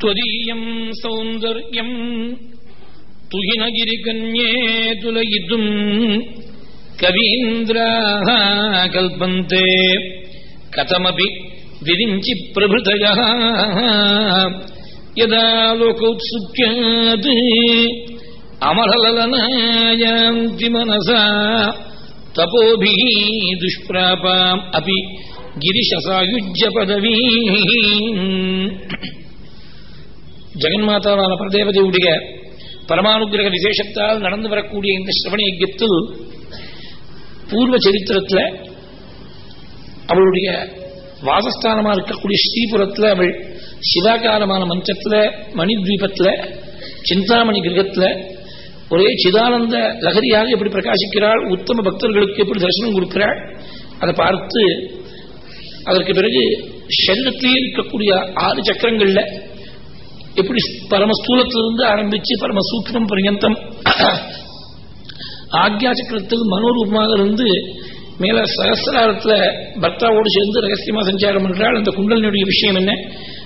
त्वदीयम् सौन्दर्यम् तुहिनगिरिकन्ये तुलयितुम् कवीन्द्राः कल्पन्ते कथमपि विरिञ्चि प्रभृतयः यदा लोकोत्सुक्यात् अमरललनायान्ति मनसा तपोभिः दुष्प्रापाम् अपि గిరిశసాయుజ్య పదవీ ஜெகன்மாதாவான பிரதேவதேவுடைய பரமானுகிரக விசேஷத்தால் நடந்து வரக்கூடிய இந்த சிரவண யஜ்யத்தில் பூர்வ சரித்திரத்தில் அவளுடைய வாசஸ்தானமாக இருக்கக்கூடிய ஸ்ரீபுரத்தில் அவள் சிவாகாரமான மஞ்சத்தில் மணித்வீபத்தில் சிந்தாமணி கிரகத்தில் ஒரே சிதானந்த லகரியாக எப்படி பிரகாசிக்கிறாள் உத்தம பக்தர்களுக்கு எப்படி தரிசனம் கொடுக்கிறாள் அதை பார்த்து அதற்கு பிறகு சரீரத்திலேயே இருக்கக்கூடிய ஆறு சக்கரங்கள்ல எப்படி பரமஸ்தூலத்திலிருந்து ஆரம்பிச்சு பரம சூக்மம் பர்யந்தம் ஆக்யா சக்கரத்தில் மனோரூபமாக இருந்து மேல சகசிராரத்துல பர்த்தாவோடு சேர்ந்து ரகசியமா சஞ்சாரம் என்றால் அந்த குண்டலினுடைய விஷயம் என்ன?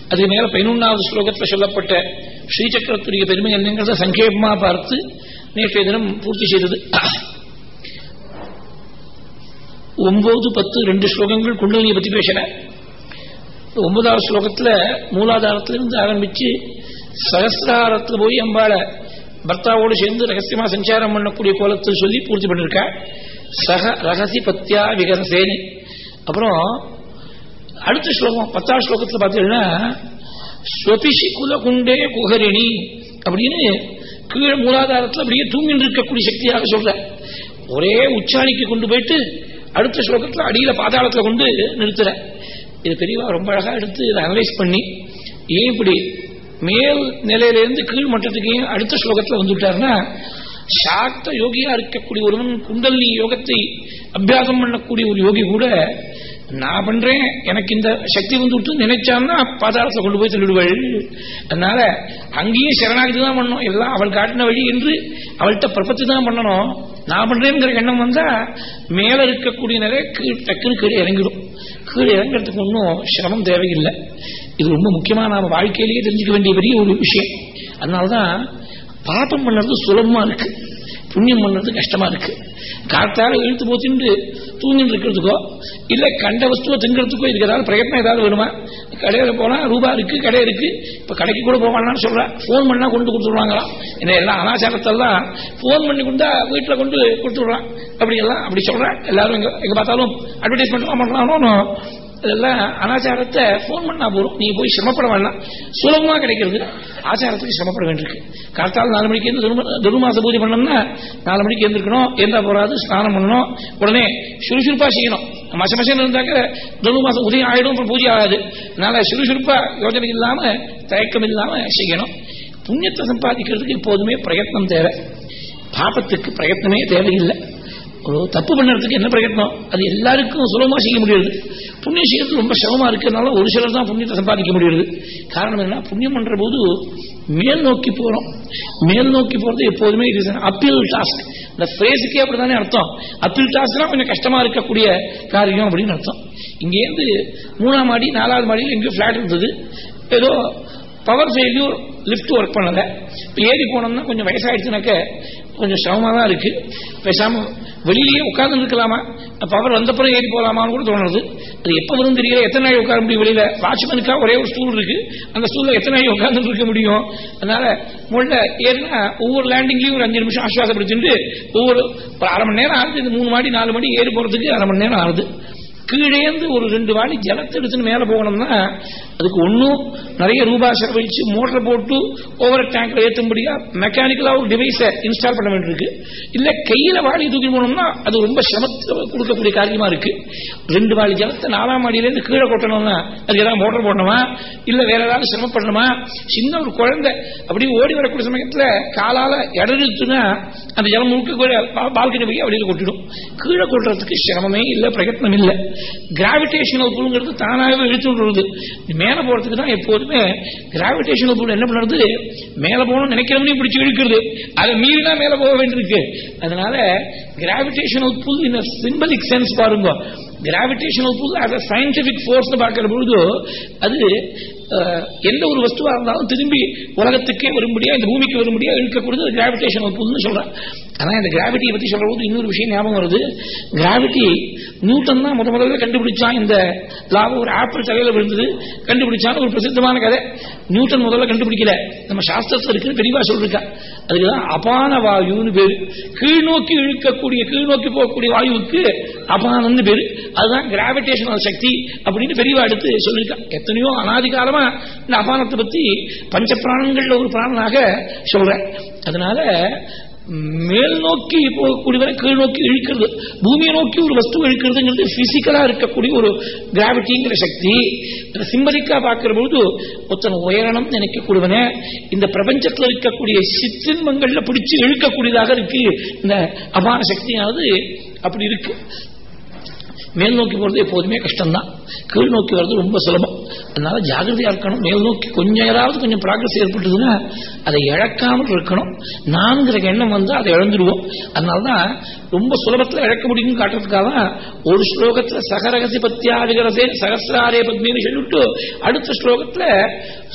அதுக்கு மேல பதினொன்றாவது ஸ்லோகத்தில் சொல்லப்பட்ட ஸ்ரீசக்கரத்துடைய பெருமை என்னங்கிறத சங்கேபமா பார்த்து நேற்றைய தினம் பூர்த்தி செய்தது. ஒன்பது பத்து ரெண்டு ஸ்லோகங்கள் குண்டலினியை பற்றி பேசின. ஒன்பதாவது ஸ்லோகத்தில் மூலாதாரத்திலிருந்து ஆரம்பித்து சகசிராரத்தில் போய் அம்பாள பர்த்தாவோடு சேர்ந்து ரகசியமா சஞ்சாரம் பண்ணக்கூடிய கோலத்தில் சொல்லி பூர்த்தி பண்ணிருக்கா. சக ரகசி பத்தியா விகரசேனி. அப்புறம் அடுத்த ஸ்லோகம் பத்தாவது ஸ்லோகத்தில் பார்த்தீங்கன்னா ஸ்வபிஷி குலகுண்டே குஹரிணி அப்படின்னு கீழே மூலாதாரத்தில் அப்படியே தூங்கிட்டு இருக்கக்கூடிய சக்தியாக சொல்ற. ஒரே உச்சாணிக்கு கொண்டு போயிட்டு அடுத்த ஸ்லோகத்தில் அடியில பாதாளத்தில் கொண்டு நிறுத்துற. இது பெரியவா ரொம்ப அழகா எடுத்து இதை அனலைஸ் பண்ணி ஏன் இப்படி மேல் நிலையிலிருந்து கீழ் மட்டத்துக்கு அடுத்த ஸ்லோகத்தில் வந்துட்டாருன்னா சாக்த யோகியா இருக்கக்கூடிய ஒருவன் குண்டலினி யோகத்தை அபியாசம் பண்ணக்கூடிய ஒரு யோகி கூட நான் பண்றேன் எனக்கு இந்த சக்தி வந்து விட்டு நினைச்சான்னா பாதாளத்தை கொண்டு போய் சொல்லிடுவாள். அதனால அங்கேயும் சரணாகதி தான் பண்ணணும். எல்லாம் அவள் காட்டின வழி என்று அவள்கிட்ட பிரபத்தி தான் பண்ணணும். நான் பண்றேங்கிற எண்ணம் வந்தா மேல இருக்கக்கூடிய நிலை டக்குன்னு கீழே இறங்கிடும். கீழே இறங்குறதுக்கு ஒன்றும் சிரமம் தேவையில்லை. இது ரொம்ப முக்கியமா நாம வாழ்க்கையிலேயே தெரிஞ்சுக்க வேண்டிய பெரிய ஒரு விஷயம். அதனாலதான் பாப்பம் பண்ணுறது சுலபமா இருக்கு. புண்ணியம் பண்ணுறது கஷ்டமா இருக்கு. காத்தால இழுத்து போத்தின்னு தூங்கிட்டு இருக்கிறதுக்கோ இல்ல கண்ட வஸ்துவை திங்கிறதுக்கோ இதுக்கு ஏதாவது பிரயத்னம் ஏதாவது வேணுமா? கடையில போனா ரூபா இருக்கு கடை இருக்கு. இப்ப கடைக்கு கூட போவாங்கன்னு சொல்கிறேன் போன் பண்ணா கொண்டு கொடுத்துருவாங்களாம் என்ன எல்லாம் அனாச்சாரத்தெல்லாம் போன் பண்ணி கொண்டா வீட்டுல கொண்டு கொடுத்துடுறான். அப்படி எல்லாம் அப்படி சொல்றேன் எல்லாரும் எங்க எங்கே பார்த்தாலும் அட்வர்டைஸ்மெண்ட் பண்றானோ இதெல்லாம் அனாச்சாரத்தை போன் பண்ணா போறோம் நீங்க போய் சிரமப்பட வேண்டாம் சுலபமா கிடைக்கிறது. ஆச்சாரத்துக்கு சிரமப்பட வேண்டியிருக்கு கரெக்டாக நாலு மணிக்கு இருந்து துருமாச பூஜை பண்ணோம்னா நாலு மணிக்கு எழுந்திருக்கணும் எந்த போறாது ஸ்நானம் பண்ணணும். உடனே சுறுசுறுப்பா செய்யணும். மச மசன் இருந்தாக்க துருமாசம் உதயம் ஆயிடும் அப்புறம் பூஜை ஆகாது. அதனால சுறுசுறுப்பா யோஜனை இல்லாம தயக்கம் இல்லாம செய்யணும். புண்ணியத்தை சம்பாதிக்கிறதுக்கு எப்போதுமே பிரயத்னம் தேவை. பாபத்துக்கு பிரயத்னமே தேவையில்லை. ஒரு தப்பு பண்ணுறதுக்கு என்ன பிரயத்னம் அது எல்லாருக்கும் சுலபமா செய்ய முடியாது. புண்ணியம் செய்யறது ரொம்ப சிரமமா இருக்கிறதுனால ஒரு சிலர் தான் புண்ணியத்தை சம்பாதிக்க முடியுது. காரணம் என்ன புண்ணியம் பண்ற போது மேல் நோக்கி போறோம். மேல் நோக்கி போறது எப்போதுமே இது அப்பீல் டாஸ்க் இந்த பிரேஸுக்கே அப்படிதானே அர்த்தம். அப்பீல் டாஸ்க்னா கொஞ்சம் கஷ்டமா இருக்கக்கூடிய காரியம் அப்படின்னு அர்த்தம். இங்கேருந்து மூணாம் மாடி நாலாவது மாடியில் எங்கேயோ பிளாட் இருந்தது. ஏதோ பவர் ஃபெயில்யூர் லிஃப்ட் ஒர்க் பண்ணல. இப்போ ஏறி போனோம்னா கொஞ்சம் வயசாயிடுச்சுனாக்க கொஞ்சம் சிரமமாக தான் இருக்கு. பேசாம வெளியிலேயே உட்கார்ந்து இருக்கலாமா? பவர் வந்தப்புறம் ஏறி போகலாமான்னு கூட தோணுது. அது எப்போ வரும் தெரியல. எத்தனை நாள் உட்கார முடியும் வெளியில? வாட்ச்மேனுக்காக ஒரே ஒரு ஸ்டூல் இருக்கு. அந்த ஸ்டூல்ல எத்தனை நாள் உட்கார்ந்து இருக்க முடியும்? அதனால முதல்ல ஏறினா ஒவ்வொரு லேண்டிங்லையும் ஒரு அஞ்சு நிமிஷம் ஆஸ்வாசப்படுத்திட்டு ஒவ்வொரு அரை மணி நேரம் ஆகுது. இந்த மூணு மாடி நாலு மாடி ஏறி போகிறதுக்கு அரை மணி நேரம் ஆகுது. கீழேந்து ஒரு ரெண்டு வாடி ஜலத்தை எடுத்துன்னு மேல போகணும்னா அதுக்கு ஒன்றும் நிறைய ரூபாய் செலவழிச்சு மோட்டர் போட்டு ஓவர் டேங்க்ல ஏற்றும்படியா மெக்கானிக்கலா ஒரு டிவைஸை இன்ஸ்டால் பண்ண வேண்டியிருக்கு. இல்ல கையில வாடி தூக்கி போனோம்னா அது ரொம்ப சிரமத்தை கொடுக்கக்கூடிய காரியமா இருக்கு. ரெண்டு வாடி ஜலத்தை நாலாம் மாடியிலேருந்து கீழே கொட்டணும்னா அது ஏதாவது மோட்டர் போடணுமா? இல்ல வேற ஏதாவது சிரமப்படணுமா? சின்ன ஒரு குழந்தை அப்படி ஓடி வரக்கூடிய சமயத்துல காலால இடத்துனா அந்த ஜலம் முழுக்க பால்கனி போய் அப்படியே கொட்டிடும். கீழே கொட்டுறதுக்கு சிரமமே இல்லை பிரயத்னம் இல்லை. கிராவிடேஷனல் புல்ங்கிறது தானாகவே இழுத்து வருது மேல போறதுக்கு தான் எப்போதுமே கிராவிடேஷனல் புல் என்ன பண்ணுறது? மேல போகணும்னு நினைக்கிறவனையும் பிடிச்சி இழுக்கிறது. அதை மீறி தான் மேல போக வேண்டியிருக்கு. அதனால கிராவிடேஷனல் புல் இந்த சிம்பலிக் சென்ஸ் பாருங்க. Gravitational pull as a scientific force பார்க்கிற பொழுது அது எந்த ஒரு வஸ்துவா இருந்தாலும் திரும்பி உலகத்துக்கே வரும்படியா இந்த பூமிக்கு வரும்படியா இழுக்கக்கூடியது கிராவிடேஷனல் புல்னு சொல்றான். ஆனா இந்த கிராவிட்டியை பத்தி சொல்ற போது இன்னொரு விஷயம் ஞாபகம் வருது. கிராவிட்டி நியூட்டன் தான் முத முதல்ல கண்டுபிடிச்சான். இந்த லாப ஒரு ஆப்பிள் தலையில விழுந்தது. கண்டுபிடிச்சான்னு ஒரு பிரசித்தமான கதை. நியூட்டன் முதல்ல கண்டுபிடிக்கல. நம்ம சாஸ்திரத்தில் இருக்கு தெளிவா சொல்லிருக்கா. அதுக்குதான் அபான வாயுன்னு பேரு. கீழ் நோக்கி இழுக்கக்கூடிய கீழ் நோக்கி போகக்கூடிய வாயுவுக்கு அபானம்னு பேரு. அதுதான் கிராவிடேஷனல் சக்தி அப்படின்னு பெரியவா எடுத்து சொல்லியிருக்கான் எத்தனையோ அனாதிகாலமா இந்த அபானத்தை பத்தி பஞ்ச பிராணங்கள்ல ஒரு பிராணனாக சொல்றேன். அதனால மேல் நோக்கி போகக்கூடியவரை கீழ் நோக்கி இழுக்கிறது. பூமியை நோக்கி ஒரு வஸ்து இழுக்கிறதுங்கிறது பிசிக்கலா இருக்கக்கூடிய ஒரு கிராவிட்டிங்கிற சக்தி. சிம்பலிக்கா பார்க்கிற பொழுது ஒருத்தன் உயரணம் நினைக்கக்கூடியவன இந்த பிரபஞ்சத்தில் இருக்கக்கூடிய சிற்றின்பங்கள்ல பிடிச்சு இழுக்கக்கூடியதாக இருக்கு. இந்த அபான சக்தியானது அப்படி இருக்கு. மேல் நோக்கி போறது எப்போதுமே கஷ்டம்தான். கீழ் நோக்கி வர்றது ரொம்ப சுலபம். அதனால ஜாகிரதையா இருக்கணும். மேல் நோக்கி கொஞ்சம் ஏதாவது கொஞ்சம் ப்ராக்ரஸ் ஏற்பட்டதுன்னா அதை இழக்காமல் இருக்கணும். நான்கிற எண்ணம் வந்து அதை இழந்துடுவோம் அதனாலதான் ரொம்ப சுலபத்தில் இழக்க முடியும்னு காட்டுறதுக்காக ஒரு ஸ்லோகத்துல சகரகசி பத்தியாதிகரசே சகசிராரே பத்மின்னு சொல்லிவிட்டு அடுத்த ஸ்லோகத்துல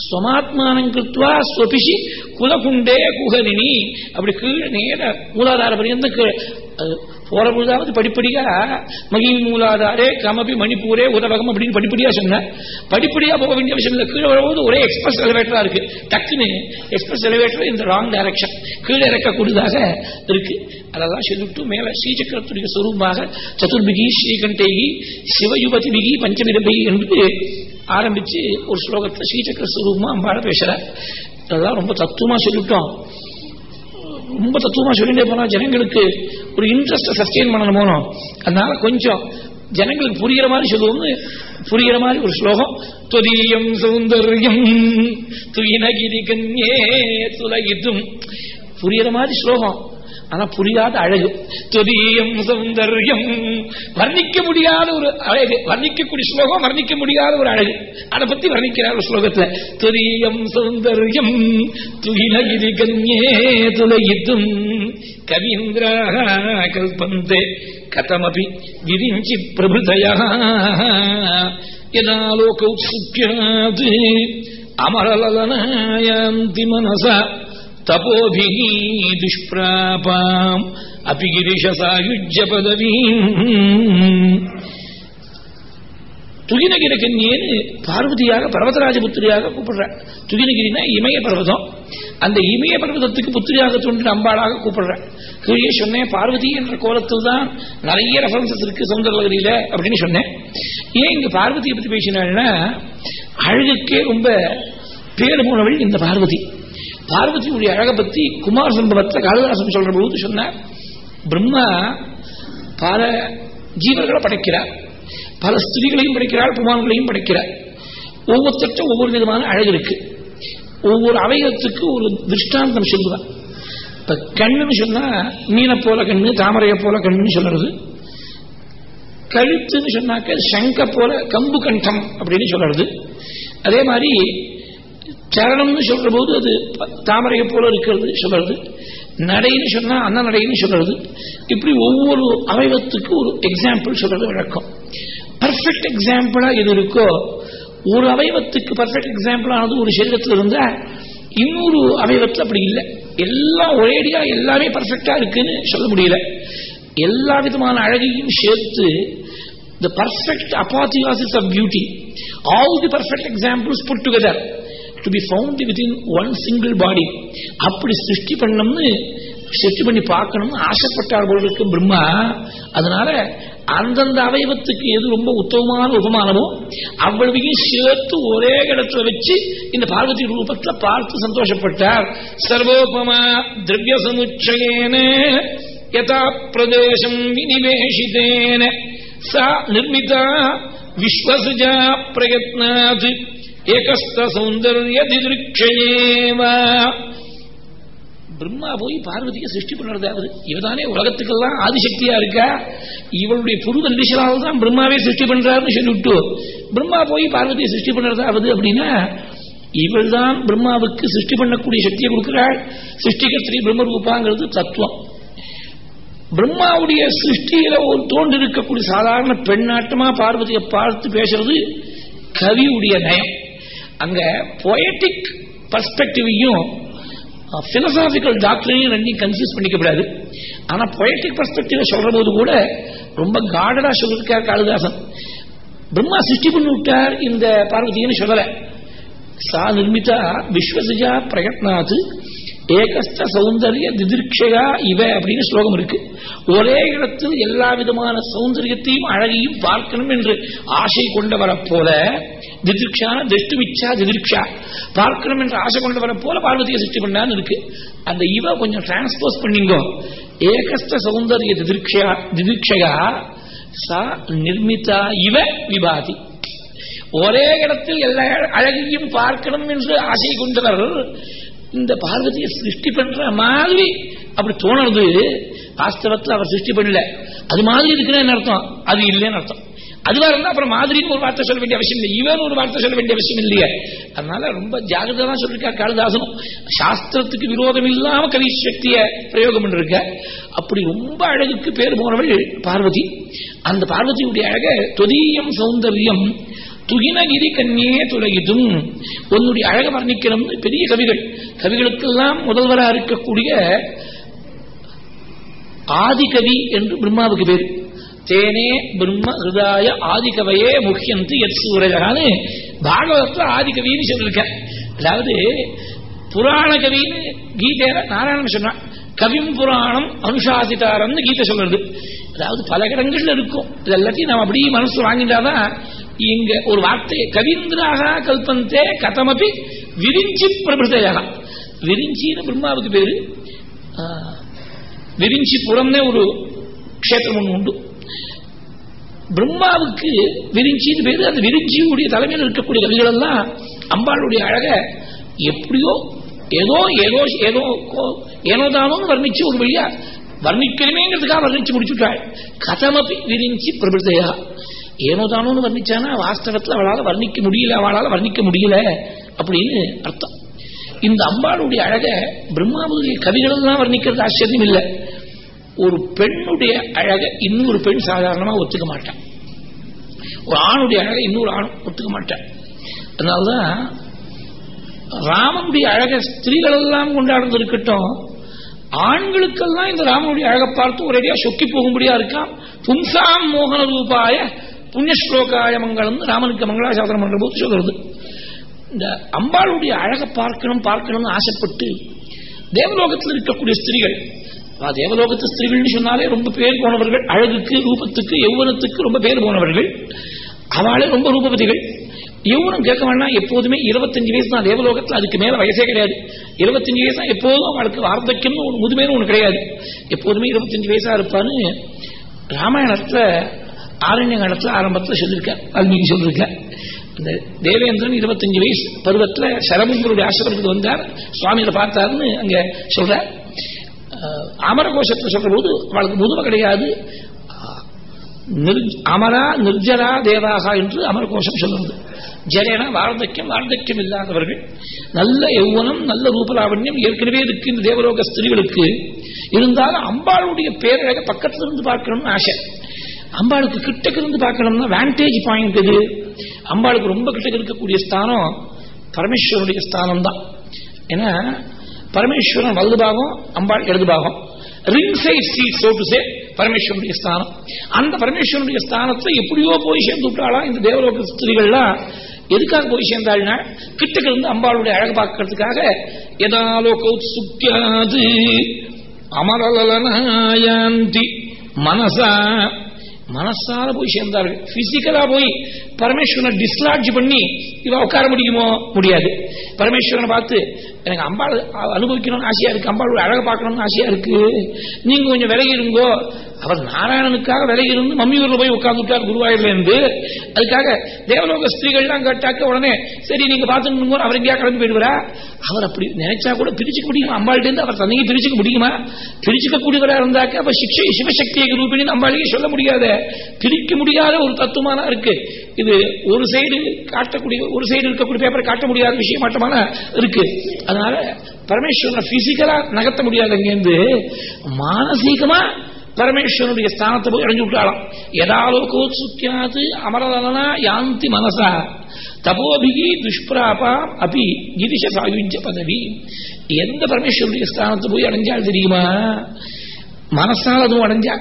ஸ்வமாத்மானம் கிருத்வா ஸ்வபிஷி குலகுண்டே குகலினி. அப்படி கீழே நேர மூலாதார பரியந்த போற படிப்படியா மகிழ் மூலாதாரே கமபி மணிப்பூரே உதவகம் அப்படின்னு படிப்படியா சொன்ன. படிப்படியா போக வேண்டிய விஷயம் இல்லை. கீழே வரும்போது ஒரே எக்ஸ்பிரஸ் எலிவேட்டரா இருக்கு. டக்குன்னு எக்ஸ்பிரஸ் எலிவேட்டர் இந்த ராங் டைரக்ஷன் கீழே இறக்கக்கூடியதாக இருக்கு. அதெல்லாம் சொல்லிவிட்டு மேல ஸ்ரீசக்கரத்துடைய சொரூபமாக சதுர்பிகி ஸ்ரீகண்டேகி சிவயுபதி பிகி பஞ்சமிதபி என்று ஆரம்பிச்சு ஒரு ஸ்லோகத்தை ஸ்ரீசக்கர சுரூபமா அம்பாட பேசுற அதெல்லாம் ரொம்ப தத்துவமா சொல்லிவிட்டோம். ரொம்ப தத்துவமா சொல்லிட்டே போனா ஜனங்களுக்கு ஒரு இன்ட்ரெஸ்ட் சஸ்டெயின் பண்ணணும் போனோம். அதனால கொஞ்சம் ஜனங்களுக்கு புரிகிற மாதிரி சொல்லுவோம்னு புரிகிற மாதிரி ஒரு ஸ்லோகம். துதியம் சௌந்தர்யம் துயினகிரி கன்யே துலகிதும் புரிகிற மாதிரி ஸ்லோகம். ஆனா புரியாத அழகு. துதியம் சௌந்தர்யம் வர்ணிக்க முடியாத ஒரு அழகு. வர்ணிக்கக்கூடிய ஸ்லோகம் வர்ணிக்க முடியாத ஒரு அழகு. அதை பத்தி வர்ணிக்கிறார் ஒரு ஸ்லோகத்துல. தொதியம் சௌந்தர்யம் துயினகிரி கன்யே துலகிதும் கவீந்திரா கல்பந்தே. கதமபி விரிஞ்சி பிரபுதய. யதா அமரலலனாயாந்தி மனசா. தபோபிகி துஷ்பிராபாம். அபி கிரிஷசாயுஜ்ய பதவீம். துகினகிரி கன்யேன்னு பார்வதியாக பர்வதராஜபுத்திரியாக கூப்பிடுற. துகினகிரினா இமய பர்வதம் அந்த இமய பர்வதத்துக்கு புத்திரியாக தோன்றி அம்பாளாக கூப்பிடுறேன். கீழே சொன்னேன் பார்வதி என்ற கோலத்தில் தான் நிறைய ரெஃபரன்சஸ் இருக்கு சௌந்தரலகரியில அப்படின்னு சொன்னேன். ஏன் இங்க பார்வதியை பத்தி பேசினாள்னா அழகுக்கே ரொம்ப பேர் போனவள் இந்த பார்வதி. பார்வதியுடைய அழகை பத்தி குமார் சம்பவத்தில் காளிதாசன் சொல்ற பொழுது சொன்னார் பிரம்மா பல ஜீவர்களை படைக்கிறார். பல ஸ்திரீகளையும் படைக்கிறார் புமான்களையும் படைக்கிறார். ஒவ்வொருத்தட்டும் ஒவ்வொரு விதமான அழகு இருக்கு. ஒவ்வொரு அவயத்துக்கு ஒரு திருஷ்டாந்தம் சொல்லுவார் இப்ப கண்ணுன்னு சொன்னா மீனை போல கண்ணு தாமரையை போல கண்ணுன்னு சொல்றது கழுத்துன்னு சொன்னாக்க சங்க போல கம்பு கண்டம் அப்படின்னு சொல்றது அதே மாதிரி சரணம்னு சொல்ற போது அது தாமரையை போல இருக்கிறது சொல்றது நடைன்னு சொன்னா அண்ண நடைன்னு சொல்றது இப்படி ஒவ்வொரு அவயவத்துக்கு ஒரு எக்ஸாம்பிள் சொல்றது வழக்கம். பர்ஃபெக்ட் எக்ஸாம்பிளா எது இருக்கோ ஒரு அவயவத்துக்கு பர்ஃபெக்ட் எக்ஸாம்பிள் ஆனது ஒரு சரீரத்தில் இருந்தா இன்னொரு அவயவத்தில் அப்படி இல்லை. எல்லாம் ஒரேடியா எல்லாமே பர்ஃபெக்டா இருக்குன்னு சொல்ல முடியல. எல்லா விதமான அழகையும் சேர்த்து the perfect apotheosis of beauty all the perfect examples put together to be found within one single body அப்படி சிருஷ்டி பண்ணணும்னு சிருஷ்டி பண்ணி பார்க்கணும்னு ஆசைப்பட்டார் பிரம்மா. அதனால அந்தந்த அவயவத்துக்கு எது ரொம்ப உத்தமமான உபமானமோ அவ்வளவையும் சேர்த்து ஒரே இடத்துல வச்சு இந்த பார்வதி ரூபத்துல பார்த்து சந்தோஷப்பட்டார். சர்வோபமா திரவிய சமுச்சயேன யதா பிரதேசம் வினிவேஷிதேன சா நிர்மிதா விஸ்வசுஜா பிரயத்னாத். ஏகஸ்த சௌந்தர்ய திதிருக்ஷயேவா பிரம்மா போய் பார்வதியை சிருஷ்டி பண்ணுறதாவது இவதானே உலகத்துக்கெல்லாம் ஆதிசக்தியா இருக்கா? இவளுடைய புது கண்டிஷனால தான் பிரம்மாவே சிருஷ்டி பண்றாருன்னு சொல்லிவிட்டு பிரம்மா போய் பார்வதியை சிருஷ்டி பண்ணுறதாவது அப்படின்னா இவள் தான் பிரம்மாவுக்கு சிருஷ்டி பண்ணக்கூடிய சக்தியை கொடுக்கிறாள். சிருஷ்டிகர்த்திரி பிரம்மரூபாங்கிறது தத்துவம். பிரம்மாவுடைய சிருஷ்டியில ஒரு தோண்டி இருக்கக்கூடிய சாதாரண பெண்ணாட்டமா பார்வதியை பார்த்து பேசுறது கவியுடைய நயம். அங்க பொயட்டிக் பர்ஸ்பெக்டிவையும் பிலசாபிக்கல் டாக்டரையும் ரெண்டையும் கன்ஃபியூஸ் பண்ணிக்கப்படாது ஆனா பொயட்டிக் பர்ஸ்பெக்டிவ் சொல்ற போது கூட ரொம்ப காடடா சொல்லிருக்கார் காளிதாசன். பிரம்மா சிருஷ்டி பண்ணி விட்டார் இந்த பார்வதின்னு சொல்லல. சா நிர்மிதா விஸ்வசிஜா பிரயத்னாத் ஏகஸ்த சௌந்தரிய திதிர்க்ஷயா இவ அப்படின்னு ஸ்லோகம் இருக்கு. ஒரே இடத்தில் எல்லா விதமான சௌந்தரியத்தையும் அழகையும் பார்க்கணும் என்று ஆசை கொண்டவரை போல திதிர்க்ஷான திருஷ்டுமிச்சா திதிர்க்ஷா. பார்க்கணும் என்று ஆசை கொண்டவரை போல பார்வதியை சிருஷ்டி பண்ணான்னு இருக்கு. அந்த இவ கொஞ்சம் டிரான்ஸ்போஸ் பண்ணிங்கோ. ஏகஸ்த சௌந்தரிய திதிர்க்ஷயா திதிர்க்ஷயா சா நிர்மிதா இவ விபாதி. ஒரே இடத்தில் எல்லா அழகையும் பார்க்கணும் என்று ஆசை கொண்டவர் இந்த பார்வதியை சிருஷ்டி பண்ற மாதிரி அப்படி தோணுறது வாஸ்தவத்தில் அவர் சிருஷ்டி பண்ணல. அது மாதிரி இருக்குன்னு அர்த்தம்? அது இல்லைன்னு அர்த்தம். அதுவா இருந்தா அப்புறம் மாதிரின்னு ஒரு வார்த்தை சொல்ல வேண்டிய அவசியம் இல்லை. இவன் ஒரு வார்த்தை சொல்ல வேண்டிய அவசியம் இல்லையே. அதனால ரொம்ப ஜாகிரதா தான் சொல்லிருக்கார் காளிதாசனும். சாஸ்திரத்துக்கு விரோதம் இல்லாம கவி சக்திய பிரயோகம் பண்ணிருக்க. அப்படி ரொம்ப அழகுக்கு பேர் போனவள் பார்வதி. அந்த பார்வதியுடைய அழக தொதியம் சௌந்தர்யம் துகினகிரி கண்ணியே துலகிதும் உன்னுடைய அழக வர்ணிக்கிறோம் பெரிய கவிகள். கவிகளுக்கெல்லாம் முதல்வராக இருக்கக்கூடிய ஆதிகவி என்று பிரம்மாவுக்கு பேர். தேனே பிரம்ம ஹிருதாய ஆதிகவையே முக்கியந்து எத் சூரஜகான்னு பாகவதத்தில் ஆதிகவின்னு சொல்லியிருக்க அதாவது புராண கவின்னு கீதையில நாராயணன் சொன்னான். கவிம் புராணம் அனுசாசித்தாரம்னு கீதை சொல்றது. அதாவது பல இடங்கள்ல இருக்கும். இது எல்லாத்தையும் நம்ம அப்படியே மனசு வாங்கிட்டாதான் இங்க ஒரு வார்த்தை கவீந்திராக கல்பந்தே கதமபி விரிஞ்சி பிரபுதையாக. விரிஞ்சின்னு பிரம்மாவுக்கு பேரு? விரிஞ்சி புறம்னே ஒரு க்ஷேத்திரம் ஒன்று உண்டு. பிரம்மாவுக்கு விரிஞ்சின்னு பேரு அந்த விரிஞ்சியுடைய தலைமையில் இருக்கக்கூடிய கவிகள் எல்லாம் அம்பாளுடைய அழக எப்படியோ ஏதோ ஏதோ ஏதோ ஏனோ தானோன்னு வர்ணிச்சு ஒரு வழியா வர்ணிக்கணுமேங்கிறதுக்காக வர்ணிச்சு முடிச்சுட்டாள். கதமபி விரிஞ்சி பிரபுதையா. ஏனோ தானோன்னு வர்ணிச்சானா வாஸ்தவத்தில் அவளால் வர்ணிக்க முடியல அவளால் வர்ணிக்க முடியல அப்படின்னு அர்த்தம். இந்த அம்பாளுடைய அழக பிரம்மாவுடைய கவிகளெல்லாம் வர்ணிக்கிறது ஆச்சரியம் இல்லை ஒரு பெண்ணுடைய அழக இன்னொரு பெண் சாதாரணமா ஒத்துக்க மாட்டான். ஒரு ஆணுடைய அழக இன்னொரு ஆண் ஒத்துக்க மாட்டான். அதனால்தான் ராமனுடைய அழக ஸ்திரீகள் எல்லாம் கொண்டாடுறது இருக்கட்டும் ஆண்களுக்கெல்லாம் இந்த ராமனுடைய அழகை பார்த்து ஒரேடியா சொக்கி போகும்படியா இருக்கான் புன்சாம் மோகன ரூபாய புண்ணியஸ்லோகாய மங்களம் ராமனுக்கு மங்களாசாசனம் பண்ற போது சொல்றது. இந்த அம்பாளுடைய அழகை பார்க்கணும் பார்க்கணும்னு ஆசைப்பட்டு தேவலோகத்தில் இருக்கக்கூடிய ஸ்திரீகள் தேவலோகத்து ஸ்திரீகள்னு சொன்னாலே ரொம்ப பேர் போனவர்கள் அழகுக்கு ரூபத்துக்கு யௌவனத்துக்கு ரொம்ப பேர் போனவர்கள். அவளே ரொம்ப ரூபவதிகள். யௌவனம் கேட்க வேண்டாம் எப்போதுமே இருபத்தஞ்சு வயசு தான் தேவலோகத்தில் அதுக்கு மேல வயசே கிடையாது. இருபத்தஞ்சு வயசு தான் எப்போதும் அவளுக்கு வார்த்தக்கியம் ஒன்று முதுமைன்னு ஒன்று கிடையாது. எப்போதுமே இருபத்தஞ்சு வயசா இருப்பான்னு ராமாயணத்துல ஆரண்ய காலத்துல ஆரம்பத்தில் சொல்லியிருக்க வால்மீகி சொல்லியிருக்க. இந்த தேவேந்திரன் இருபத்தஞ்சு வயசு பருவத்தில் சரபுங்களுடைய ஆசிரமத்துக்கு வந்தார். சுவாமியில பார்த்தாருன்னு அங்க சொல்ற அமரகோஷத்தில் சொல்ற போது அவளுக்கு முதுமை கிடையாது. அமரா நிர்ஜரா தேவாகா என்று அமரகோஷம் சொல்லுறது ஜரேனா வார்த்தக்கியம் வார்த்தக்கியம் இல்லாதவர்கள். நல்ல யௌவனம் நல்ல ரூபலாவண்யம் ஏற்கனவே இருக்கு இந்த தேவலோக ஸ்திரீகளுக்கு. இருந்தாலும் அம்பாளுடைய பேரழக பக்கத்துல இருந்து பார்க்கணும்னு ஆசை. அம்பாளுக்கு கிட்டக்கு இருந்து பார்க்கணும்னா வேண்டேஜ் பாயிண்ட் இது. அம்பாளுக்கு ரொம்ப கிட்டக்கு இருக்கக்கூடிய ஸ்தானம் பரமேஸ்வரனுடைய ஸ்தானம் தான் ஏன்னா பரமேஸ்வரன் வலது பாகம் அம்பாள் இடது பாகம். ரிங் சைட் சீட் சே பரமேஸ்வரனுடைய ஸ்தானம். அந்த பரமேஸ்வரனுடைய ஸ்தானத்தை எப்படியோ போய் சேர்ந்து விட்டாளா இந்த தேவலோக ஸ்திரிகள்லாம். எதுக்காக போய் சேர்ந்தாள்னா கிட்டக்கு இருந்து அம்பாளுடைய அழகு பார்க்கறதுக்காக எதாலோ கௌத்சுக்கியாது அமரலனாயாந்தி மனசா மனசால போய் சேர்ந்தார்கள். பிசிக்கலா போய் பரமேஸ்வரனை டிஸ்லாட்ஜ் பண்ணி இவ உட்கார முடியுமோ? முடியாது. பரமேஸ்வரனை பார்த்து எனக்கு அம்பாள் அனுபவிக்கணும்னு ஆசையா இருக்கு. அம்பாள் அழக பார்க்கணும்னு ஆசையா இருக்கு. நீங்க கொஞ்சம் விலகிருங்கோ. அவர் நாராயணனுக்காக விலகி இருந்து மம்மியூர்ல போய் உட்கார்ந்துட்டார் குருவாயூர்ல இருந்து அதுக்காக தேவலோக ஸ்திரீகள்லாம் கேட்டாக்க உடனே சரி நீங்க பார்த்துட்டு அவர் எங்கேயா கலந்து போயிடுவாரா? அவர் அப்படி நினைச்சா கூட பிரிச்சுக்க முடியுமா? அம்பாள்கிட்ட இருந்து அவர் தன்னையும் பிரிச்சுக்க முடியுமா? பிரிச்சுக்க கூடியவரா இருந்தாக்க அப்ப சிக்ஷை சிவசக்தியை ரூபிணின்னு அம்பாளுக்கு சொல்ல முடியாத. பிரிக்க முடியாத ஒரு தத்துவமான இருக்கு. இது ஒரு சைடு காட்டக்கூடிய ஒரு சைடு இருக்கக்கூடிய பேப்பரை காட்ட முடியாத விஷயம் மாட்டமான இருக்கு. அதனால பரமேஸ்வரனை பிசிக்கலா நகர்த்த முடியாது அங்கேருந்து மானசீகமா பரமேஸ்வரனுடைய ஸ்தானத்தை போய் அடைஞ்சு விட்டாளாம் எதாலோகோத்சுக்கியாது அமரதனா யாந்தி மனசா. தபோபிகி துஷ்பிராபா அபி கிரிஷ சாயுஜ பதவி. எந்த பரமேஸ்வரனுடைய ஸ்தானத்தை போய் அடைஞ்சால் தெரியுமா? மனசால் அதுவும் அடைஞ்சா.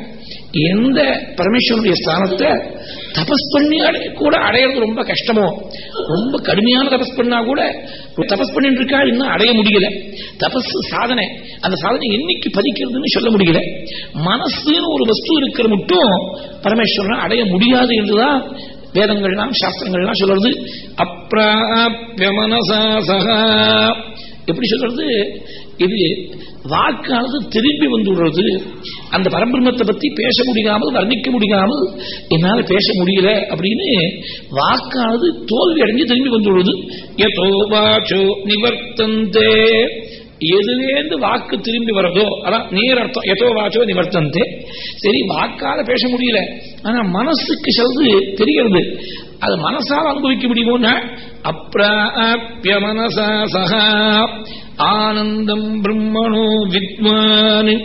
எந்த பரமேஸ்வரனுடைய ஸ்தானத்தை தபஸ் பண்ணி கூட அடையிறது ரொம்ப கஷ்டமோ? ரொம்ப கடுமையான தபஸ் பண்ணா கூட தபஸ் பண்ணிட்டு இருக்கா இன்னும் அடைய முடியல. தபஸ் சாதனை. அந்த சாதனை என்னைக்கு பதிக்கிறதுன்னு சொல்ல முடியல. மனசுன்னு ஒரு வஸ்து இருக்கிற மட்டும் பரமேஸ்வரன் அடைய முடியாது என்றுதான் வேதங்கள்லாம் சாஸ்திரங்கள்லாம் சொல்றது அப்பிராபிய மனசா சகா எப்படி சொல்றது? இது வாக்கானது திரும்பி வந்துடுறது அந்த பரபிரம்மத்தை பத்தி பேச முடியாமல் வர்ணிக்க முடியாமல் என்னால பேச முடியல அப்படின்னு வாக்கானது தோல்வி அடைஞ்சு திரும்பி வந்துடுறது எதோ வாச்சோ நிவர்த்தந்தே. எதுலேருந்து வாக்கு திரும்பி வரதோ அதான் நேர் அர்த்தம். எதோ வாச்சோ நிவர்த்தந்தே. சரி வாக்கால பேச முடியல. ஆனா மனசுக்கு சொல்றது தெரிகிறது. அது மனசால் அனுபவிக்க முடியுமோன்னா? அப்பிராபிய மனசா சகா. ஆனந்தம் பிரம்மணோ வித்வான்.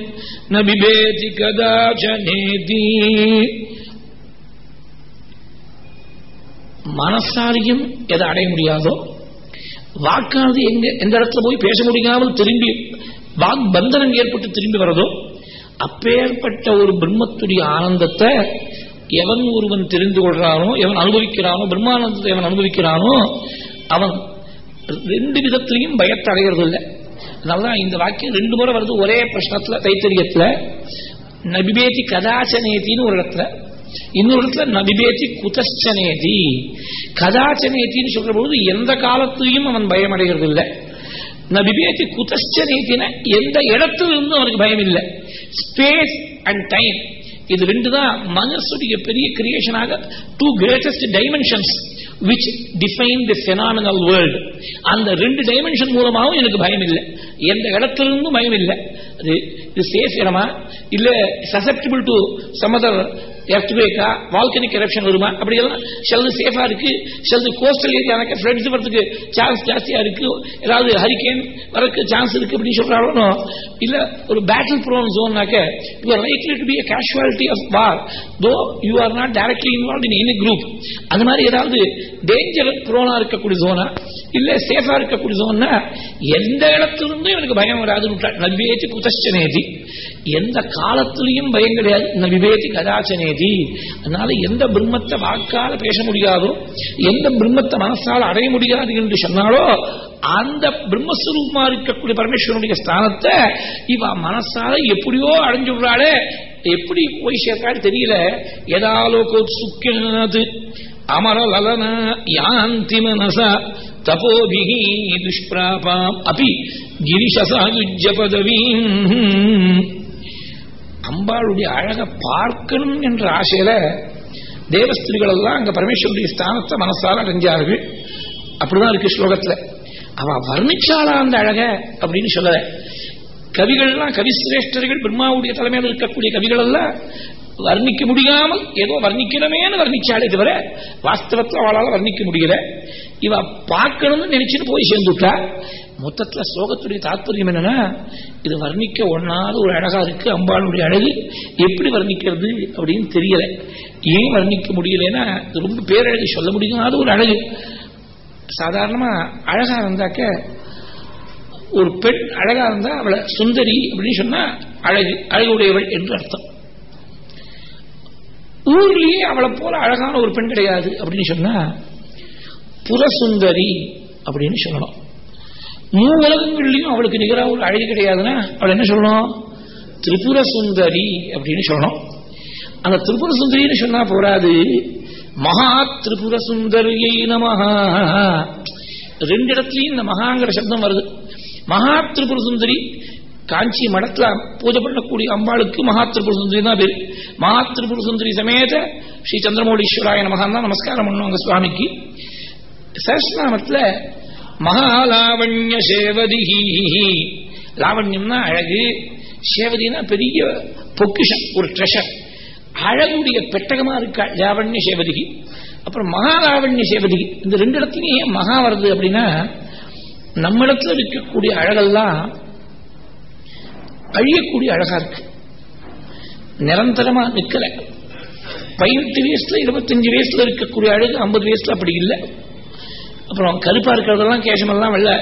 நபிபேதி பிபேதி கதாச்சனேதி. மனசாலையும் எதை அடைய முடியாதோ? வாக்கானது எங்க எந்த இடத்துல போய் பேச முடியாமல் திரும்பி வாக் பந்தனம் ஏற்பட்டு திரும்பி வரதோ அப்பேற்பட்ட ஒரு பிரம்மத்துடைய ஆனந்தத்தை எவன் ஒருவன் தெரிந்து கொள்றானோ எவன் அனுபவிக்கிறானோ பிரம்மானந்தத்தை எவன் அனுபவிக்கிறானோ அவன் ரெண்டு விதத்திலையும் பயத்தை அடைகிறது இல்லை அதனாலதான் இந்த வாக்கியம் ரெண்டு முறை வருது ஒரே பிரச்சனத்துல தைத்தரியத்துல. நபிபேதி கதாச்சனேத்தின்னு ஒரு இடத்துல. இன்னொரு இடத்துல நபிபேதி குதச்சனேதி. கதாச்சனேத்தின்னு சொல்ற பொழுது எந்த காலத்திலையும் அவன் பயம் அடைகிறது இல்லை நபிபேதி குதச்சனேத்தின எந்த இடத்துல இருந்தும் அவனுக்கு பயம் இல்லை ஸ்பேஸ் அண்ட் டைம் இது ரெண்டு தான் மனசுடைய பெரிய கிரியேஷனாக two greatest dimensions which define the phenomenal world அந்த ரெண்டு டைமென்ஷன் மூலமாகவும் எனக்கு பயம் இல்லை எந்த இடத்துல இருந்தும் பயம் இல்லை அது இது சேஃப் இடமா? இல்ல சசப்டிபிள் டு சமதர் எர்த்வேக்கா வால்கனிக் எரப்ஷன் வருமா? அப்படியெல்லாம் சிலது சேஃபா இருக்கு. சிலது கோஸ்டல் ஏரியானாக்க ஃப்ளட்ஸ் வரதுக்கு சான்ஸ் ஜாஸ்தியா இருக்கு. ஏதாவது ஹரிகேன் வரக்கு சான்ஸ் இருக்கு அப்படின்னு சொல்றாலும் இல்ல ஒரு battle prone ஜோன்னாக்க you are likely to be a casualty of war though you are not directly involve in any group அது மாதிரி ஏதாவது டேஞ்சர் ப்ரோனா இருக்கக்கூடிய ஜோனா இல்ல சேஃபா இருக்கக்கூடியதுன்னா எந்த இடத்திலிருந்தும் எனக்கு பயம் வராதுன்னு நல்வியேத்தி குதச்சனேதி எந்த காலத்திலையும் பயம் கிடையாது. நவிவேதி கதாச்சனேதி. அதனால எந்த பிரம்மத்தை வாக்கால பேச முடியாதோ எந்த பிரம்மத்தை மனசால் அடைய முடியாது என்று சொன்னாலோ அந்த பிரம்மஸ்வரூபமா இருக்கக்கூடிய பரமேஸ்வரனுடைய ஸ்தானத்தை இவ மனசால எப்படியோ அடைஞ்சு விடுறாளே எப்படி? போய் சேர்த்தாரு தெரியல. எதாலோகோ சுக்கியாது அமரலலனா யாந்தி மனசா தபோபிகி துஷ்பிராபாம். அபி கிரிசசாயுஜ பதவீம். அம்பாளுடைய அழக பார்க்கணும் என்ற ஆசையில தேவஸ்திரிகள் எல்லாம் அங்க பரமேஸ்வருடைய ஸ்தானத்தை மனசால அடைஞ்சார்கள். அப்படிதான் இருக்கு ஸ்லோகத்துல. அவ வர்ணிச்சாளா அந்த அழக அப்படின்னு சொல்லல. கவிகள்லாம் கவிசிரேஷ்டர்கள் பிரம்மாவுடைய தலைமையில் இருக்கக்கூடிய கவிகள் எல்லாம் வர்ணிக்க முடியாமல் ஏதோ வர்ணிக்கணுமேனு வர்ணிச்சாலே தவிர வாஸ்தவத்தில் அவளால் வர்ணிக்க முடியல. இவ பார்க்கணும்னு நினைச்சுட்டு போய் சேர்ந்துட்டா. மொத்தத்துல ஸ்லோகத்துடைய தாற்பயம் என்னன்னா இது வர்ணிக்க ஒண்ணாத ஒரு அழகா இருக்கு அம்பாளுடைய அழகு. எப்படி வர்ணிக்கிறது அப்படின்னு தெரியல. ஏன் வர்ணிக்க முடியலன்னா ரொம்ப பேரழகு சொல்ல முடியாத ஒரு அழகு. சாதாரணமா அழகா இருந்தாக்க ஒரு பெண் அழகா இருந்தா அவளை சுந்தரி அப்படின்னு சொன்னா அழகு அழகுடையவள் என்று அர்த்தம். ஊர்லயே அவளை போல அழகான ஒரு பெண் கிடையாது அப்படின்னு சொன்னா புறசுந்தரி அப்படின்னு சொல்லணும். மூ உலகங்கள்லயும் அவளுக்கு நிகராக ஒரு அழகு கிடையாதுன்னா அவள் என்ன சொல்லணும்? திரிபுர சுந்தரி அப்படின்னு சொல்லணும். அந்த திரிபுர சுந்தரின்னு சொன்னா போராது. மகா திரிபுர சுந்தரியை நமஹா. ரெண்டு இடத்துலயும் இந்த மகாங்கிற சப்தம் வருது. மகா திரிபுர சுந்தரி காஞ்சி மடத்துல பூஜை பண்ணக்கூடிய அம்பாளுக்கு மகா திரிபுர சுந்தரி தான் பேரு. மகா திரிபுர சுந்தரி சமேத ஸ்ரீ சந்திரமௌலீஸ்வராய நமகான் தான் நமஸ்காரம் பண்ணுவாங்க சுவாமிக்கு. சஹஸ்நாமத்துல மகாலாவண்ய சேவதி லாவண்யம்னா அழகு. சேவதினா பெரிய பொக்கிஷம் ஒரு ட்ரெஷர் அழகுடைய பெட்டகமா இருக்கா லாவண்ய சேவதிகி அப்புறம் மகாலாவண்ய சேவதிகி இந்த ரெண்டு இடத்துலயும் மகா வருது அப்படின்னா நம்ம இடத்துல இருக்கக்கூடிய அழகெல்லாம் அழியக்கூடிய அழகா இருக்கு. நிரந்தரமா நிக்கல. பதினெட்டு வயசுல இருபத்தஞ்சு வயசுல இருக்கக்கூடிய அழகு ஐம்பது வயசுல அப்படி இல்லை. அப்புறம் கருப்பா இருக்கிறதெல்லாம் கேசமெல்லாம் வெள்ளை.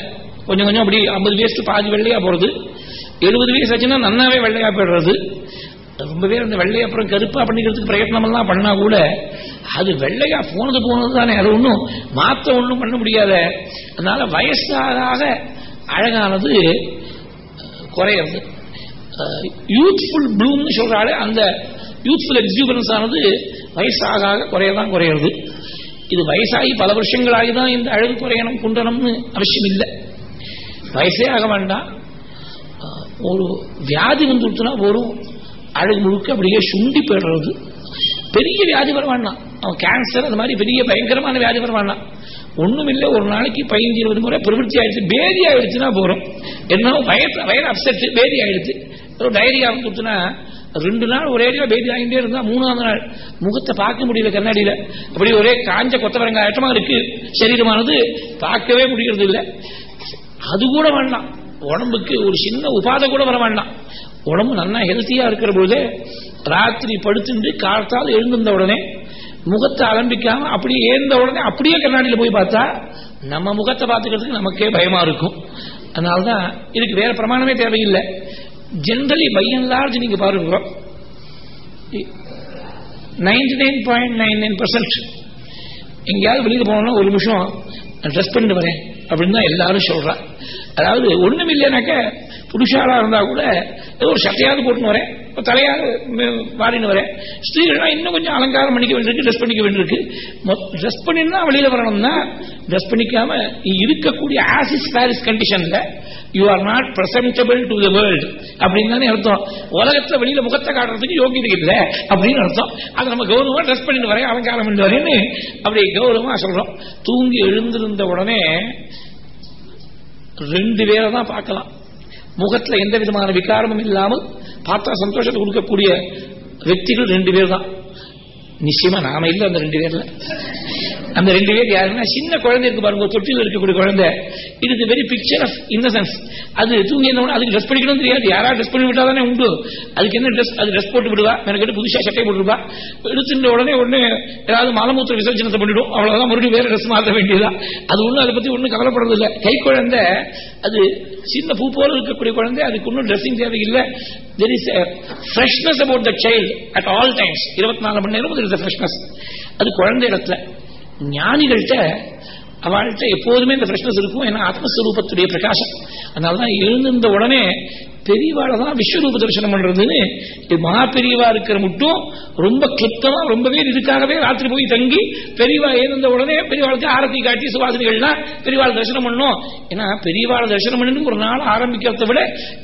கொஞ்சம் கொஞ்சம் அப்படி ஐம்பது வயசுல பாதி வெள்ளையா போறது. எழுபது வயசு ஆச்சுன்னா நன்னாவே வெள்ளையா போயிடுறது. ரொம்பவே அந்த வெள்ளையை அப்புறம் கருப்பா பண்ணிக்கிறதுக்கு பிரயத்னம் எல்லாம் பண்ணா கூட அது வெள்ளையா போனது போனது தானே அது ஒன்றும் மாத்த ஒன்றும் பண்ண முடியாத. அதனால வயசாக அழகானது குறையிறது. யூத்ஃபுல் ப்ளூம்னு சொல்றாரு அந்த யூத்ஃபுல் எக்ஸூபரன்ஸ் ஆனது வயசாக ஆக குறையதான் குறையிறது. இது வயசாகி பல வருஷங்களாகி தான் இந்த அழகு குறையணும் குண்டனம்னு அவசியம் இல்லை வயசே ஆக வேண்டாம். ஒரு வியாதி வந்துடுச்சுன்னா வரும் அழகு முழுக்க அப்படியே சுண்டி போயிடுறது. பெரிய வியாதி வருவான்னா அவன் கேன்சர் அந்த மாதிரி பெரிய பயங்கரமான வியாதி வருவான்னா வேண்டாம் ஒண்ணும் இல்லை ஒரு நாளைக்கு பதினஞ்சு இருபது முறை பிரவிற்த்தி ஆயிடுச்சு பேதி ஆயிடுச்சுன்னா போறோம். என்ன வயசு வயிறு அப்செட் பேதி ஆயிடுச்சு. ஒரு டைரியா வந்துச்சுன்னா ரெண்டு நாள் ஒரே பேதி ஆகிட்டே இருந்தா மூணாவது நாள் முகத்தை பார்க்க முடியல கண்ணாடியில. அப்படி ஒரே காஞ்ச கொத்தவரங்காயட்டமா இருக்கு. சரீரமானது பார்க்கவே முடியறது இல்லை அது கூட வேண்டாம். உடம்புக்கு ஒரு சின்ன உபாதை கூட வர வேண்டாம். உடம்பு நல்லா ஹெல்த்தியா இருக்கிற பொழுது ராத்திரி படுத்துட்டு காலத்தால் எழுந்திருந்த உடனே முகத்தை அலம்பிக்காம அப்படியே ஏந்த உடனே அப்படியே கண்ணாடியில போய் பார்த்தா நம்ம முகத்தை பார்த்துக்கிறதுக்கு நமக்கே பயமா இருக்கும். அதனால்தான் இதுக்கு வேற பிரமாணமே தேவையில்லை. ஜென்ரலி பை அண்ட் லார்ஜ் நீங்க பாருங்க. Ninety nine point nine nine percent எங்கேயாவது வெளியில போனோம்னா ஒரு நிமிஷம் ட்ரெஸ் பண்ணிட்டு வரேன் அப்படின்னு தான் எல்லாரும் சொல்றா அதாவது ஒண்ணும் இல்லைனாக்க புருஷாலா இருந்தா கூட ஏதோ ஒரு சட்டையாவது போட்டுன்னு வரேன். தலையாவது வாடின்னு வரேன். ஸ்திரீகள்லாம் இன்னும் கொஞ்சம் அலங்காரம் பண்ணிக்க வேண்டியிருக்கு ட்ரெஸ் பண்ணிக்க வேண்டியிருக்கு. ட்ரெஸ் பண்ணினா வெளியில வரணும்னா ட்ரெஸ் பண்ணிக்காம இருக்கக்கூடிய ஆசிஸ் பாரிஸ் கண்டிஷன்ல you are not presentable to the world அப்படின்னு தானே அர்த்தம். உலகத்துல வெளியில முகத்தை காட்டுறதுக்கு யோகியதை இல்லை அப்படின்னு அர்த்தம். அதை நம்ம கௌரவமா ட்ரெஸ் பண்ணிட்டு வரேன் அலங்காரம் பண்ணிட்டு வரேன்னு அப்படி கௌரவமா சொல்றோம். தூங்கி எழுந்திருந்த உடனே ரெண்டு பேரை தான் பார்க்கலாம். முகத்துல எந்த விதமான விகாரமும் இல்லாமல் பார்த்தா சந்தோஷத்தை கொடுக்கக்கூடிய வெற்றிகள் ரெண்டு பேர் தான் நிச்சயமா நாம இல்லை அந்த ரெண்டு பேர்ல. அந்த ரெண்டு பேர் யாருன்னா சின்ன குழந்தை இருக்கு பாருங்க தொட்டில் இருக்கக்கூடிய குழந்தை. It is very picture of innocence அது தூங்கி என்ன அதுக்கு ட்ரெஸ் பண்ணிக்கணும் தெரியாது. யாரா ட்ரெஸ் பண்ணி விட்டா தானே உண்டு. அதுக்கு என்ன ட்ரெஸ் அது ட்ரெஸ் போட்டு விடுவா. எனக்கு புதுசா சட்டை போட்டுருவா எடுத்துட்டு உடனே உடனே ஏதாவது மலமூத்திர விசர்ஜனத்தை பண்ணிடும். அவ்வளவுதான். மறுபடியும் வேற ட்ரெஸ் மாற்ற வேண்டியதுதான். அது ஒண்ணும் அதை பத்தி ஒண்ணும் கவலைப்படுறது இல்லை கை குழந்தை அது சின்ன பூ போல இருக்கக்கூடிய குழந்தை. அதுக்கு ஒன்றும் ட்ரெஸ்ஸிங் தேவையில்லை. There is freshness about the child at all times இருபத்தி நாலு மணி நேரம் ஃப்ரெஷ்னஸ் அது குழந்தை இடத்துல. ஞானிகள்கிட்ட அவள்கிட்ட எப்போதுமே இந்த ஃப்ரெஷ்னஸ் இருக்கும். ஏன்னா ஆத்மஸ்வரூபத்துடைய பிரகாசம். அதனாலதான் எழுந்திருந்த உடனே பெரியவாளை தான் விஸ்வரூப தரிசனம் பண்றதுன்னு மகா பெரியவா இருக்கிற மட்டும் ரொம்ப கிளிப்தமா ரொம்பவே இதுக்காகவே ராத்திரி போய் தங்கி பெரியவா எழுந்த உடனே பெரியவாளுக்கு ஆரத்தி காட்டி சுவாசனைகள்லாம் பெரியவாள் தரிசனம் பண்ணணும். ஏன்னா பெரியவாள் தரிசனம் பண்ணு ஒரு நாள் ஆரம்பிக்கிறத விட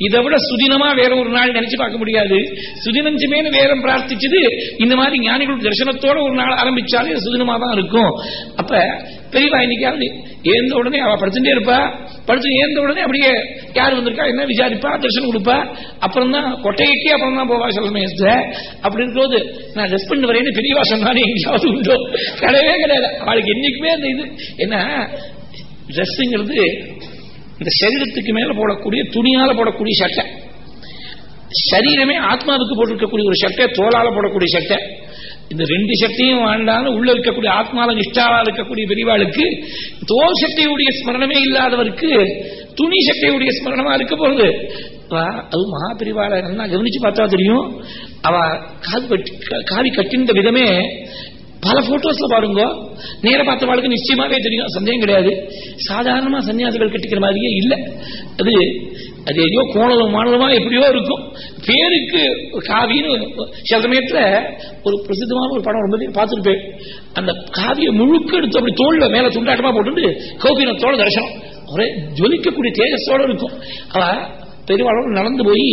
இதை விட சுதினமா வேற ஒரு நாள் நினைச்சு பார்க்க முடியாது. சுதினஞ்சுமேனு வேறம் பிரார்த்திச்சது இந்த மாதிரி ஞானிகள் தரிசனத்தோட ஒரு நாள் ஆரம்பிச்சாலே சுதினமா தான் இருக்கும். அப்ப பெரியவா இன்னைக்காவது ஏந்த உடனே அவ படுத்துட்டே இருப்பா. படுத்து ஏந்த உடனே அப்படியே யார் வந்திருக்கா? என்ன விசாரிப்பா? தரிசனம் கொடுப்பா? அப்புறம் தான் கொட்டைக்கு அப்புறம் தான் போவா சில சமயத்துல அப்படி இருக்கும்போது நான் ட்ரெஸ் பண்ணி வரேன்னு பெரியவா சொன்னானே எங்கேயாவது உண்டோ? கிடையவே கிடையாது. அவளுக்கு என்னைக்குமே அந்த இது என்ன ட்ரெஸ்ஸுங்கிறது இந்த சரீரத்துக்கு மேல போடக்கூடிய துணியால போடக்கூடிய சட்டை. சரீரமே ஆத்மாவுக்கு போட்டிருக்கக்கூடிய ஒரு சட்டை தோலால போடக்கூடிய சட்டை. இந்த ரெண்டு சக்தியும் வாழ்ந்தாலும் உள்ள இருக்கக்கூடிய ஆத்மால நிஷ்டாவா இருக்கக்கூடிய பெரியவாளுக்கு தோல் சக்தியுடைய ஸ்மரணமே இல்லாதவருக்கு துணி சட்டையுடைய ஸ்மரணமா இருக்க போறது. அது மகாபிரிவாள நல்லா கவனிச்சு பார்த்தா தெரியும். அவ காது கட்டி காவி கட்டின விதமே பல போட்டோஸ்ல பாருங்க. நேர பார்த்தவாளுக்கு நிச்சயமாவே தெரியும். சந்தேகம் கிடையாது. சாதாரணமா சன்னியாசிகள் கட்டிக்கிற மாதிரியே இல்லை. அது அது எதையோ கோணலும் மாணவமா எப்படியோ இருக்கும். பேருக்கு காவின்னு சில சமயத்துல ஒரு பிரசித்தமான ஒரு படம் ரொம்ப பார்த்துருப்பேன். அந்த காவியை முழுக்க எடுத்து அப்படி தோல்ல மேல துண்டாட்டமா போட்டு கௌபீனத்தோட தரிசனம். ஒரே ஜொலிக்கக்கூடிய தேஜஸோடு இருக்கும். அவ பெருவாளோடு நடந்து போய்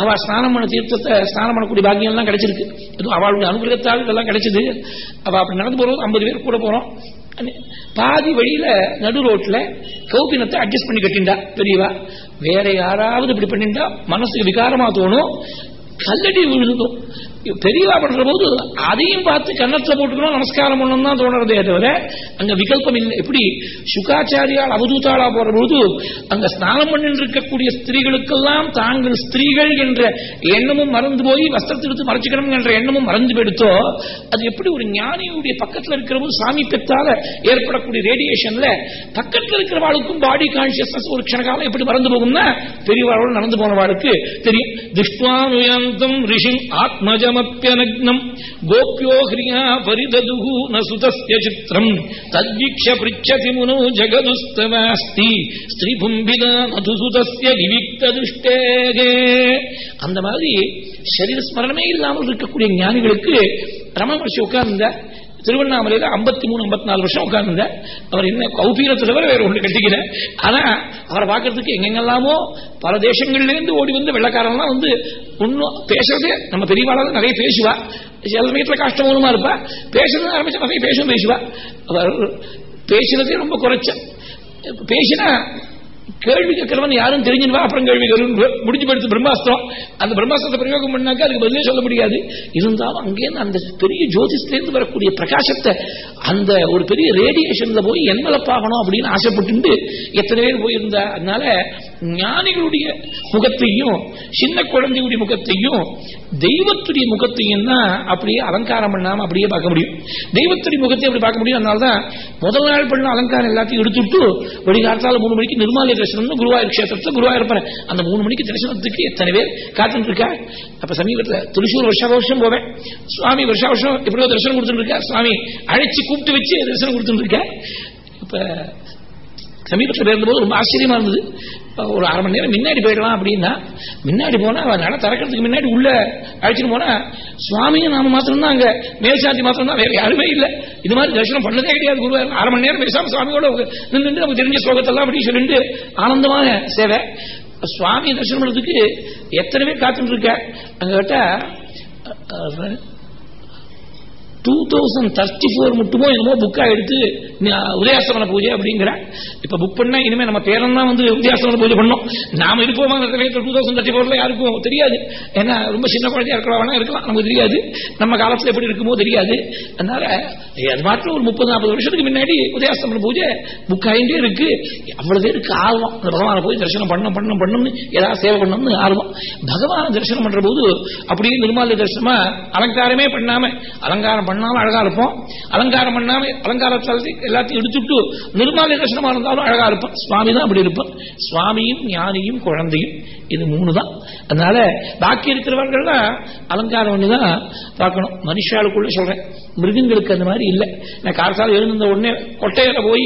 அவ ஸ்நானம் பண்ண தீர்த்தத்தை ஸ்நானம் பண்ணக்கூடிய பாக்கியம் கிடைச்சிருக்கு. எதுவும் அவளுடைய அனுகிரகத்தால் இதெல்லாம் கிடைச்சது. அவ அப்படி நடந்து போறோம் ஐம்பது பேர் கூட போறோம். பாதி வழியில நடு ரோட்ல கௌபினத்தை அட்ஜஸ்ட் பண்ணி கட்டிண்டா பெரியவா. வேற யாராவது இப்படி பண்ணிண்டா மனசுக்கு விகாரமா தோணும். கல்லடி விழுந்தோம் பெரியவா பண்ற போது அதையும் பார்த்து கன்னத்துல போட்டுக்கணும் நமஸ்காரம் பண்ணணும் தான் தோணுறதே தவிர அங்க விகல்பம் இல்லை. எப்படி? சுகாச்சாரியால் அவதூத்தாளா போற போது அங்க ஸ்நானம் பண்ணிட்டு இருக்கக்கூடிய ஸ்திரீகளுக்கெல்லாம் தாங்கள் ஸ்திரீகள் என்ற எண்ணமும் மறந்து போய் வஸ்திரத்தை எடுத்து மறைச்சிக்கணும் என்ற எண்ணமும் மறந்து போயிடுத்தோ அது எப்படி ஒரு ஞானியுடைய பக்கத்துல இருக்கிற போது சாமி பெத்தால ஏற்படக்கூடிய ரேடியேஷன்ல பக்கத்துல இருக்கிறவாளுக்கும் பாடி கான்சியஸ்னஸ் ஒரு க்ஷணகாலம் எப்படி மறந்து போகும்னா பெரியவாளோட நடந்து போனவாளுக்கு தெரியும். திருஷ்டுவானுயந்தம் ரிஷிம் ஆத்மஜமப்பியனக்னம் கோப்யோ ஹிரியா பரிததுகு ந சுதஸ்ய சித்திரம் தத்வீக்ஷ பிருச்சதி முனோ ஜகதுஸ்தவாஸ்தி ஸ்ரீபும்பிதா மதுசுதஸ்ய விவிக்த துஷ்டேகே அந்த மாதிரி சரீர ஸ்மரணமே இல்லாமல் இருக்கக்கூடிய ஞானிகளுக்கு ரமண மகர்ஷி உட்கார்ந்த திருவண்ணாமலையில் ஐம்பத்தி மூணு ஐம்பத்தி நாலு வருஷம் உட்கார்ந்த அவர் என்ன கௌபீரத்தை தவிர வேற ஒன்று கட்டிக்கல ஆனால் அவரை பார்க்கறதுக்கு எங்கெங்கெல்லாமோ பல தேசங்கள்லேருந்து ஓடி வந்து வெள்ளக்காரன்லாம் வந்து ஒன்றும் பேசுறதே நம்ம பெரியவாளால நிறைய பேசுவா. சில கஷ்டம் மூலமாக இருப்பா. பேசுறது ஆரம்பிச்சா நிறைய பேசும் பேசுவா. அவர் பேசுறதே ரொம்ப குறைச்ச பேசினா கேள்வி கேட்கிறவன் யாரும் தெரிஞ்சுவா அப்புறம் கேள்வி கேட்கணும் முடிஞ்சு போயிடுத்து பிரம்மாஸ்திரம். அந்த பிரம்மாஸ்திரத்தை பிரயோகம் பண்ணாக்கா அதுக்கு பதிலே சொல்ல முடியாது. இருந்தாலும் அங்கேருந்து அந்த பெரிய ஜோதிஷத்திலேருந்து வரக்கூடிய பிரகாசத்தை அந்த ஒரு பெரிய ரேடியேஷன்ல போய் என்வலப்பாகணும் அப்படின்னு ஆசைப்பட்டு எத்தனை பேர் போயிருந்தா அதனால ஞானிகளுடைய முகத்தையும் சின்ன குழந்தையுடைய முகத்தையும் தெய்வத்துடைய முகத்தையும் தான் அப்படியே அலங்காரம் பண்ணாம அப்படியே பார்க்க முடியும். தெய்வத்துடைய முகத்தை அப்படி பார்க்க முடியும். அதனாலதான் முதல் நாள் பண்ண அலங்காரம் எல்லாத்தையும் எடுத்துட்டு வெளிகாலத்தால மூணு மணிக்கு நிர்மாலய தரிசனம் குருவாயூர் கஷேத்திரத்தில் குருவாயூர் அந்த மூணு மணிக்கு தரிசனத்துக்கு எத்தனை பேர் காத்துட்டு இருக்கா? அப்ப சமீபத்தில் திருச்சூர் வருஷா வருஷம் போவேன். சுவாமி வருஷா வருஷம் எப்படியோ தரிசனம் கொடுத்துட்டு இருக்கா சுவாமி அழைச்சி கூப்பிட்டு வச்சு தரிசனம் கொடுத்துட்டு இருக்கா இப்ப சமீபத்தில் இருந்தபோது ரொம்ப ஆச்சரியமா இருந்தது. ஒரு அரை மணி நேரம் முன்னாடி போயிடலாம் அப்படின்னா முன்னாடி போனா அவன் நட திறக்கிறதுக்கு முன்னாடி உள்ள அழைச்சிட்டு போனா சுவாமியும் நாம மாத்திரம்தான் அங்கே. அங்க மேல்சாந்தி மாத்திரம்தான் வேற யாருமே இல்லை. இது மாதிரி தரிசனம் பண்ணதே கிடையாது குருவார் அரை மணி நேரம் பேசாம சுவாமியோட நின்று நமக்கு தெரிஞ்ச ஸ்லோகத்தெல்லாம் அப்படின்னு சொல்லிட்டு ஆனந்தமான சேவை. சுவாமி தரிசனம் பண்ணுறதுக்கு எத்தனை பேர் காத்துட்டு இருக்க? அங்க கேட்டா டூ தௌசண்ட் தேர்ட்டி ஃபோர் மட்டுமோ என்னமோ புக்கா எடுத்து உதயாசமன பூஜை அப்படிங்கிற இப்போ புக் பண்ணா இனிமேல் நம்ம பேரன் தான் வந்து உதயாசமன பூஜை பண்ணோம் நாம இருப்போமா டூ தௌசண்ட் தேர்ட்டி ஃபோர்ல யாருக்கும் தெரியாது. ஏன்னா ரொம்ப சின்ன குழந்தையா இருக்கிறவனா இருக்கலாம் நமக்கு தெரியாது. நம்ம காலத்தில் எப்படி இருக்குமோ தெரியாது. அதனால அது மாத்திரம் ஒரு முப்பது நாற்பது வருஷத்துக்கு முன்னாடி உதயாசமன பூஜை புக் ஆகிட்டே இருக்கு. அவ்வளவு பேருக்கு ஆர்வம். அந்த பகவானை போய் தரிசனம் பண்ணணும் பண்ணணும் பண்ணணும்னு ஏதாவது சேவை பண்ணணும்னு ஆர்வம். பகவானை தரிசனம் பண்ற போது அப்படியே நிர்மாலய தரிசனமா அலங்காரமே பண்ணாமல் அலங்காரம் பண்ணாம அழகா இருப்போம். அலங்காரம் பண்ணாம அலங்காரத்தால் எல்லாத்தையும் எடுத்துட்டு நிர்மாலய தரிசனமா இருந்தாலும் அழகா இருப்போம் சுவாமி தான் அப்படி இருப்போம் சுவாமியும் ஞானியும் குழந்தையும் இது மூணு தான். அதனால பாக்கி இருக்கிறவர்கள்லாம் அலங்காரம் ஒண்ணுதான் பார்க்கணும். மனுஷாளுக்குள்ள சொல்றேன். மிருகங்களுக்கு அந்த மாதிரி இல்லை. நான் காரத்தால் எழுந்த உடனே கொட்டையில போய்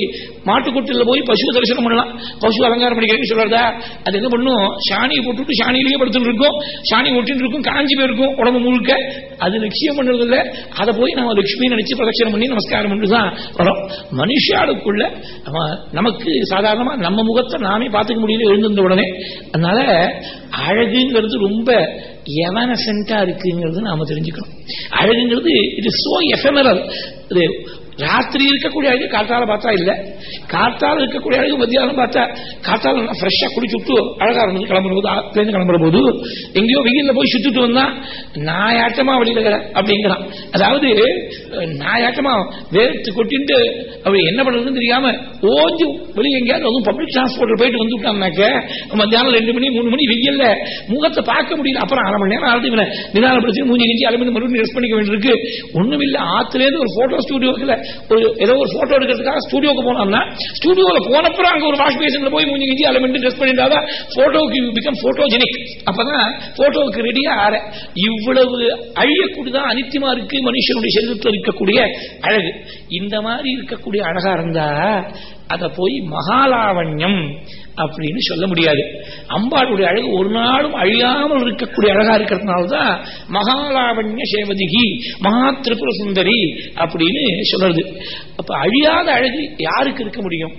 மாட்டுக்கொட்டில போய் பசு தரிசனம் பண்ணலாம். பசு அலங்காரம் பண்ணிக்கிறேன்னு சொல்றதா? அது என்ன பண்ணும்? சாணியை போட்டுட்டு சாணியிலேயே படுத்துட்டு இருக்கும். சாணி ஒட்டின்னு இருக்கும். காஞ்சி போயிருக்கும். உடம்பு முழுக்க. அது லட்சியம் பண்றது இல்லை அதை போய் நம்ம லட்சுமி நினைச்சு பிரதட்சணம் பண்ணி நமஸ்காரம் பண்ணிட்டுதான் வரோம். மனுஷாளுக்குள்ள நமக்கு சாதாரணமா நம்ம முகத்தை நாமே பார்த்துக்க முடியல எழுந்திருந்த உடனே. அதனால அழகுங்கிறது ரொம்ப எவனசென்டா இருக்குங்கிறது நாம தெரிஞ்சுக்கணும். அழகுங்கிறது இது சோ எஃபெமரல் இது ராத்திரி இருக்கக்கூடிய அழகு காற்றால பார்த்தா இல்ல. காற்றால இருக்கக்கூடிய அழகு மத்தியானம் பார்த்தா காற்றால ஃப்ரெஷ்ஷா குடிச்சுட்டு அழகா இருந்து கிளம்புற போது ஆத்துலேருந்து கிளம்புற போது எங்கேயோ வெயில்ல போய் சுத்திட்டு வந்தா நாயாட்டமா வழியில அப்படிங்கிறான். அதாவது நாயாட்டமா வேர்த்து கொட்டிட்டு அப்படி என்ன பண்றதுன்னு தெரியாம ஓஞ்சு வெளியே எங்கேயாவது வந்து பப்ளிக் டிரான்ஸ்போர்ட்ல போயிட்டு வந்து மத்தியானம் ரெண்டு மணி மூணு மணி வெயில்ல முகத்தை பார்க்க முடியல. அப்புறம் அரை மணி நேரம் ஆறு நிதானப்படுத்தி மூஞ்சி கிஞ்சி அலுமினி மறுபடியும் ரெஸ்ட் பண்ணிக்க வேண்டியிருக்கு. ஒண்ணும் இல்ல ஆத்துலேருந்து ஒரு போட்டோ ஸ்டுடியோக்குல ஒரு ஏதோ ஒரு போட்டோ எடுக்கிறதுக்காக ஸ்டுடியோக்கு போனோம்னா ஸ்டுடியோவில் போனப்புறம் அங்க ஒரு வாஷ் பேஷன்ல போய் மூஞ்சி கிஞ்சி அலுமினி ட்ரெஸ் பண்ணிட்டாதான் போட்டோக்கு பிகம் போட்டோஜெனிக் அப்பதான் போட்டோவுக்கு ரெடியா ஆற. இவ்வளவு அழியக்கூடியதான் அனித்தியமா இருக்கு மனுஷனுடைய சரீரத்தில் இருக்கக்கூடிய அழகு. இந்த மாதிரி இருக்கக்கூடிய அழகா இருந்தா அத போய் மகாலாவண்யம் அப்படின்னு சொல்ல முடியாது. அம்பாளுடைய அழகு ஒரு நாளும் அழியாமல் இருக்கக்கூடிய அழகா இருக்கிறதுனாலதான் மகாலாவண்ய சேவதிகி மகா திரிபுர சுந்தரி அப்படின்னு சொல்றது. அப்ப அழியாத அழகு யாருக்கு இருக்க முடியும்?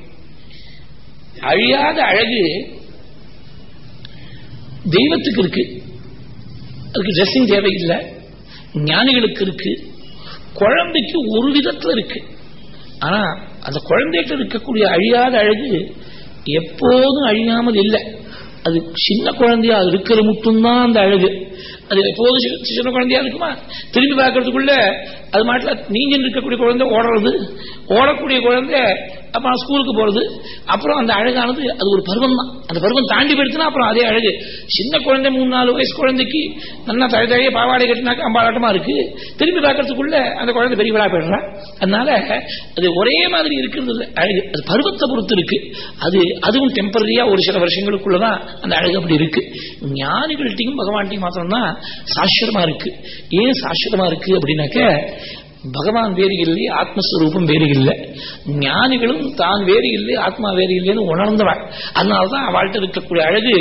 அழியாத அழகு தெய்வத்துக்கு இருக்கு. அதுக்கு ட்ரெஸ்ஸிங் தேவையில்லை. ஞானிகளுக்கு இருக்கு. குழந்தைக்கு ஒரு விதத்துல இருக்கு. ஆனா அந்த குழந்தைகிட்ட இருக்கக்கூடிய அழியாத அழகு எப்போதும் அழியாமல் இல்லை. அது சின்ன குழந்தையா இருக்கிற மட்டும்தான் அந்த அழகு. அது எப்போதும் சின்ன குழந்தையா இருக்குமா? திரும்பி பார்க்கறதுக்குள்ள அது மாட்டில் நீங்க இருக்கக்கூடிய குழந்தை ஓடுறது. ஓடக்கூடிய குழந்தை அப்ப ஸ்கூலுக்கு போறது. அப்புறம் அந்த அழகானது அது ஒரு பருவம் தான் அந்த பருவம் தாண்டி போயிடுச்சுன்னா அப்புறம் அதே அழகு. சின்ன குழந்தை மூணு நாலு வயசு குழந்தைக்கு நல்லா தழை தழைய பாவாடை கட்டினாக்க அம்பாலாட்டமா இருக்கு. திரும்பி பார்க்கறதுக்குள்ள அந்த குழந்தை பெரியவளா போயிடுறான் அதனால அது ஒரே மாதிரி இருக்கிறது இல்லை. அழகு. அது பருவத்தை பொறுத்து இருக்கு. அது அதுவும் டெம்பரரியா ஒரு சில வருஷங்களுக்குள்ளதான் அந்த அழகு அப்படி இருக்கு. ஞானிகள்ட்டையும் பகவான்ட்டையும் மாத்திரம்தான் சாஸ்வரமா இருக்கு. ஏன் சாஸ்வரமா இருக்கு அப்படின்னாக்க பகவான் வேறு இல்லை ஆத்மஸ்வரூபம் வேறு இல்லை ஞானிகளும் தான் வேறு இல்லை ஆத்மா வேறு இல்லைன்னு உணர்ந்தவள் அதனால்தான் அவள்கிட்ட இருக்கக்கூடிய அழகு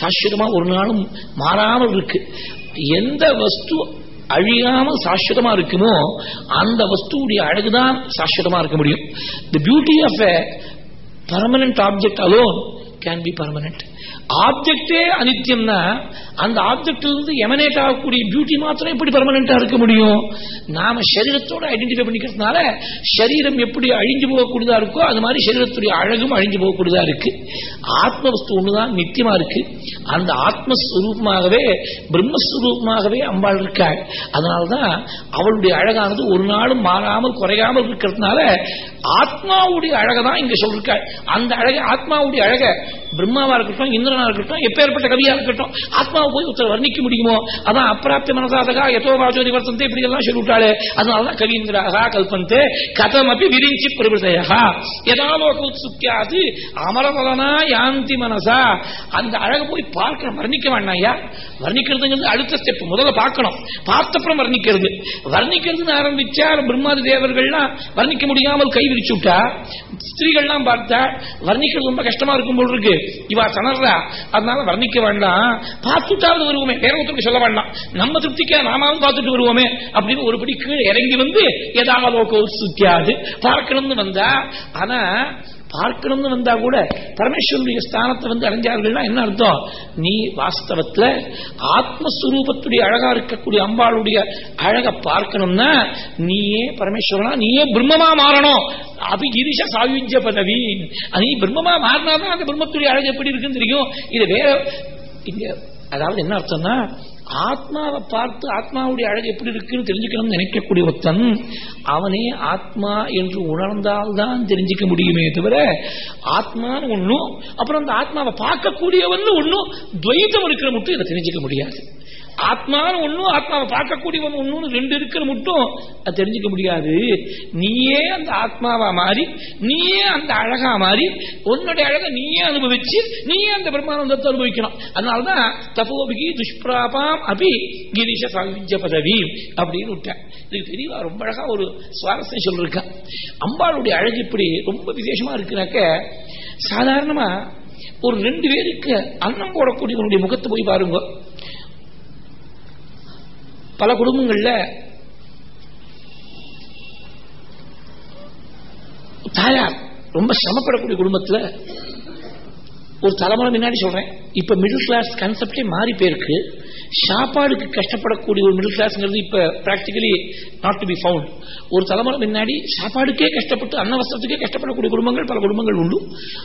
சாஸ்வதமா ஒரு நாளும் மாறாமல் இருக்கு. எந்த வஸ்து அழியாமல் சாஸ்வதமா இருக்குமோ அந்த வஸ்துவுடைய அழகுதான் சாஸ்வதமா இருக்க முடியும். The beauty of a permanent object alone can be permanent ஆப்ஜெக்டே அனித்தியம்னா அந்த ஆப்ஜெக்ட் இருந்து எமனேட் ஆகக்கூடிய பியூட்டி மாத்திரம் எப்படி பர்மனண்டா இருக்க முடியும்? நாம சரீரத்தோட ஐடென்டிஃபை பண்ணிக்கிறதுனால சரீரம் எப்படி அழிஞ்சு போகக்கூடியதா இருக்கோ அது மாதிரி சரீரத்துடைய அழகும் அழிஞ்சு போகக்கூடியதா இருக்கு. ஆத்ம வஸ்து ஒண்ணுதான் நித்தியமா இருக்கு. அந்த ஆத்மஸ்வரூபமாகவே பிரம்மஸ்வரூபமாகவே அம்பாள் இருக்காள். அதனால்தான் அவளுடைய அழகானது ஒரு நாளும் மாறாமல் குறையாமல் இருக்கிறதுனால ஆத்மாவுடைய அழகை தான் இங்க சொல்லிருக்காள். அந்த அழகை ஆத்மாவுடைய அழகை பிரம்மாவா இருக்கட்டும் இந்திரனா இருக்கட்டும் எப்பேற்பட்ட கவியா இருக்கட்டும் ஆத்மாவை போய் ஒருத்தர் வர்ணிக்க முடியுமோ அதான் அப்பிராப்தி மனசாதகா எதோ வாஜோதி வர்த்தந்தே இப்படி எல்லாம் சொல்லிவிட்டாளே. அதனாலதான் கவீந்திராகா கல்பந்தே கதம் அப்படி விரிஞ்சி பிரபுதையா எதாலோக உத்சுக்கியாது அமரவலனா யாந்தி மனசா. அந்த அழக போய் பார்க்க வர்ணிக்க வேண்டாம்யா வர்ணிக்கிறதுங்கிறது அடுத்த ஸ்டெப் முதல்ல பார்க்கணும். பார்த்தப்புறம் வர்ணிக்கிறது. வர்ணிக்கிறதுன்னு ஆரம்பிச்சா பிரம்மாதி தேவர்கள்லாம் வர்ணிக்க முடியாமல் கை விரிச்சு விட்டா ஸ்திரீகள்லாம் பார்த்தா வர்ணிக்கிறது ரொம்ப கஷ்டமா இருக்கும் போல் இருக்கு. இவா தணர்றா அதனால வர்ணிக்க வேண்டாம். பார்த்துட்டாவது வருவோமே. வேற ஒருத்தருக்கு சொல்ல வேண்டாம். நம்ம திருப்திக்கா நாமாவும் பார்த்துட்டு வருவோமே. அப்படின்னு ஒருபடி கீழே இறங்கி வந்து ஏதாவது சுத்தியாது. பார்க்கணும்னு வந்தா ஆனா பார்க்கணும்னு வந்தா கூட பரமேஸ்வரனுடைய ஸ்தானத்தை வந்து அடைஞ்சார்கள்னா என்ன அர்த்தம்? நீ வாஸ்தவத்துல ஆத்மஸ்வரூபத்துடைய அழகா இருக்கக்கூடிய அம்பாளுடைய அழக பார்க்கணும்னா நீயே பரமேஸ்வரனா நீயே பிரம்மமா மாறணும். அபிகிரிஷ சாயுஜ்ய பதவி. நீ பிரம்மமா மாறினாதான் அந்த பிரம்மத்துடைய அழகு எப்படி இருக்குன்னு தெரியும். இது வேற இங்க அதாவது என்ன அர்த்தம்னா ஆத்மாவை பார்த்து ஆத்மாவுடைய அழகு எப்படி இருக்குன்னு தெரிஞ்சுக்கணும்னு நினைக்கக்கூடிய ஒருத்தன் அவனே ஆத்மா என்று உணர்ந்தால்தான் தெரிஞ்சுக்க முடியுமே தவிர ஆத்மான்னு ஒண்ணும் அப்புறம் அந்த ஆத்மாவை பார்க்கக்கூடியவன் ஒன்றும் துவைத்தம் இருக்கிற மட்டும் இதை தெரிஞ்சுக்க முடியாது. ஆத்மான்னு ஒன்னும் ஆத்மாவை பார்க்கக்கூடியவன் ஒன்னும் ரெண்டு இருக்கிற மட்டும் அது தெரிஞ்சுக்க முடியாது. நீயே அந்த ஆத்மாவா மாறி நீயே அந்த அழகா மாறி உன்னுடைய அழகை நீயே அனுபவிச்சு நீயே அந்த பிரம்மானந்தத்தை அனுபவிக்கணும். அதனாலதான் தபோபிகி துஷ்பிராபாம் அபி கிரீஷ சாயுஜ்ய பதவி அப்படின்னு விட்டேன். இது தெரியவா ரொம்ப அழகா ஒரு சுவாரஸ்யம் சொல்லிருக்கேன் அம்பாளுடைய அழகு இப்படி ரொம்ப விசேஷமா இருக்குனாக்க சாதாரணமா ஒரு ரெண்டு பேருக்கு அன்னம் போடக்கூடியவனுடைய முகத்தை போய் பாருங்க. பல குடும்பங்கள்ல தாயார் ரொம்ப சிரமப்படக்கூடிய குடும்பத்துல ஒரு தலைமுறை முன்னாடி சொல்றேன். இப்ப மிடில் கிளாஸ் கான்செப்டே மாறி போயிருக்கு. சாப்பாடுக்கு கஷ்டப்படக்கூடிய ஒரு மிடில் கிளாஸ்ங்கிறது இப்ப practically not to be found ஒரு தலைமுறை முன்னாடி சாப்பாடுக்கே கஷ்டப்பட்டு அன்னவஸ்திரத்துக்கே கஷ்டப்படக்கூடிய குடும்பங்கள் பல குடும்பங்கள் உண்டு.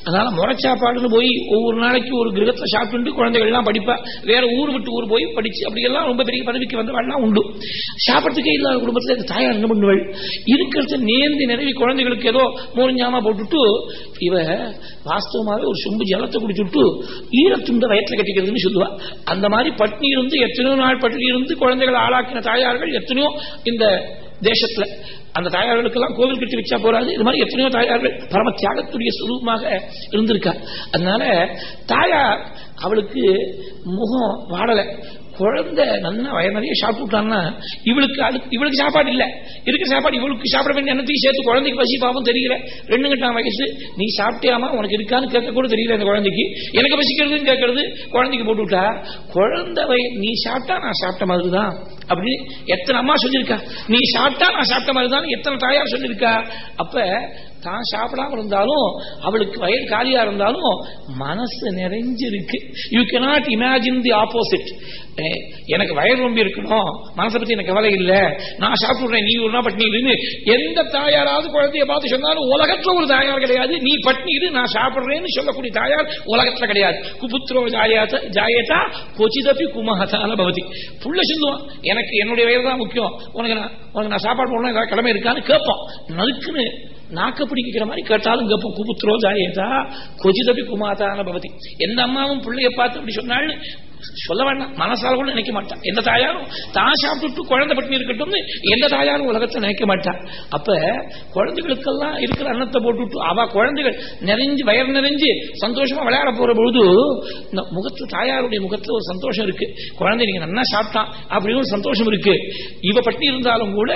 அதனால முறை சாப்பாடுன்னு போய் ஒவ்வொரு நாளைக்கு ஒரு கிரகத்துல சாப்பிட்டு குழந்தைகள்லாம் படிப்பா வேற ஊர் விட்டு ஊர் போய் படிச்சு அப்படியெல்லாம் ரொம்ப பெரிய பதவிக்கு வந்தவள்லாம் உண்டு. சாப்பிட்றதுக்கே இல்லாத குடும்பத்துல இந்த தாயார் என்ன பண்ணுவாள்? இருக்கிறத நேர்ந்து நினைவி குழந்தைகளுக்கு ஏதோ மூறிஞ்சாமா போட்டுட்டு இவ வாஸ்தவமாவே ஒரு சொம்பு ஜலத்தை குடிச்சுட்டு ஈரத்துண்ட வயத்துல கட்டிக்கிறதுன்னு சொல்லுவா. அந்த மாதிரி பட்னி இருந்து எத்தனையோ நாள் பற்றி இருந்து குழந்தைகளை ஆளாக்கின தாயார்கள் எத்தனையோ இந்த தேசத்துல. அந்த தாயார்களுக்கெல்லாம் கோவில் கட்டி வச்சா போறாது. இது மாதிரி எத்தனையோ தாயார்கள் பரம தியாகத்துடைய சுரூபமாக இருந்திருக்கா அதனால தாயார் அவளுக்கு முகம் வாடலை. குழந்தை நல்லா வயது நிறைய சாப்பிட்டுட்டான்னா இவளுக்கு அது இவளுக்கு சாப்பாடு இல்லை. இருக்கிற சாப்பாடு இவளுக்கு சாப்பிட வேண்டிய எண்ணத்தையும் சேர்த்து குழந்தைக்கு பசி பாவம் தெரியல. ரெண்டு கட்டாம் வயசு. நீ சாப்பிட்டியாமா? உனக்கு இருக்கான்னு கேட்க கூட தெரியல அந்த குழந்தைக்கு. எனக்கு பசிக்கிறதுன்னு கேட்கறது குழந்தைக்கு போட்டு விட்டா? குழந்தை வய நீ சாப்பிட்டா நான் சாப்பிட்ட மாதிரி தான் அப்படின்னு எத்தனை அம்மா சொல்லியிருக்கா? நீ சாப்பிட்டா நான் சாப்பிட்ட மாதிரி தான் எத்தனை தாயார் சொல்லியிருக்கா? அப்ப தான் சாப்பிடாம இருந்தாலும் அவளுக்கு வயல் காலியா இருந்தாலும் மனசு நிறைஞ்சிருக்கு. You cannot imagine the opposite எனக்கு வயல் ரொம்ப இருக்கணும். மனசை பத்தி எனக்கு கவலை இல்லை. நான் சாப்பிடுறேன் நீ ஒரு பட்னி இருன்னு எந்த தாயாராவது குழந்தைய பார்த்து சொன்னாலும் உலகத்துல ஒரு தாயார் கிடையாது. நீ பட்னி இரு நான் சாப்பிடுறேன்னு சொல்லக்கூடிய தாயார் உலகத்துல கிடையாது. குபுத்ரோ ஜாயாத ஜாயதா கொச்சிதப்பி குமஹதான பவதி. புள்ள சொல்லுவான் எனக்கு என்னுடைய வயிறு தான் முக்கியம். உனக்கு நான் உனக்கு நான் சாப்பாடு போடணும் ஏதாவது கடமை இருக்கான்னு கேட்பான். நறுக்குன்னு நாக்க பிடிக்கிற மாதிரி கேட்டாலும் கேட்போம் குபுத்ரோ ஜாயேதா கொஜிதபி குமாதான பவதி. எந்த அம்மாவும் பிள்ளைய பார்த்து அப்படி சொன்னாள் சொல்ல வேண்டாம் மனசால கூட நினைக்க மாட்டான் எந்த தாயாரும் தான் சாப்பிட்டு குழந்தை பட்டினி இருக்கட்டும் எந்த தாயாரும் உலகத்தை நினைக்க மாட்டான் அப்ப குழந்தைகளுக்கெல்லாம் இருக்கிற அன்னத்தை போட்டுட்டு அவ குழந்தைகள் நிறைஞ்சு வயர் நிறைஞ்சு சந்தோஷமா விளையாட போற பொழுது இந்த முகத்து தாயாருடைய முகத்துல ஒரு சந்தோஷம் இருக்கு. குழந்தை நீங்க நல்லா சாப்பிட்டான் அப்படின்னு ஒரு சந்தோஷம் இருக்கு. இவ பட்டினி இருந்தாலும் கூட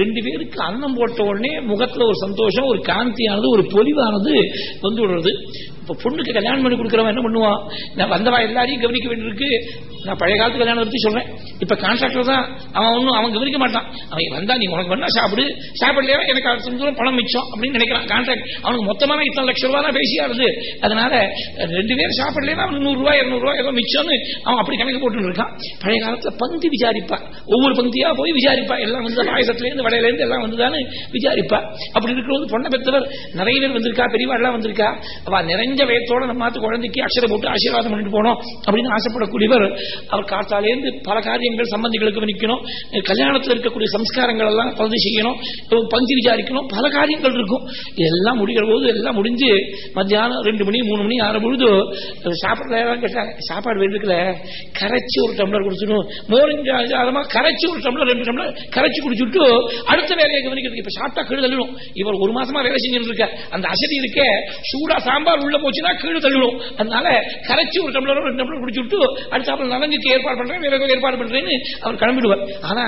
ரெண்டு பேருக்கு அன்னம் போட்ட உடனே முகத்துல ஒரு சந்தோஷம் ஒரு காந்தியானது ஒரு பொலிவானது வந்து விடுறது. இப்ப பொண்ணுக்கு கல்யாணம் பண்ணி கொடுக்குறவன் என்ன பண்ணுவான்? வந்தவா எல்லாரையும் கவனிக்க வேண்டியிருக்கு. நான் பழைய காலத்து கல்யாணம் பத்தி சொல்றேன். இப்ப கான்ட்ராக்டர் தான் அவன் ஒன்றும் அவன் கவனிக்க மாட்டான். அவன் வந்தா நீ உனக்கு வேணா சாப்பிடு. சாப்பிடலையா? எனக்கு அடுத்த தூரம் பணம் மிச்சம் அப்படின்னு நினைக்கிறான். கான்ட்ராக்ட் அவனுக்கு மொத்தமான இத்தனை லட்சம் ரூபா தான் பேசியா இருந்து அதனால ரெண்டு பேரும் சாப்பிடலையா அவன் நூறு ரூபாய் இருநூறு ரூபாய் ஏதோ மிச்சம்னு அவன் அப்படி கணக்கு போட்டு இருக்கான். பழைய காலத்துல பங்கு விசாரிப்பா ஒவ்வொரு பந்தியா போய் விசாரிப்பா எல்லாம் வந்து பாயசத்திலேருந்து வடையிலேருந்து எல்லாம் வந்துதானு விசாரிப்பா அப்படி இருக்கிறது பொண்ணை பெற்றவர் நிறைய பேர் வந்திருக்கா பெரியவாள்லாம் வந்திருக்கா. அவ நிறைஞ்ச வயத்தோட நம்ம குழந்தைக்கு அக்ஷரம் போட்டு ஆசீர்வாதம் பண்ணிட்டு போனோம் அப்படின்னு ஆசைப்படக்கூடியவர் அவர் காத்தாலேருந்து பல காரியங்கள் சம்பந்திகளுக்கு நிற்கணும் கல்யாணத்தில் இருக்கக்கூடிய சம்ஸ்காரங்கள் எல்லாம் பகுதி செய்யணும் பங்கு விசாரிக்கணும் பல காரியங்கள் இருக்கும். எல்லாம் முடிகிற போது எல்லாம் முடிஞ்சு மத்தியானம் ரெண்டு மணி மூணு மணி ஆறு பொழுது சாப்பிட்றதான் கேட்டாங்க சாப்பாடு வேண்டுக்கல கரைச்சி ஒரு டம்ளர் குடிச்சிடும் மோரிஞ்ச அதமா கரைச்சி ஒரு டம்ளர் ரெண்டு டம்ளர் கரைச்சி குடிச்சுட்டு அடுத்த வேலையை கவனிக்கிறது இப்ப சாப்பிட்டா கீழே தள்ளிடும். இவர் ஒரு மாசமா வேலை செஞ்சுட்டு இருக்க அந்த அசதி இருக்க. சூடா சாம்பார் உள்ள போச்சுன்னா கீழே தள்ளிடும். அதனால கரைச்சி ஒரு டம்ளர் ரெண்டு டம்ளர் குடிச்சுட்டு அடுத்தாப்புல நலங்குக்கு ஏற்பாடு பண்றேன் வேற ஏதோ ஏற்பாடு பண்றேன்னு அவர் கிளம்பிடுவார். ஆனா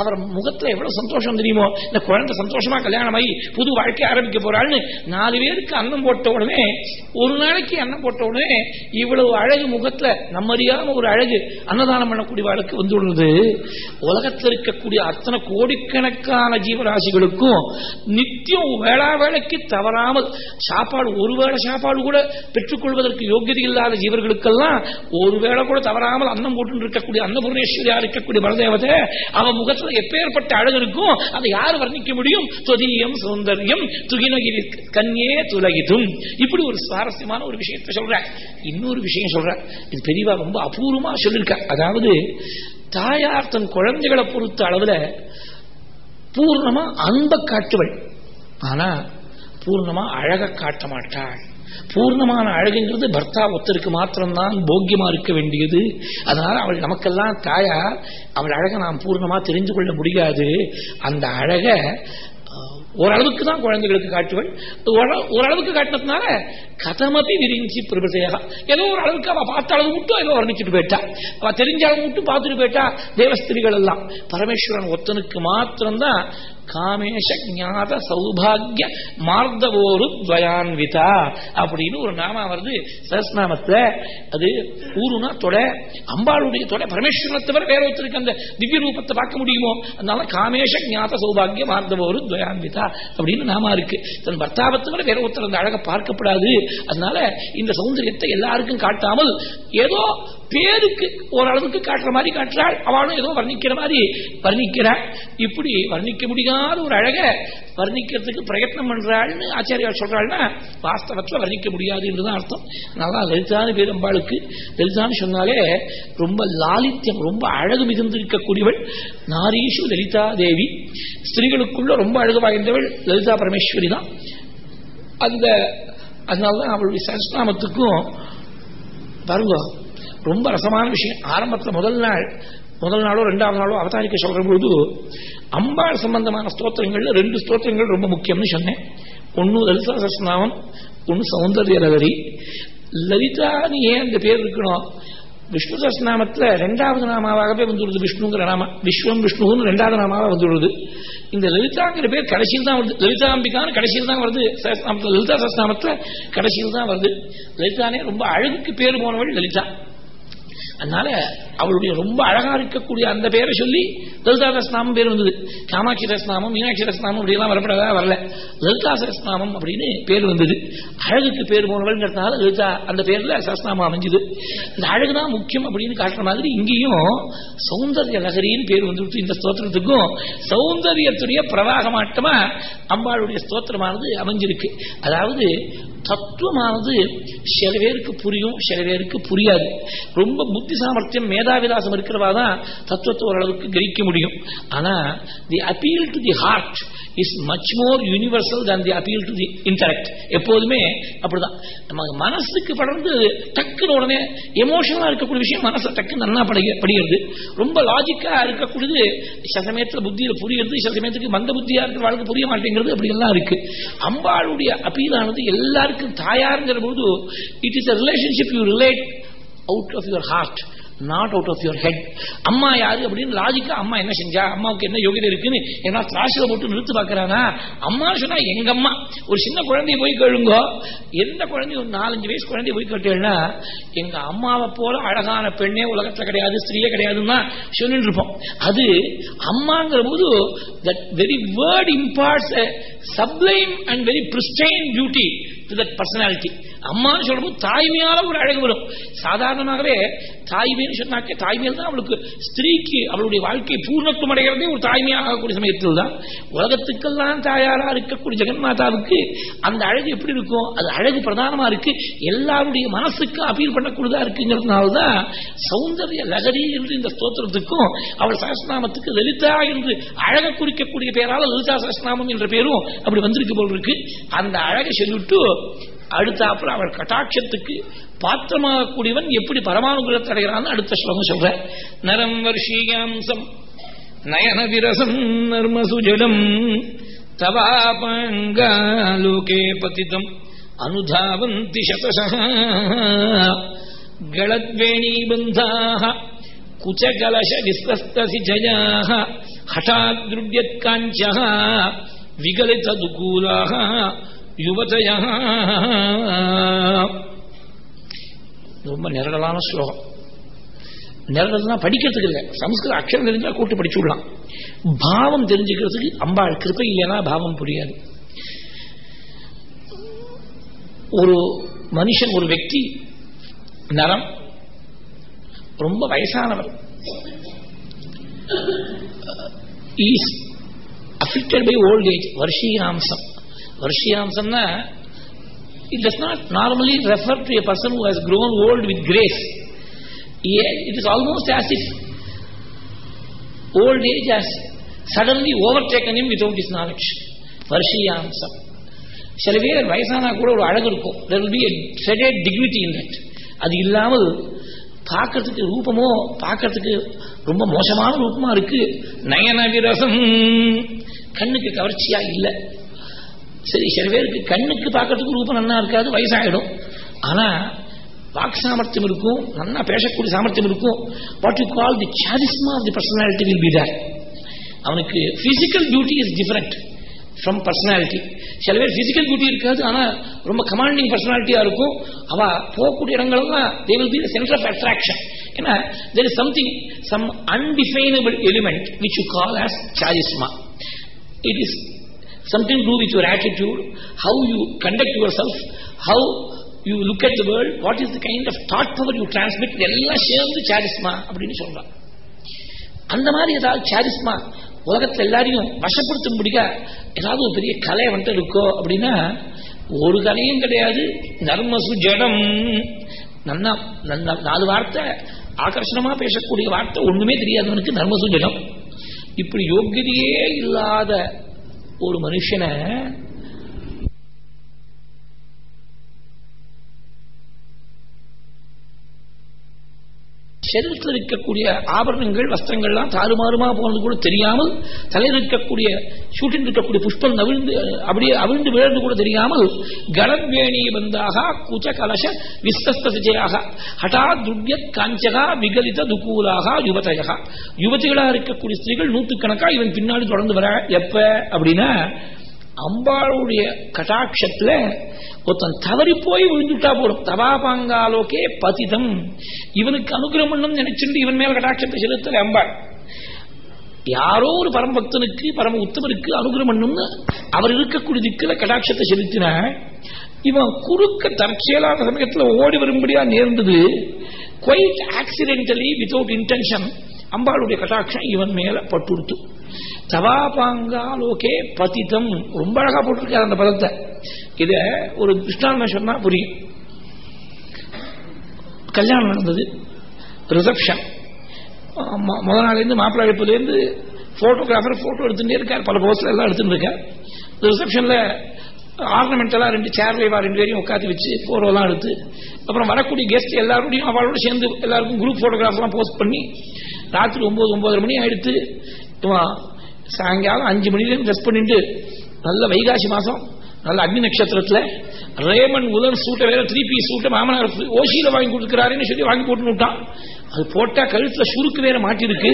அவர் முகத்துல எவ்வளவு சந்தோஷம் தெரியுமோ? இந்த குழந்தை சந்தோஷமா கல்யாணம் ஆகி புது வாழ்க்கை ஆரம்பிக்க போறாள்னு நாலு பேருக்கு அன்னம் போட்ட உடனே ஒரு நாளைக்கு அன்னம் போட்ட உடனே இவ்வளவு அழகு முகத்துல நம்மறியாம ஒரு அழகு அன்னதானம் பண்ணக்கூடிய வாழ்க்கை வந்து விடுறது உலகத்தில் இருக்கக்கூடிய அத்தனை கோடிக்கணக்கான ஜீவராசிகளுக்கும் நித்தியம் வேளா வேலைக்கு தவறாமல் சாப்பாடு ஒருவேளை சாப்பாடு கூட பெற்றுக்கொள்வதற்கு யோகியதை இல்லாத ஜீவர்களுக்கெல்லாம் ஒருவேளை கூட தவறாமல் அன்னம் போட்டு இருக்கக்கூடிய அன்னபூர்ணேஸ்வரியா இருக்கக்கூடிய பரதேவதை அவன் முகத்துல எப்பேற்பட்ட அழகு இருக்கும் அதை யார் வர்ணிக்க முடியும்? தொதியம் சௌந்தர்யம் துகினகிரி கண்யே துலகிதும். இப்படி ஒரு சுவாரஸ்யமான ஒரு விஷயத்தை சொல்ற. இன்னொரு விஷயம் சொல்ற. இது பெரியவா ரொம்ப அபூர்வமா சொல்லிருக்க. அதாவது தாயார் தன் குழந்தைகளை பொறுத்த அளவுல பூர்ணமா அன்ப காட்டுவள். ஆனா பூர்ணமா அழக காட்ட மாட்டாள். பூர்ணமான அழகுங்கிறது பர்த்தா ஒத்தருக்கு மாத்திரம்தான் போக்கியமா இருக்க வேண்டியது. அதனால அவள் நமக்கெல்லாம் தாயா அவள் அழகை நாம் பூர்ணமா தெரிந்து கொள்ள முடியாது. அந்த அழக ஓரளவுக்கு தான் குழந்தைகளுக்கு காட்டுவள். ஓரளவுக்கு காட்டினதுனால கதமபி விரிஞ்சி பிரபசையா ஏதோ ஒரு அளவுக்கு அவ பார்த்த அளவு மட்டும் ஏதோ வர்ணிச்சுட்டு போயிட்டா. அவ தெரிஞ்ச அளவு மட்டும் பார்த்துட்டு போயிட்டா தேவஸ்திரிகள் எல்லாம். பரமேஸ்வரன் ஒத்தனுக்கு மாத்திரம்தான் காமேஷ ஞாத சௌபாகிய மார்தவோரு துவயான்விதா அப்படின்னு ஒரு நாமா வருது. சரஸ்நாமத்துல அது ஊருனா தொட அம்பாளுடைய தொட பரமேஸ்வரனை தவிர வேற ஒருத்தருக்கு அந்த திவ்ய ரூபத்தை பார்க்க முடியுமோ? அதனால காமேஷ ஞாத சௌபாகிய மார்தவோரு துவயான்விதா அப்படின்னு நாமா இருக்கு. தன் பர்த்தாவை தவிர வேற ஒருத்தர் அந்த அழகை பார்க்கப்படாது. அதனால இந்த சௌந்தரியத்தை எல்லாருக்கும் காட்டாமல் ஏதோ பேருக்கு ஓரளவுக்கு காட்டுற மாதிரி காட்டுறாள். அவளும் ஏதோ வர்ணிக்கிற மாதிரி வர்ணிக்கிறாள். இப்படி வர்ணிக்க முடியாத ஒரு அழக வர்ணிக்கிறதுக்கு பிரயத்னம் பண்றாள்னு ஆச்சாரியார் சொல்றாள்னா வாஸ்தவத்தில் வர்ணிக்க முடியாதுன்றதான் அர்த்தம். நல்லா லலிதான பேரம்பாளுக்கு லலிதான்னு சொன்னாலே ரொம்ப லாலித்யம் ரொம்ப அழகு மிகுந்திருக்கக்கூடியவள் நாரீஷு லலிதா தேவி ஸ்திரீகளுக்குள்ள ரொம்ப அழகு வாய்ந்தவள் லலிதா பரமேஸ்வரி தான். அந்த அதனால்தான் அவளுடைய சஸ்நாமத்துக்கும் பாருங்க ரொம்ப ரசமான விஷயம். ஆரம்பத்தில் முதல் நாள் முதல் நாளோ ரெண்டாவது நாளோ அவதாரிக்க சொல்ற பொழுது அம்பாள் சம்பந்தமான ஸ்தோத்திரங்கள்ல ரெண்டு ஸ்தோத்திரங்கள் ரொம்ப முக்கியம்னு சொன்னேன். ஒன்னு லலிதா சஸ்நாமம் ஒன்னு சௌந்தர்ய லகரி லலிதான்னு ஏன் அந்த பேர் இருக்கணும்? விஷ்ணு சஸ்நாமத்துல ரெண்டாவது நாமாவாகவே வந்துடுது விஷ்ணுங்கிற நாம. விஸ்வம் விஷ்ணுன்னு ரெண்டாவது நாமாவா வந்துடுது. இந்த லலிதாங்கிற பேர் கடைசியில் தான் வருது. லலிதா அம்பிகான்னு கடைசியில் தான் வருது. லலிதா சஸ்நாமத்துல கடைசியில் தான் வருது. லலிதானே ரொம்ப அழகுக்கு பேர் போனவள் லலிதா. அதனால அவளுடைய ரொம்ப அழகா இருக்கக்கூடிய அந்த பேரை சொல்லி லலிதா சஸ்நாமம் பேர் வந்தது. காமாட்சி ரஸ்நாமம் மீனாட்சி ரஸ்நாமம் அப்படிலாம் வரப்படாதா வரல. லலிதா சஸ்நாமம் அப்படின்னு பேர் வந்தது. அழகுக்கு பேர் போனவள்ங்கிறதுனால லலிதா அந்த பேர்ல சஸ்நாமம் அமைஞ்சது. இந்த அழகு தான் முக்கியம் அப்படின்னு காட்டுற மாதிரி இங்கேயும் சௌந்தர்ய நகரின்னு பேர் வந்துவிட்டு இந்த ஸ்தோத்திரத்துக்கும். சௌந்தரியத்துடைய பிரவாகமாட்டமா அம்பாளுடைய ஸ்தோத்திரமானது அமைஞ்சிருக்கு. அதாவது தத்துவமானது சில பேருக்கு புரியும் சில பேருக்கு புரியாது. ரொம்ப புத்தி சாமர்த்தியம் மேதாவிலாசம் இருக்கிறவா தான் தத்துவத்தை ஓரளவுக்கு கிரகிக்க முடியும். ஆனா the appeal to the heart is much more universal than the appeal to the intellect எப்போதுமே அப்படிதான். நம்ம மனசுக்கு படர்ந்து டக்குன்னு உடனே எமோஷனலா இருக்கக்கூடிய விஷயம் மனசை டக்கு நன்னா படி படிக்கிறது ரொம்ப லாஜிக்கா இருக்கக்கூடியது சில சமயத்துல புத்தியில புரியுறது சில சமயத்துக்கு மந்த புத்தியா இருக்கிற வாழ்க்கை புரிய மாட்டேங்கிறது அப்படி எல்லாம் இருக்கு. அம்பாளுடைய அப்பீலானது எல்லாருக்கும் தாயாருங்கிற போது it is a relationship you relate out of your heart not out of your head அம்மா யாரு அப்படின்னு லாஜிக்கா அம்மா என்ன செஞ்சா? அம்மாவுக்கு என்ன யோகிதை இருக்குன்னு ஏன்னா திராசில போட்டு நிறுத்து பாக்குறானா அம்மா சொன்னா எங்க அம்மா. ஒரு சின்ன குழந்தைய போய் கேளுங்கோ. எந்த குழந்தைய? ஒரு நாலஞ்சு வயசு குழந்தைய போய் கேட்டேன்னா எங்க அம்மாவை போல அழகான பெண்ணே உலகத்துல கிடையாது ஸ்திரீயே கிடையாதுன்னா சொல்லிட்டு இருப்போம். அது அம்மாங்கிற போது that very word imparts sublime and very pristine beauty to that personality அம்மான்னு சொல்லும்போது தாய்மையால ஒரு அழகு வரும். சாதாரணமாகவே தாய்மைன்னு சொன்னாக்க தாய்மையில் தான் அவளுக்கு ஸ்திரீக்கு அவளுடைய வாழ்க்கை பூர்ணத்துவம் அடைகிறதே ஒரு தாய்மையாக ஆகக்கூடிய சமயத்தில் தான். உலகத்துக்கெல்லாம் தாயாரா இருக்கக்கூடிய ஜெகன்மாதாவுக்கு அந்த அழகு எப்படி இருக்கும் அது அழகு பிரதானமா இருக்கு. எல்லாருடைய மனசுக்கு அப்பீல் பண்ணக்கூடியதா இருக்குங்கிறதுனால தான் சௌந்தர்ய லகரி என்று இந்த ஸ்தோத்திரத்துக்கும் அவள் சகஸ்நாமத்துக்கு லலிதா என்று அழக குறிக்கக்கூடிய பெயரால லலிதா சகஸ்நாமம் என்ற பேரும் அப்படி வந்திருக்கு போல் இருக்கு. அந்த அழகை சொல்லிவிட்டு அடுத்தாப்புல அவர் கட்டாட்சத்துக்கு பாத்திரமாகக்கூடியவன் எப்படி பரமானுகிரத்தை அடைகிறான்னு அடுத்த ஸ்லோகம் சொல்ற. நரம் வருஷீயாம்சம் நயன விரசம் நர்மசுஜலம் தவாபாங்காலோகே பதிதம். அனுதாவந்தி சதச களத்வேணீபந்தாக குச்சகலச விஸ்வஸ்தசி ஜயாக ஹட்டாத்ருட்யத்காஞ்ச விகலிததுகூலாக யுவதயா ரொம்ப நிரடலான ஸ்லோகம். நெருடலாம் படிக்கிறதுக்கு இல்லை. சமஸ்கிருத அக்ஷரம் தெரிஞ்சா கூட்டு படிச்சு விடலாம். பாவம் தெரிஞ்சுக்கிறதுக்கு அம்பாள் கிருப்பை இல்லைன்னா பாவம் புரியாது. ஒரு மனுஷன் ஒரு வெக்தி நரம் ரொம்ப வயசானவர். Is affected by old age வருஷீராம்சம். வருஷியாம்சம்னா it does not normally refer to person who has grown old with grace it is almost as if old age has suddenly overtaken him without his knowledge வருஷியாம்சம் சில பேர் வயசானா கூட ஒரு அழகு இருக்கும் there will be sedate dignity in that அது இல்லாமல் பார்க்கறதுக்கு ரூபமோ பார்க்கறதுக்கு ரொம்ப மோசமான ரூபமா இருக்கு நயனவிரசம் கண்ணுக்கு கவர்ச்சியா இல்லை சரி சில பேருக்கு கண்ணுக்கு பார்க்கறதுக்கு ரூபம் நல்லா இருக்காது வயசாயிடும். ஆனா வாக் சாமர்த்தியம் இருக்கும் நல்லா பேசக்கூடிய சாமர்த்தியம் இருக்கும். What you call the charisma of the personality will be there அவனுக்கு physical beauty is different from personality சில பேர் பிசிக்கல் பியூட்டி இருக்காது ஆனா ரொம்ப கமாண்டிங் பர்சனாலிட்டியா இருக்கும். அவ போகக்கூடிய இடங்கள்லாம் they will be the centre of attraction ஏன்னா there is something some undefinable element which you call as charisma it is something to do with your attitude, how you conduct yourself, how you look at the world, what is the kind of thought power you transmit, எல்லாம் சேர்ந்து சாரிஸ்மா அப்படின்னு சொல்றான் அந்த மாதிரி ஏதாவது சாரிஸ்மா உலகத்தில் எல்லாரையும் வசப்படுத்தும்படியா ஏதாவது ஒரு பெரிய கலை வந்துட்டு இருக்கோ அப்படின்னா ஒரு கலையும் கிடையாது நர்மசு ஜடம். நன்னா நாலு வார்த்தை ஆகர்ஷணமா பேசக்கூடிய வார்த்தை ஒண்ணுமே தெரியாதவனுக்கு நர்மசு ஜடம். இப்படி யோக்கியதையே இல்லாத ஒரு மனுஷனை சரீரத்தில் இருக்கக்கூடிய ஆபரணங்கள் வஸ்திரங்கள்லாம் தாறுமாறுமா போனது கூட தெரியாமல் தலையில் இருக்கக்கூடிய சூட்டில் இருக்கக்கூடிய புஷ்பம் நவிழ்ந்து அப்படியே அவிழ்ந்து விழுந்து கூட தெரியாமல் கலத்வேணி பந்தாக குச்ச கலச விஸ்வஸ்திஜையாக ஹட்டா துர்ய காஞ்சகா விகலித துக்கூலாக யுவதையா யுவதிகளா இருக்கக்கூடிய ஸ்திரீகள் நூற்றுக்கணக்கா இவன் பின்னாடி தொடர்ந்து வர எப்ப? அப்படின்னா அம்பாளுடைய கட்டாட்சத்துல ஒருத்தன் தவறி போய் விழுந்துட்டா போடும் தவாபாங்காலோக்கே பதிதம். இவனுக்கு அனுகிரகம் பண்ணும் நினைச்சுட்டு இவன் மேல கட்டாட்சத்தை செலுத்தல அம்பாள். யாரோ ஒரு பரம்பக்தனுக்கு பரம உத்தமருக்கு அனுகிரகம் பண்ணும்னு அவர் இருக்கக்கூடிய திக்குல கடாட்சத்தை செலுத்தின இவன் குறுக்க தற்செயலான சமயத்தில் ஓடி வரும்படியா நேர்ந்தது. குவைட் ஆக்சிடென்டலி வித்தவுட் இன்டென்ஷன் அம்பாளுடைய கட்டாட்சம் இவன் மேல பட்டுடுத்து. தவாபாங்காலோகே பதித்தம் ரொம்ப அழகா போட்டிருக்காரு அந்த பதத்தை. இத ஒரு திருஷ்டாந்தம் சொன்னா புரியும். கல்யாணம் நடந்தது. ரிசப்ஷன் முத நாள்லேருந்து மாப்பிள்ளை அழைப்புலேருந்து போட்டோகிராஃபர் போட்டோ எடுத்துகிட்டே இருக்கார். பல போஸ்டில் எல்லாம் எடுத்துகிட்டு இருக்கார். ரிசப்ஷனில் ஆர்னமெண்டெல்லாம் ரெண்டு சேர் வைவா ரெண்டு பேரையும் உட்காந்து வச்சு போட்டோலாம் எடுத்து அப்புறம் வரக்கூடிய கெஸ்ட் எல்லாரோடையும் அவளோட சேர்ந்து எல்லாருக்கும் குரூப் போட்டோகிராஃப்லாம் போஸ்ட் பண்ணி ராத்திரி ஒம்பது ஒம்பதரை மணி ஆயிடுத்து சாயங்காலம் அஞ்சு மணிலேருந்து ட்ரெஸ் பண்ணிட்டு நல்ல வைகாசி மாசம் நல்ல அக்னி நட்சத்திரத்துல ரேமன் உலர் சூட்டை வேற த்ரீ பீஸ் சூட்டை மாமனார் ஓசியில வாங்கி கொடுக்குறாருன்னு சொல்லி வாங்கி போட்டு விட்டான். அது போட்டா கழுத்துல சுருக்கு வேற மாட்டிருக்கு.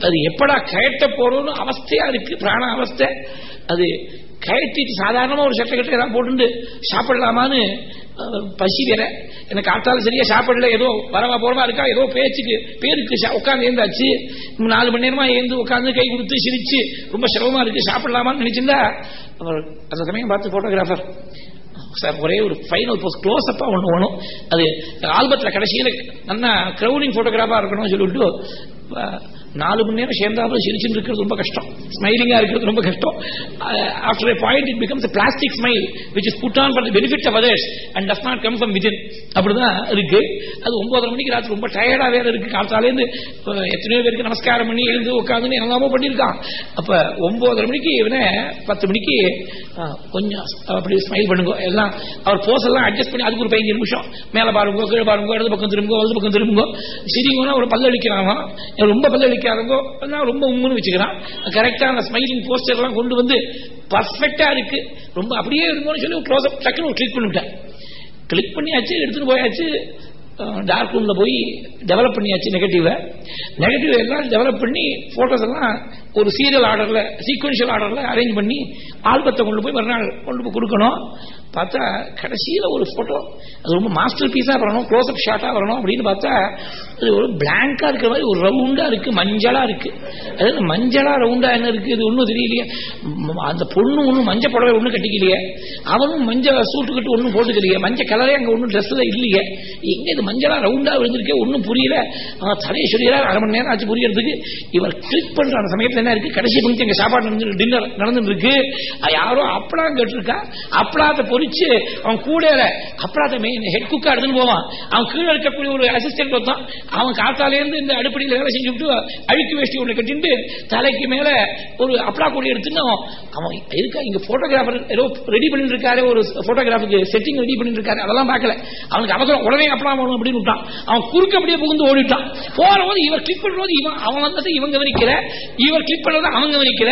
அது எப்படா கயட்ட போறோம்னு அவஸ்தையா இருக்கு பிராண அவஸ்தை. அது கயட்டிட்டு சாதாரணமா ஒரு சட்டை கட்டை ஏதாவது போட்டு சாப்பிடலாமான்னு பசி வேற எனக்கு காத்தாலும் சரியா சாப்பிடல. ஏதோ வரவா போறவா இருக்கா? ஏதோ பேச்சுக்கு பேருக்கு உட்காந்து ஏந்தாச்சு. நாலு மணி நேரமா ஏந்து உட்காந்து கை கொடுத்து சிரிச்சு ரொம்ப சிரமமா இருக்கு. சாப்பிடலாமான்னு நினைச்சிருந்தா அவர் அந்த சமயம் பார்த்து போட்டோகிராஃபர் சார் ஒரே ஒரு ஃபைனல் போஸ்ட் க்ளோஸ் அப்பா ஒன்று வேணும். அது ஆல்பத்தில் கடைசியில் நல்லா க்ரௌடிங் ஃபோட்டோகிராஃபாக இருக்கணும்னு சொல்லிவிட்டு நாலு மணி நேரம் சேர்ந்தாலும் சிரிச்சுட்டு இருக்கிறது ரொம்ப கஷ்டம். ஸ்மைலிங்கா இருக்கிறது ரொம்ப கஷ்டம். After point it becomes plastic smile which is put on for benefit of others and does not come from within அப்படிதான் இருக்கு. அது ஒன்பதரை மணிக்கு ராத்திரி ரொம்ப டயர்டா வேற இருக்கு. காலத்தாலேருந்து எத்தனையோ பேருக்கு நமஸ்காரம் பண்ணி எழுந்து உட்காந்து எல்லாமோ பண்ணியிருக்கான். அப்ப ஒன்பதரை மணிக்கு இவனே பத்து மணிக்கு கொஞ்சம் அப்படி ஸ்மைல் பண்ணுங்க. எல்லாம் அவர் போஸ் எல்லாம் அட்ஜஸ்ட் பண்ணி அதுக்கு ஒரு பதினஞ்சு நிமிஷம். மேல பாருங்க கீழே பாருங்க இடது பக்கம் திரும்புங்க வலது பக்கம் திரும்புங்க. சிரிங்கன்னா ஒரு பல்ல அடிக்கிறான் ரொம்ப பல்ல அடிக்காதவங்க ரொம்ப உம்முன்னு வச்சுக்கிறான் கரெக்டான ஸ்மைலிங் போஸ்டர் எல்லாம் கொண்டு வந்து பர்ஃபெக்டா இருக்கு. ரொம்ப அப்படியே இருக்கும்னு சொல்லி க்ளோஸ் அப் டக்குன்னு கிளிக் பண்ணிவிட்டேன் கிளிக் பண்ணியாச்சு எடுத்துட்டு போயாச்சு. டார்க் ரூம்ல போய் டெவலப் பண்ணியாச்சு நெகட்டிவ நெகட்டிவ் எல்லாம் டெவலப் பண்ணி போட்டோஸ் எல்லாம் ஒரு சீரியல் ஆர்டர்ல சீக்வன்ஷியல் ஆர்டர்ல அரேஞ்ச் பண்ணி ஆல்பத்தை கொண்டு போய் மறுநாள் கொண்டு போய் கொடுக்கணும். பார்த்தா கடைசியில் ஒரு போட்டோ அது ரொம்ப மாஸ்டர் பீஸாக வரணும் க்ளோஸ் அப் வரணும் அப்படின்னு பார்த்தா அது ஒரு பிளாங்காக இருக்கிற மாதிரி ஒரு ரவுண்டாக இருக்குது மஞ்சளாக இருக்குது அதாவது மஞ்சளாக ரவுண்டாக என்ன இருக்குது இது ஒன்றும் தெரியலையே. அந்த பொண்ணு ஒன்றும் மஞ்சள் புடவை ஒன்றும் கட்டிக்கலையே. அவனும் மஞ்சள் சூட்டு கட்டு ஒன்றும் போட்டுக்கலையே. மஞ்சள் கலரே அங்கே ஒன்றும் ட்ரெஸ்ஸில் இல்லையே. எங்கே இது மஞ்சளாக ரவுண்டாக விழுந்திருக்கே ஒன்றும் புரியல. தலையை சொல்லிடுறாரு அரை மணி நேரம் ஆச்சு புரியறதுக்கு. இவர் கிளிக் பண்ணுற அந்த சமயத்தில் என்ன இருக்கு? கடைசி பங்கு எங்க சாப்பாடு டின்னர் நடந்துட்டு இருக்கு யாரோ அப்பளம் கேட்டிருக்கா? அப்பளாத்தை பொறிச்சு அவன் கூட அப்பளாத்த மெயின் ஹெட் குக்கா எடுத்துன்னு போவான். அவன் கீழே இருக்கக்கூடிய ஒரு அசிஸ்டன்ட் ஒருத்தான். அவன் காத்தாலேருந்து இந்த அடுப்படியில் வேலை செஞ்சு விட்டு அழுக்கு வேஷ்டி ஒன்று கட்டிட்டு தலைக்கு மேல ஒரு அப்பளா கொடி எடுத்துன்னு அவன் இருக்கா இங்க போட்டோகிராஃபர் ஏதோ ரெடி பண்ணிட்டு இருக்காரு ஒரு போட்டோகிராஃபுக்கு செட்டிங் ரெடி பண்ணிட்டு இருக்காரு அதெல்லாம் பார்க்கல. அவனுக்கு அவசரம். உடனே அப்பளா வேணும் அப்படின்னு விட்டான். அவன் குறுக்க அப்படியே புகுந்து ஓடிட்டான். போற போது இவர் கிளிக் பண்றது இவன் அவன் வந்ததை இவன் கவனிக்கிற இவர் கிளிக் பண்ணதை அவங்க கவனிக்கிற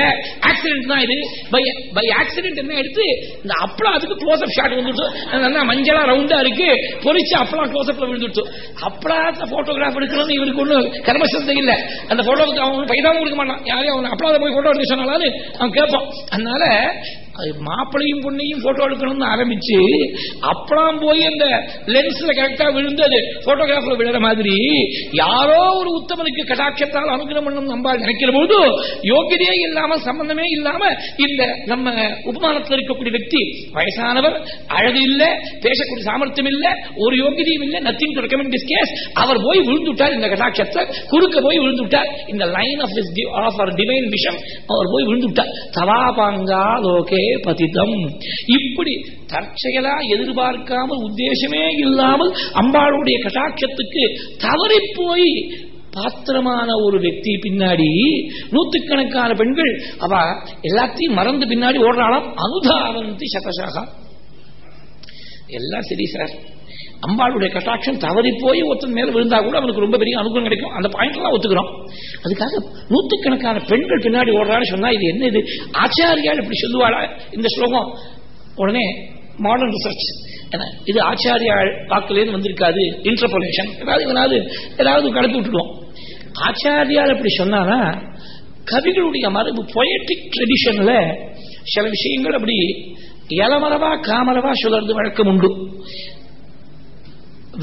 ஆக்சிடென்ட் தான் இது. பை பை ஆக்சிடென்ட் என்ன எடுத்து இந்த அப்பளா அதுக்கு க்ளோஸ் அப் ஷாட் வந்துட்டு மஞ்சளா ரவுண்டா இருக்கு. பொறிச்சு அப்பளா க்ளோஸ் அப்ல விழுந்துட்டு அப்பளா போட்டோகிராஃப் எடுக்கணும்னு இவருக்கு ஒன்றும் கர்மசத்தை இல்லை. அந்த போட்டோவுக்கு அவன் பைதாவும் கொடுக்க மாட்டான். யாரையும் அவன் அப்பளா போய் போட்டோ எடுக்க சொன்னாலும் அவன் கேட்பான். அதனால அது மாப்பிளையும் பொண்ணையும் போட்டோ எடுக்கணும்னு ஆரம்பிச்சு அப்பலாம் போய் அந்த லென்ஸ்ல கரெக்டா விழுந்தது போட்டோகிராஃபர் விழுற மாதிரி யாரோ ஒரு உத்தமனுக்கு கடாட்சத்தால் அனுகிரம் பண்ணும் நம்பால் நினைக்கிற போது யோகியதையே இல்லாம சம்பந்தமே இல்லாம இந்த நம்ம உபமானத்தில் இருக்கக்கூடிய வெற்றி வயசானவர் அழகு இல்லை பேசக்கூடிய சாமர்த்தியம் இல்லை ஒரு யோகியதையும் இல்லை nothing to recommend this case அவர் போய் விழுந்துட்டார் இந்த கடாட்சத்தை குறுக்க போய் விழுந்துட்டார் இந்த லைன் ஆஃப் ஆஃப் டிவைன் விஷம் அவர் போய் விழுந்துட்டார் தவாபாங்கா லோகே பதிதம் இப்படி தற்செயலா எதிர்பார்க்காமல் உத்தேசமே இல்லாமல் அம்பாளுடைய கட்டாட்சத்துக்கு தவறி போய் பாத்திரமான ஒரு வெக்தி பின்னாடி நூத்துக்கணக்கான பெண்கள் அவ எல்லாத்தையும் மறந்து பின்னாடி ஓடுறாளாம். அனுதாவந்தி சதசகா. எல்லாம் சரி சார். அம்பாளுடைய கட்டாட்சம் தவறி போய் ஒருத்தன் மேல விழுந்தா கூட அவனுக்கு ரொம்ப பெரிய அனுகூலம் கிடைக்கும். அந்த பாயிண்ட் எல்லாம் ஒத்துக்கிறோம். அதுக்காக நூத்துக்கணக்கான பெண்கள் பின்னாடி ஓடுறான்னு சொன்னா இது என்ன இது? ஆச்சாரியால் இப்படி சொல்லுவாளா? இந்த ஸ்லோகம் உடனே மாடர்ன் ரிசர்ச் இது ஆச்சாரியால் வாக்குலேருந்து வந்திருக்காது. இன்டர்போலேஷன் ஏதாவது இவனாவது ஏதாவது கடத்தி விட்டுடுவோம் ஆச்சாரியால் இப்படி சொன்னானா கவிகளுடைய மரபு பொயட்டிக் ட்ரெடிஷன்ல சில விஷயங்கள் அப்படி இளமரவா காமரவா சுழர்ந்து வழக்கம் உண்டு.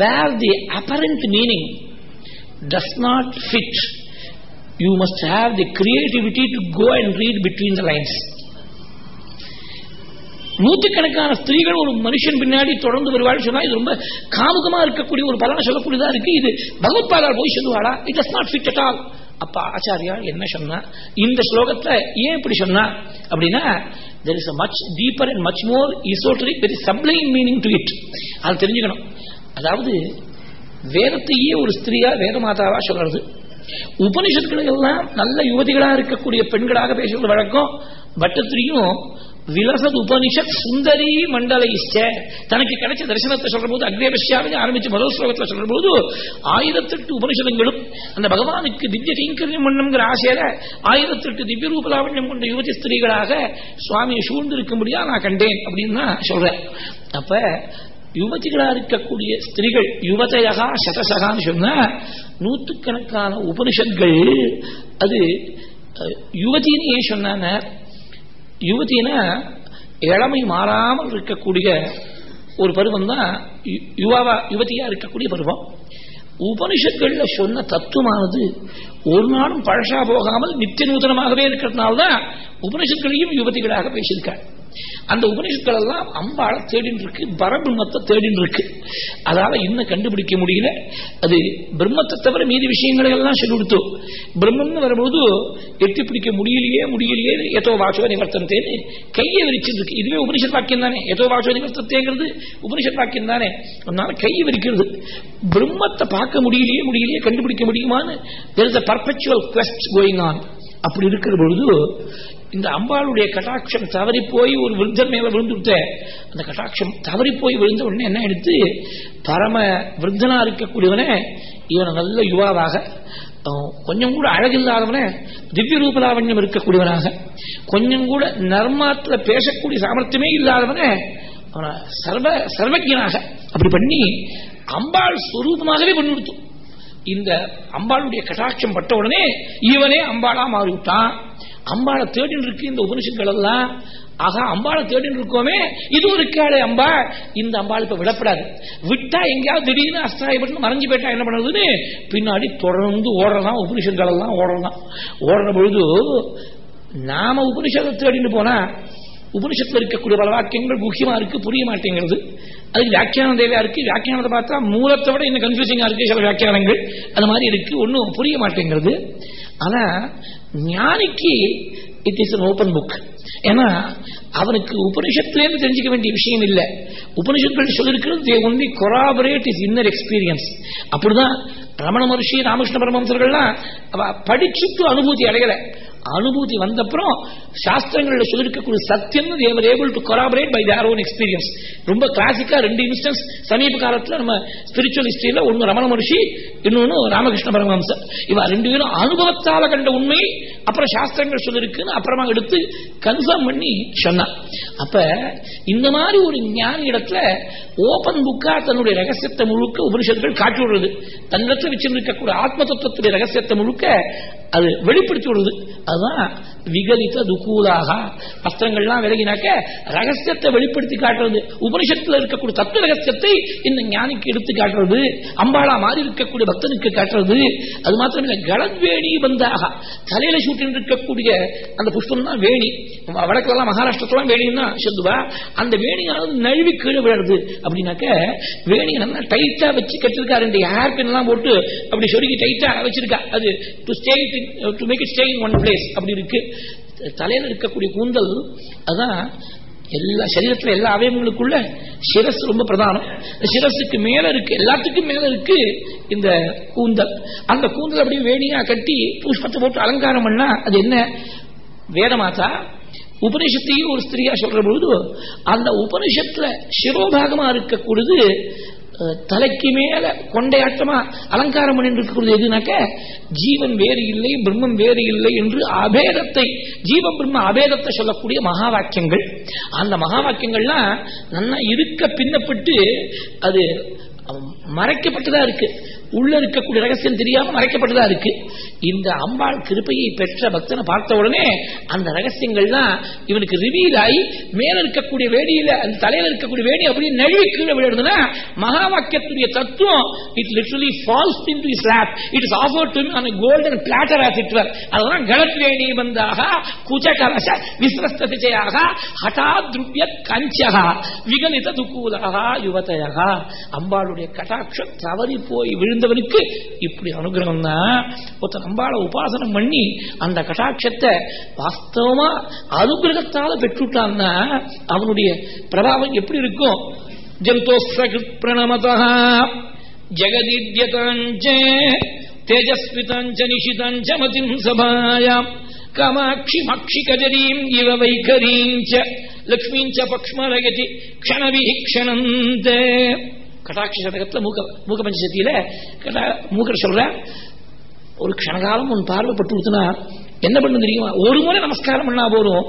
Where the apparent meaning does not fit, you must have the creativity to go and read between the lines. நூற்றுக்கணக்கான ஸ்திரீகள் ஒரு மனுஷன் பின்னாடி தொடர்ந்து வருவாள் சொன்னால் இது ரொம்ப காமுகமா இருக்கக்கூடிய ஒரு பலனை சொல்லக்கூடியதாக இருக்கு. இது பகவத்பாதால் போய் சொல்லுவாளா? It does not fit at all அப்பா ஆச்சாரியா என்ன சொன்னா இந்த ஸ்லோகத்தை ஏன் இப்படி சொன்னா? அப்படின்னா there is a much deeper and much more esoteric very sublime meaning to it அது தெரிஞ்சுக்கணும். அதாவது வேதத்தையே ஒரு ஸ்திரீயா வேத மாதாவா சொல்றது? உபனிஷத்துக்கள் எல்லாம் நல்ல யுவதிகளா இருக்கக்கூடிய பெண்களாக பேசுறது வழக்கம். பட்டத்திரியும் விலசத் உபனிஷத் சுந்தரி மண்டல தனக்கு கிடைச்ச தரிசனத்தை சொல்ற போது அக்னேபஷ்யாவின் ஆரம்பிச்சு முதல் ஸ்லோகத்தில் சொல்ற போது ஆயிரத்தெட்டு உபனிஷதங்களும் அந்த பகவானுக்கு திவ்ய கைங்கரியம் பண்ணுங்கிற ஆசையில ஆயிரத்தெட்டு திவ்ய ரூபலாவண்யம் கொண்ட யுவதி ஸ்திரீகளாக சுவாமியை சூழ்ந்திருக்கும்படியா நான் கண்டேன். அப்படின்னு நான் சொல்றேன். அப்ப யுவதிகளா இருக்கக்கூடிய ஸ்திரீகள் யுவதையகா சதசகான்னு சொன்னா நூற்றுக்கணக்கான உபனிஷத்கள் அது யுவதின்னு ஏன் சொன்னான யுவதினா இளமை மாறாமல் இருக்கக்கூடிய ஒரு பருவம் தான் யுவாவா யுவதியா இருக்கக்கூடிய பருவம். உபனிஷத்துகள்ல சொன்ன தத்துவமானது ஒரு நாளும் பழசா போகாமல் நித்திய நூதனமாகவே இருக்கிறதுனால தான் உபனிஷத்துகளையும் யுவதிகளாக பேசியிருக்காள் அந்த உபனிஷத்துக்கள் எல்லாம் அம்பாள தேடின்னு இருக்கு பரபிரம்மத்தை தேடின்னு இருக்கு அதால இன்னும் கண்டுபிடிக்க முடியல? அது பிரம்மத்தை தவிர மீதி விஷயங்களை எல்லாம் சொல்லி கொடுத்தோம் பிரம்மம்னு வரும்போது எட்டி பிடிக்க முடியலையே முடியலையே எதோ வாசோ நிவர்த்தனத்தேன்னு கையை விரிச்சிருக்கு இதுவே உபனிஷத் வாக்கியம் தானே? எதோ வாசோ நிவர்த்தத்தேங்கிறது உபனிஷத் வாக்கியம் தானே? அதனால கையை விரிக்கிறது. பிரம்மத்தை பார்க்க முடியலையே முடியலையே கண்டுபிடிக்க முடியுமான்னு there is a perpetual அப்படி இருக்கிற பொழுது இந்த அம்பாளுடைய கட்டாட்சம் தவறி போய் ஒரு விருத்தர் மேல விழுந்துட்ட அந்த கட்டாட்சம் தவறி போய் விழுந்த உடனே என்ன எடுத்து பரம விருத்தனா இருக்கக்கூடியவனே இவனை நல்ல யுவாவாக கொஞ்சம் கூட அழகில்லாதவன திவ்ய ரூபலாவண்யம் இருக்கக்கூடியவனாக கொஞ்சம் கூட நர்மாத்துல பேசக்கூடிய சாமர்த்தியமே இல்லாதவன அவனை சர்வ சர்வஜனாக அப்படி பண்ணி அம்பாள் ஸ்வரூபமாகவே கொண்டு கொடுத்தோம் இந்த அம்பாளுடைய கட்டாட்சம் பட்ட உடனே இவனே அம்பாளா மாறிவிட்டான். அம்பாளை தேடின்னு இருக்கு இந்த உபனிஷங்கள் எல்லாம் ஆகா அம்பாளை தேடின்னு இருக்கோமே. இதுவும் இருக்காளே அம்பா. இந்த அம்பாள் இப்ப விடப்படாது. விட்டா எங்கேயாவது திடீர்னு அஸ்தாயப்பட்டு மறைஞ்சு போயிட்டா என்ன பண்ணுறதுன்னு பின்னாடி தொடர்ந்து ஓடலாம் உபனிஷங்கள் எல்லாம் ஓடலாம் ஓடுற பொழுது நாம உபனிஷத்தை தேடின்னு போனா உபனிஷத்தில் இருக்கக்கூடிய பல வாக்கியங்கள் முக்கியமா இருக்கு புரிய மாட்டேங்கிறது. அதுக்கு வியாக்கியானம் தேவையா இருக்கு? வியாக்கியானத்தை பார்த்தா மூலத்தை விட இன்னும் கன்ஃபியூசிங்கா இருக்கு சில வியாக்கியானங்கள். அது மாதிரி இருக்கு. ஒன்றும் புரிய மாட்டேங்கிறது. ஆனா ஞானிக்கு it is an open book ஏன்னா அவனுக்கு உபனிஷத்துலேருந்து தெரிஞ்சுக்க வேண்டிய விஷயம் இல்லை. உபனிஷத்துகள் சொல்லியிருக்கிறது they only corroborate his inner experience அப்படிதான் ரமண மகர்ஷி ராமகிருஷ்ண பரமஹம்சர்கள்லாம் அவ படிச்சுட்டு அனுபூதி அடையலை. அனுபூதி வந்தப்புறம் சாஸ்திரங்களில் சொல்லியிருக்கக்கூடிய சத்தியம் they were able to corroborate by their own experience ரொம்ப கிளாசிக்கா ரெண்டு இன்ஸ்டன்ஸ் சமீப காலத்தில் நம்ம ஸ்பிரிச்சுவல் ஹிஸ்டரியில் ஒன்று ரமண மகர்ஷி இன்னொன்று ராமகிருஷ்ண பரமஹம்சர். இவ ரெண்டு பேரும் அனுபவத்தால கண்ட உண்மை அப்புறம் சாஸ்திரங்கள் சொல்லியிருக்குன்னு அப்புறமா எடுத்து கன்ஃபார்ம் பண்ணி சொன்னான். அப்ப இந்த மாதிரி ஒரு ஞான இடத்துல ஓபன் புக்கா தன்னுடைய ரகசியத்தை முழுக்க உபனிஷத்துகள் காட்டி விடுறது. தன்னிடத்தில் வச்சிருக்கக்கூடிய ஆத்ம தத்துவத்துடைய ரகசியத்தை முழுக்க அது வெளிப்படுத்தி விடுறது அதுதான் விகலித துக்கூலாக. வஸ்திரங்கள்லாம் விலகினாக்க ரகசியத்தை வெளிப்படுத்தி காட்டுறது உபனிஷத்துல இருக்கக்கூடிய தத்துவ ரகசியத்தை இந்த ஞானிக்கு எடுத்து காட்டுறது அம்பாளா மாறி இருக்கக்கூடிய பக்தனுக்கு காட்டுறது அது மாத்திரம் இல்ல கலத்வேணி பந்தாக. தலையில சூட்டின் இருக்கக்கூடிய அந்த புஷ்பம் தான் வேணி. வடக்குலாம் மகாராஷ்டிரத்தெல்லாம் வேணின்னா தான் சொல்லுவா அந்த வேணியானது நழுவி கீழே விழுறது. அப்படின்னாக்க வேணி நல்லா டைட்டா வச்சு கட்டிருக்காரு. இந்த ஹேர் பின் எல்லாம் போட்டு அப்படி சொருக்கி டைட்டா வச்சிருக்கா. அது to stay to make it stay in one place அப்படி இருக்கு. தலையில இருக்கக்கூடிய கூந்தல் அதான் எல்லா சரீரத்துல எல்லா அவயவங்களுக்குள்ள சிரஸ் ரொம்ப பிரதானம். சிரஸுக்கு மேல இருக்கு எல்லாத்துக்கும் மேல இருக்கு இந்த கூந்தல். அந்த கூந்தல் அப்படியே வேணியா கட்டி புஷ்பத்தை போட்டு அலங்காரம் பண்ணா அது என்ன? வேதமாதா உபனிஷத்தையும் ஒரு ஸ்திரியா சொல்ற பொழுது அந்த உபனிஷத்துல சிரோபாகமா இருக்கக்கூடியது தலைக்கு மேல கொண்டையாட்டமா அலங்காரம் பண்ணிட்டு இருக்கக்கூடியது எதுனாக்க ஜீவன் வேறு இல்லை பிரம்மம் வேறு இல்லை என்று அபேதத்தை ஜீவ பிரம்ம அபேதத்தை சொல்லக்கூடிய மகா வாக்கியங்கள் அந்த மகா வாக்கியங்கள்லாம் நல்லா இருக்க பின்னப்பட்டு அது மறைக்கப்பட்டுதான் இருக்கு. உள்ள இருக்கக்கூடிய ரகசியம் தெரியாம மறைக்கப்பட்டதா இருக்கு. இந்த அம்பாள் கிருப்பையை பெற்ற பக்தனை பார்த்த உடனே அந்த ரகசியங்கள்லாம் இவனுக்கு ரிவீல் ஆகி மேல இருக்கக்கூடிய வேடியில அந்த தலையில இருக்கக்கூடிய வேடி அப்படியே நழுவி கீழே விழுதுன்னா மகா வாக்கியத்துடைய தத்துவம் it literally falls into his lap it is offer to on golden platter as it were அதெல்லாம் கலத்வேணி வந்தாக குஜகலச ஹட்டா ஹட்டாத்ருப்ய கஞ்சக விகலித துக்கூலக யுவதையக. அம்பாளுடைய கட்டாட்சம் தவறி போய் விழுந்து விழுந்தவனுக்கு இப்படி அனுகிரகம் தான் ஒருத்தன் உபாசனம் பண்ணி அந்த கட்டாட்சத்தை வாஸ்தவமா அனுகிரகத்தால பெற்றுட்டான்னா அவனுடைய பிரபாவம் எப்படி இருக்கும்? ஜந்தோஸ்கிருத் பிரணமதா ஜெகதீத்யதாஞ்ச தேஜஸ்விதாஞ்ச நிஷிதாஞ்ச மதிம் சபாயாம் காமாட்சி மக்ஷி கஜரீம் இவ வைகரீஞ்ச லக்ஷ்மீஞ்ச பக்ஷ்மரகதி க்ஷணவிஹிக்ஷணந்தே கட்டாட்சி சதகத்துல மூக்க மூக்க கட்டா மூக்கர் சொல்ற ஒரு க்ஷணகாலம் உன் பார்வைப்பட்டு கொடுத்தனா என்ன பண்ணு தெரியுமா? ஒரு முறை நமஸ்காரம் பண்ணா போதும்.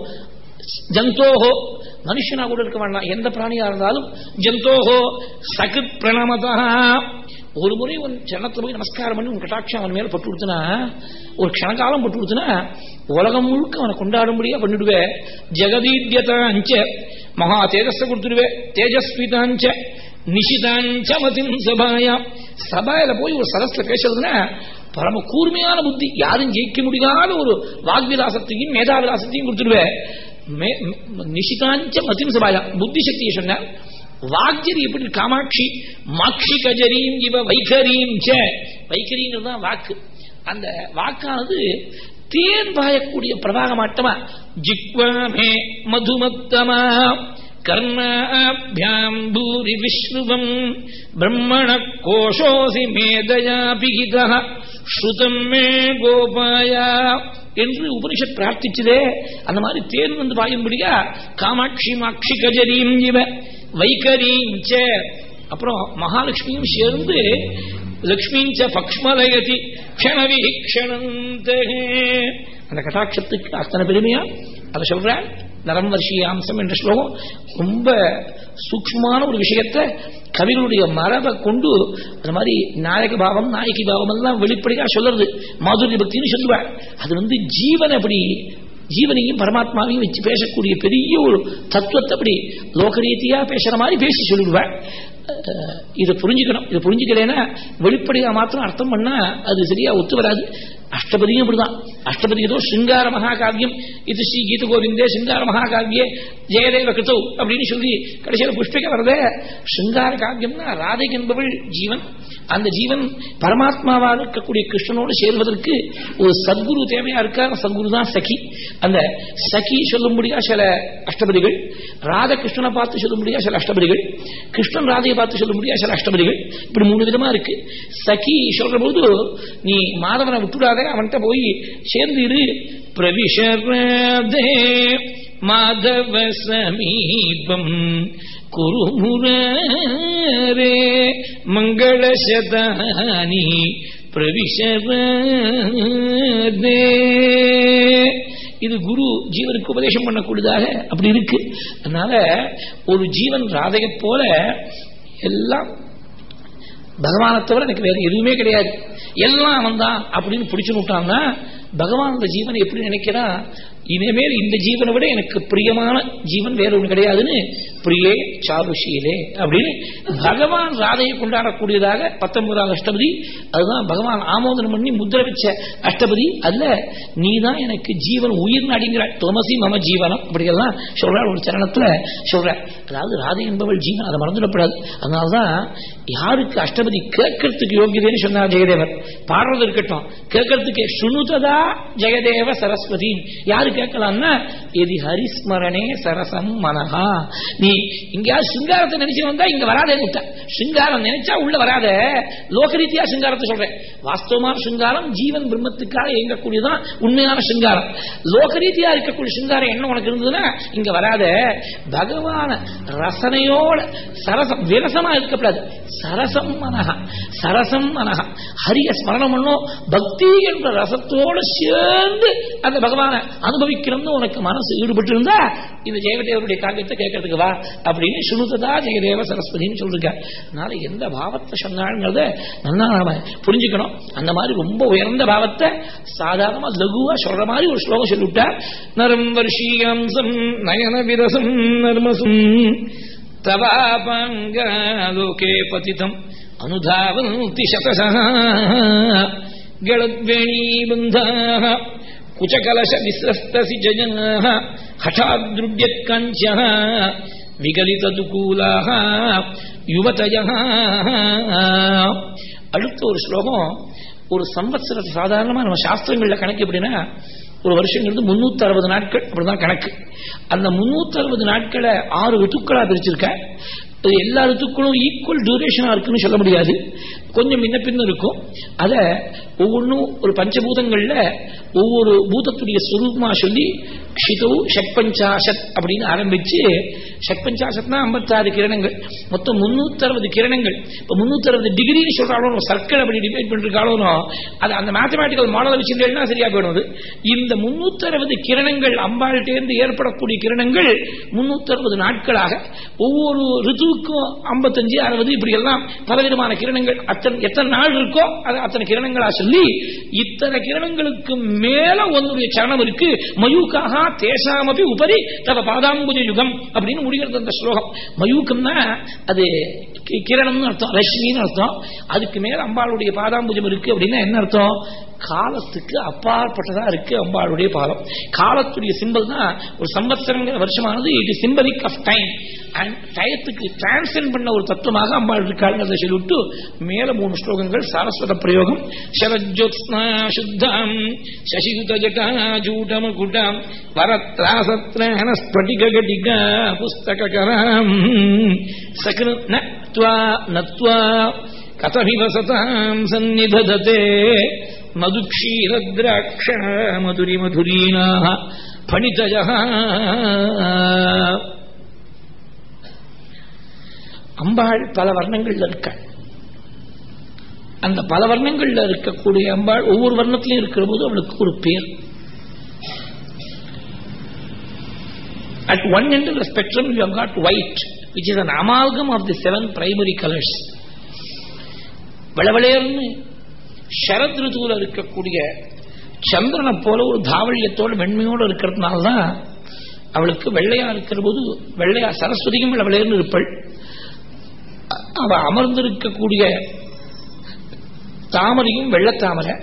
ஜந்தோஹோ மனுஷனா கூட இருக்க வேண்டாம். எந்த பிராணியா இருந்தாலும் ஜந்தோஹோ சகித் பிரணமதா. ஒரு முறை உன் சரணத்தில் போய் நமஸ்காரம் பண்ணி உன் கட்டாட்சம் அவன் மேல பட்டு கொடுத்தனா ஒரு க்ஷணகாலம் பட்டு கொடுத்தனா உலகம் முழுக்க அவனை கொண்டாடும்படியா பண்ணிடுவேன் ஜெகதீத்யதாஞ்ச மகா தேஜஸ கொடுத்துடுவே. தேஜஸ்விதாஞ்ச நிஷிதாஞ்சமதிம் மதிம் சபாயில போய் ஒரு சதஸ்ல பேசுறதுன்னா பரம கூர்மையான புத்தி. யாரும் ஜெயிக்க முடியாத ஒரு வாக்விலாசத்தையும் மேதாவிலாசத்தையும் கொடுத்துருவேன் நிஷிதாஞ்ச மதிம் சபாயா. புத்தி சக்தியை சொன்ன வாக்ஜரி எப்படி? காமாட்சி. மாக்ஷி கஜரீம் இவ வைகரீம் ச. வைகரிங்கிறது தான் வாக்கு. அந்த வாக்கானது தேன் பாயக்கூடிய பிரபாகமாட்டமா ஜிக்வாமே மதுமத்தமா. கர்ணாபியாம் பூரி விஸ்ருவம் பிரம்மண கோஷோசி மேதயா பிகித ஸ்ருதம் மே கோபாயா என்று உபனிஷத் பிரார்த்திச்சதே. அந்த மாதிரி தேன் வந்து பாயும்படியா காமாட்சி மாட்சி கஜரீம் இவ வைகரீஞ்ச அப்புறம் மகாலட்சுமியும் சேர்ந்து லக்ஷ்மிஞ்ச பக்ஷ்மலயதி க்ஷணவி க்ஷணந்தே அந்த கட்டாட்சத்துக்கு அத்தனை பெருமையா? அதை சொல்றாள் நரம் அம்சம் என்ற ஸ்லோகம் ரொம்ப சூக்மமான ஒரு விஷயத்த கவிகளுடைய மரபை கொண்டு அந்த மாதிரி நாயக பாவம் நாயகி பாவம் எல்லாம் வெளிப்படையா சொல்றது மாதுரிய பக்தின்னு சொல்லுவாள் அது வந்து ஜீவன் அப்படி ஜீவனையும் பரமாத்மாவையும் வச்சு பேசக்கூடிய பெரிய ஒரு தத்துவத்தை அப்படி லோகரீதியா பேசுற மாதிரி பேசி சொல்லிடுவாள் இதை புரிஞ்சுக்கணும். இதை புரிஞ்சுக்கலைன்னா வெளிப்படையா மாத்திரம் அர்த்தம் பண்ணா அது சரியா ஒத்து வராது. அஷ்டபதியும் அப்படிதான் அஷ்டபதி ஏதோ சிங்கார மகாகாவியம். இது ஸ்ரீ கீத கோவிந்தே சிங்கார மகாகாவியே. ஜெயதேவ கிருத்தவ் அப்படின்னு சொல்லி கடைசியில் புஷ்பிக்க வரதே சிங்கார காவியம்னா ராதை என்பவள் ஜீவன். அந்த ஜீவன் பரமாத்மாவாக இருக்கக்கூடிய கிருஷ்ணனோடு சேர்வதற்கு ஒரு சத்குரு தேவையா இருக்கார் சத்குரு தான் சகி. அந்த சகி சொல்லும்படியா சில அஷ்டபதிகள் ராத கிருஷ்ணனை பார்த்து சொல்லும்படியா சில அஷ்டபதிகள் கிருஷ்ணன் ராதையை பார்த்து சொல்லும்படியா சில அஷ்டபதிகள். இப்படி மூணு விதமா இருக்கு. சகி சொல்ற போது நீ மாதவனை விட்டுடாத. அவன்கிட்ட போய் சேர்ந்து இரு பிரவிஷரதே மாதவ சமீபம் குருமுரே மங்களசதானி பிரவிஷரதே. இது குரு ஜீவனுக்கு உபதேசம் பண்ணக்கூடியதாக அப்படி இருக்கு. அதனால ஒரு ஜீவன் ராதையை போல எல்லாம் பகவானை தவிர எனக்கு வேற எதுவுமே கிடையாது. எல்லாம் அவன் தான் அப்படின்னு பிடிச்சு விட்டான்னா பகவான் அந்த ஜீவனை எப்படி நினைக்கிறான்? இனிமேல் இந்த ஜீவனை விட எனக்கு பிரியமான ஜீவன் வேற ஒன்று கிடையாதுன்னு பிரியே சாருஷீலே அப்படின்னு பகவான் ராதையை கொண்டாடக்கூடியதாக பத்தொன்பதாவது அஷ்டபதி அதுதான் பகவான் ஆமோதனம் பண்ணி முத்திர வச்ச அஷ்டபதி அல்ல நீ தான் எனக்கு ஜீவன் உயிர் நடிங்கிற தோமசி மம ஜீவனம் அப்படியெல்லாம் சொல்றாள் ஒரு சரணத்துல சொல்ற அதாவது ராதை என்பவள் ஜீவன் அதை மறந்துடப்படாது அதனால்தான் யாருக்கு அஷ்டபதி கேட்கறதுக்கு யோகியதேன்னு சொன்னார் ஜெயதேவர்? பாடுறது இருக்கட்டும். கேட்கறதுக்கு சுனுததா ஜெயதேவ சரஸ்வதி. யாரு கேட்கலாம்னா எதி ஹரிஸ்மரணே சரசம் மனஹா. நீ இங்கேயாவது சிங்காரத்தை நினைச்சு வந்தா இங்க வராதே விட்ட. சிங்காரம் நினைச்சா உள்ள வராத. லோகரீதியா சிங்காரத்தை சொல்றேன். வாஸ்தவமான சிங்காரம் ஜீவன் பிரம்மத்துக்காக இயங்கக்கூடியதான் உண்மையான சிங்காரம். லோகரீதியா இருக்கக்கூடிய சிங்காரம் என்ன உனக்கு இருந்ததுன்னா இங்க வராத. பகவான ரசனையோட சரசம் விரசமா இருக்கப்படாது. சரசம் மனஹா. சரசம் மனஹா. ஹரிய ஸ்மரணம் பண்ணும். பக்தி என்ற ரசத்தோடு சேர்ந்து அந்த பகவான அனுபவம் அனுபவிக்கணும்னு உனக்கு மனசு ஈடுபட்டு இருந்தா இந்த ஜெயதேவருடைய காவியத்தை கேட்கறதுக்கு வா அப்படின்னு சுணுத்ததா ஜெயதேவ சரஸ்வதினு சொல்லிருக்க. அதனால எந்த பாவத்தை சொன்னாங்கிறத நல்லா நாம புரிஞ்சுக்கணும். அந்த மாதிரி ரொம்ப உயர்ந்த பாவத்தை சாதாரணமா லகுவா சொல்ற மாதிரி ஒரு ஸ்லோகம் சொல்லிவிட்டா நரம் வருஷீயம்சம் நயன விரசம் நர்மசும் தவாபாங்கலோகே பதிதம் அனுதாவந்தி சதசः కుచకలశ విస్రస్త హఠాద్రుడ్యత్కంచ விகலிததுகூலா யுவதய அடுத்த ஒரு ஸ்லோகம் ஒரு சம்பத்சரத்தை சாதாரணமாக நம்ம சாஸ்திரங்களில் கணக்கு எப்படின்னா ஒரு வருஷங்கிறது முந்நூற்றி அறுபது நாட்கள் அப்படிதான் கணக்கு அந்த முந்நூற்றி அறுபது நாட்களை ஆறு ரித்துக்களாக பிரிச்சிருக்க எல்லா ரித்துக்களும் ஈக்குவல் டியூரேஷனாக இருக்குன்னு சொல்ல முடியாது கொஞ்சம் முன்ன பின்ன இருக்கும். அத ஒவ்வொன்றும் ஒரு பஞ்சபூதங்கள்ல ஒவ்வொரு பூதத்துடைய சுரூபமா சொல்லி ஷிதோ ஷட்பஞ்சாசத் அப்படின்னு ஆரம்பிச்சு ஷட்பஞ்சாசத்னா ஐம்பத்தாறு கிரணங்கள். மொத்தம் முன்னூத்தி அறுபது கிரணங்கள். இப்ப முன்னூத்தி அறுபது டிகிரின்னு சொல்றாலும் சர்க்கிள் அப்படி டிபைட் பண்ணிருக்காலும் அது அந்த மேத்தமேட்டிக்கல் மாடலை வச்சிருந்தேன்னா சரியா போயிடும் இந்த முன்னூத்தி அறுபது கிரணங்கள் அம்பாள்கிட்டேருந்து ஏற்படக்கூடிய கிரணங்கள் முன்னூத்தி அறுபது நாட்களாக ஒவ்வொரு ரிதுவுக்கும் ஐம்பத்தஞ்சு அறுபது இப்படி எல்லாம் பலவிதமான கிரணங்கள் அத்தனை எத்தனை நாள் இருக்கோ அது அத்தனை கிரணங்களா சொல்லி இத்தனை கிரணங்களுக்கு மேல ஒன்னுடைய சரணம் இருக்கு. மயூக்காக தேசாமபி உபரி தவ பாதாம்புஜ யுகம் அப்படின்னு முடிகிறது அந்த ஸ்லோகம். மயூக்கம்னா அது கிரணம்னு அர்த்தம் ரஷ்மின்னு அர்த்தம். அதுக்கு மேல அம்பாளுடைய பாதாம்புஜம் இருக்கு அப்படின்னா என்ன அர்த்தம்? காலத்துக்கு அப்பாற்பட்டதா இருக்கு அம்பாளுடைய பாதம் காலத்துடைய சிம்பல் தான் ஒரு சம்பத்சரங்கிற வருஷமானது it is symbolic of time and டயத்துக்கு டிரான்சென்ட் பண்ண ஒரு தத்துவமாக அம்பாள் இருக்காங்கிறத சொல்லிவிட்டு மேல மூணு ஸ்லோகங்கள் சாரஸ்வத பிரயோகம் சரஜோத்ஸ்னா சுத்தாம் சசிகுத வரத்ராசத்ரான புஸ்தகராம் சகிரு நத்வா நத்வா மதுக்ஷீரத்ராட்ச மதுரி மதுரீனா பணிதய அம்பாள் பல வர்ணங்கள்ல இருக்காள் அந்த பல வர்ணங்கள்ல இருக்கக்கூடிய அம்பாள் ஒவ்வொரு வர்ணத்திலையும் இருக்கிற போது அவளுக்கு ஒரு பேர் At one end of the spectrum, you have got white, which is an amalgam of the seven primary colors. வெளவெளையர்னு Sarath ருதுவில் இருக்கக்கூடிய சந்திரனை போல ஒரு தாவல்யத்தோட வெண்மையோடு இருக்கிறதுனால தான் அவளுக்கு வெள்ளையா இருக்கிற போது வெள்ளையா சரஸ்வதியும் வெளவெளையர்னு இருப்பள் அவ அமர்ந்திருக்கக்கூடிய தாமரையும் வெள்ளத்தாமரை.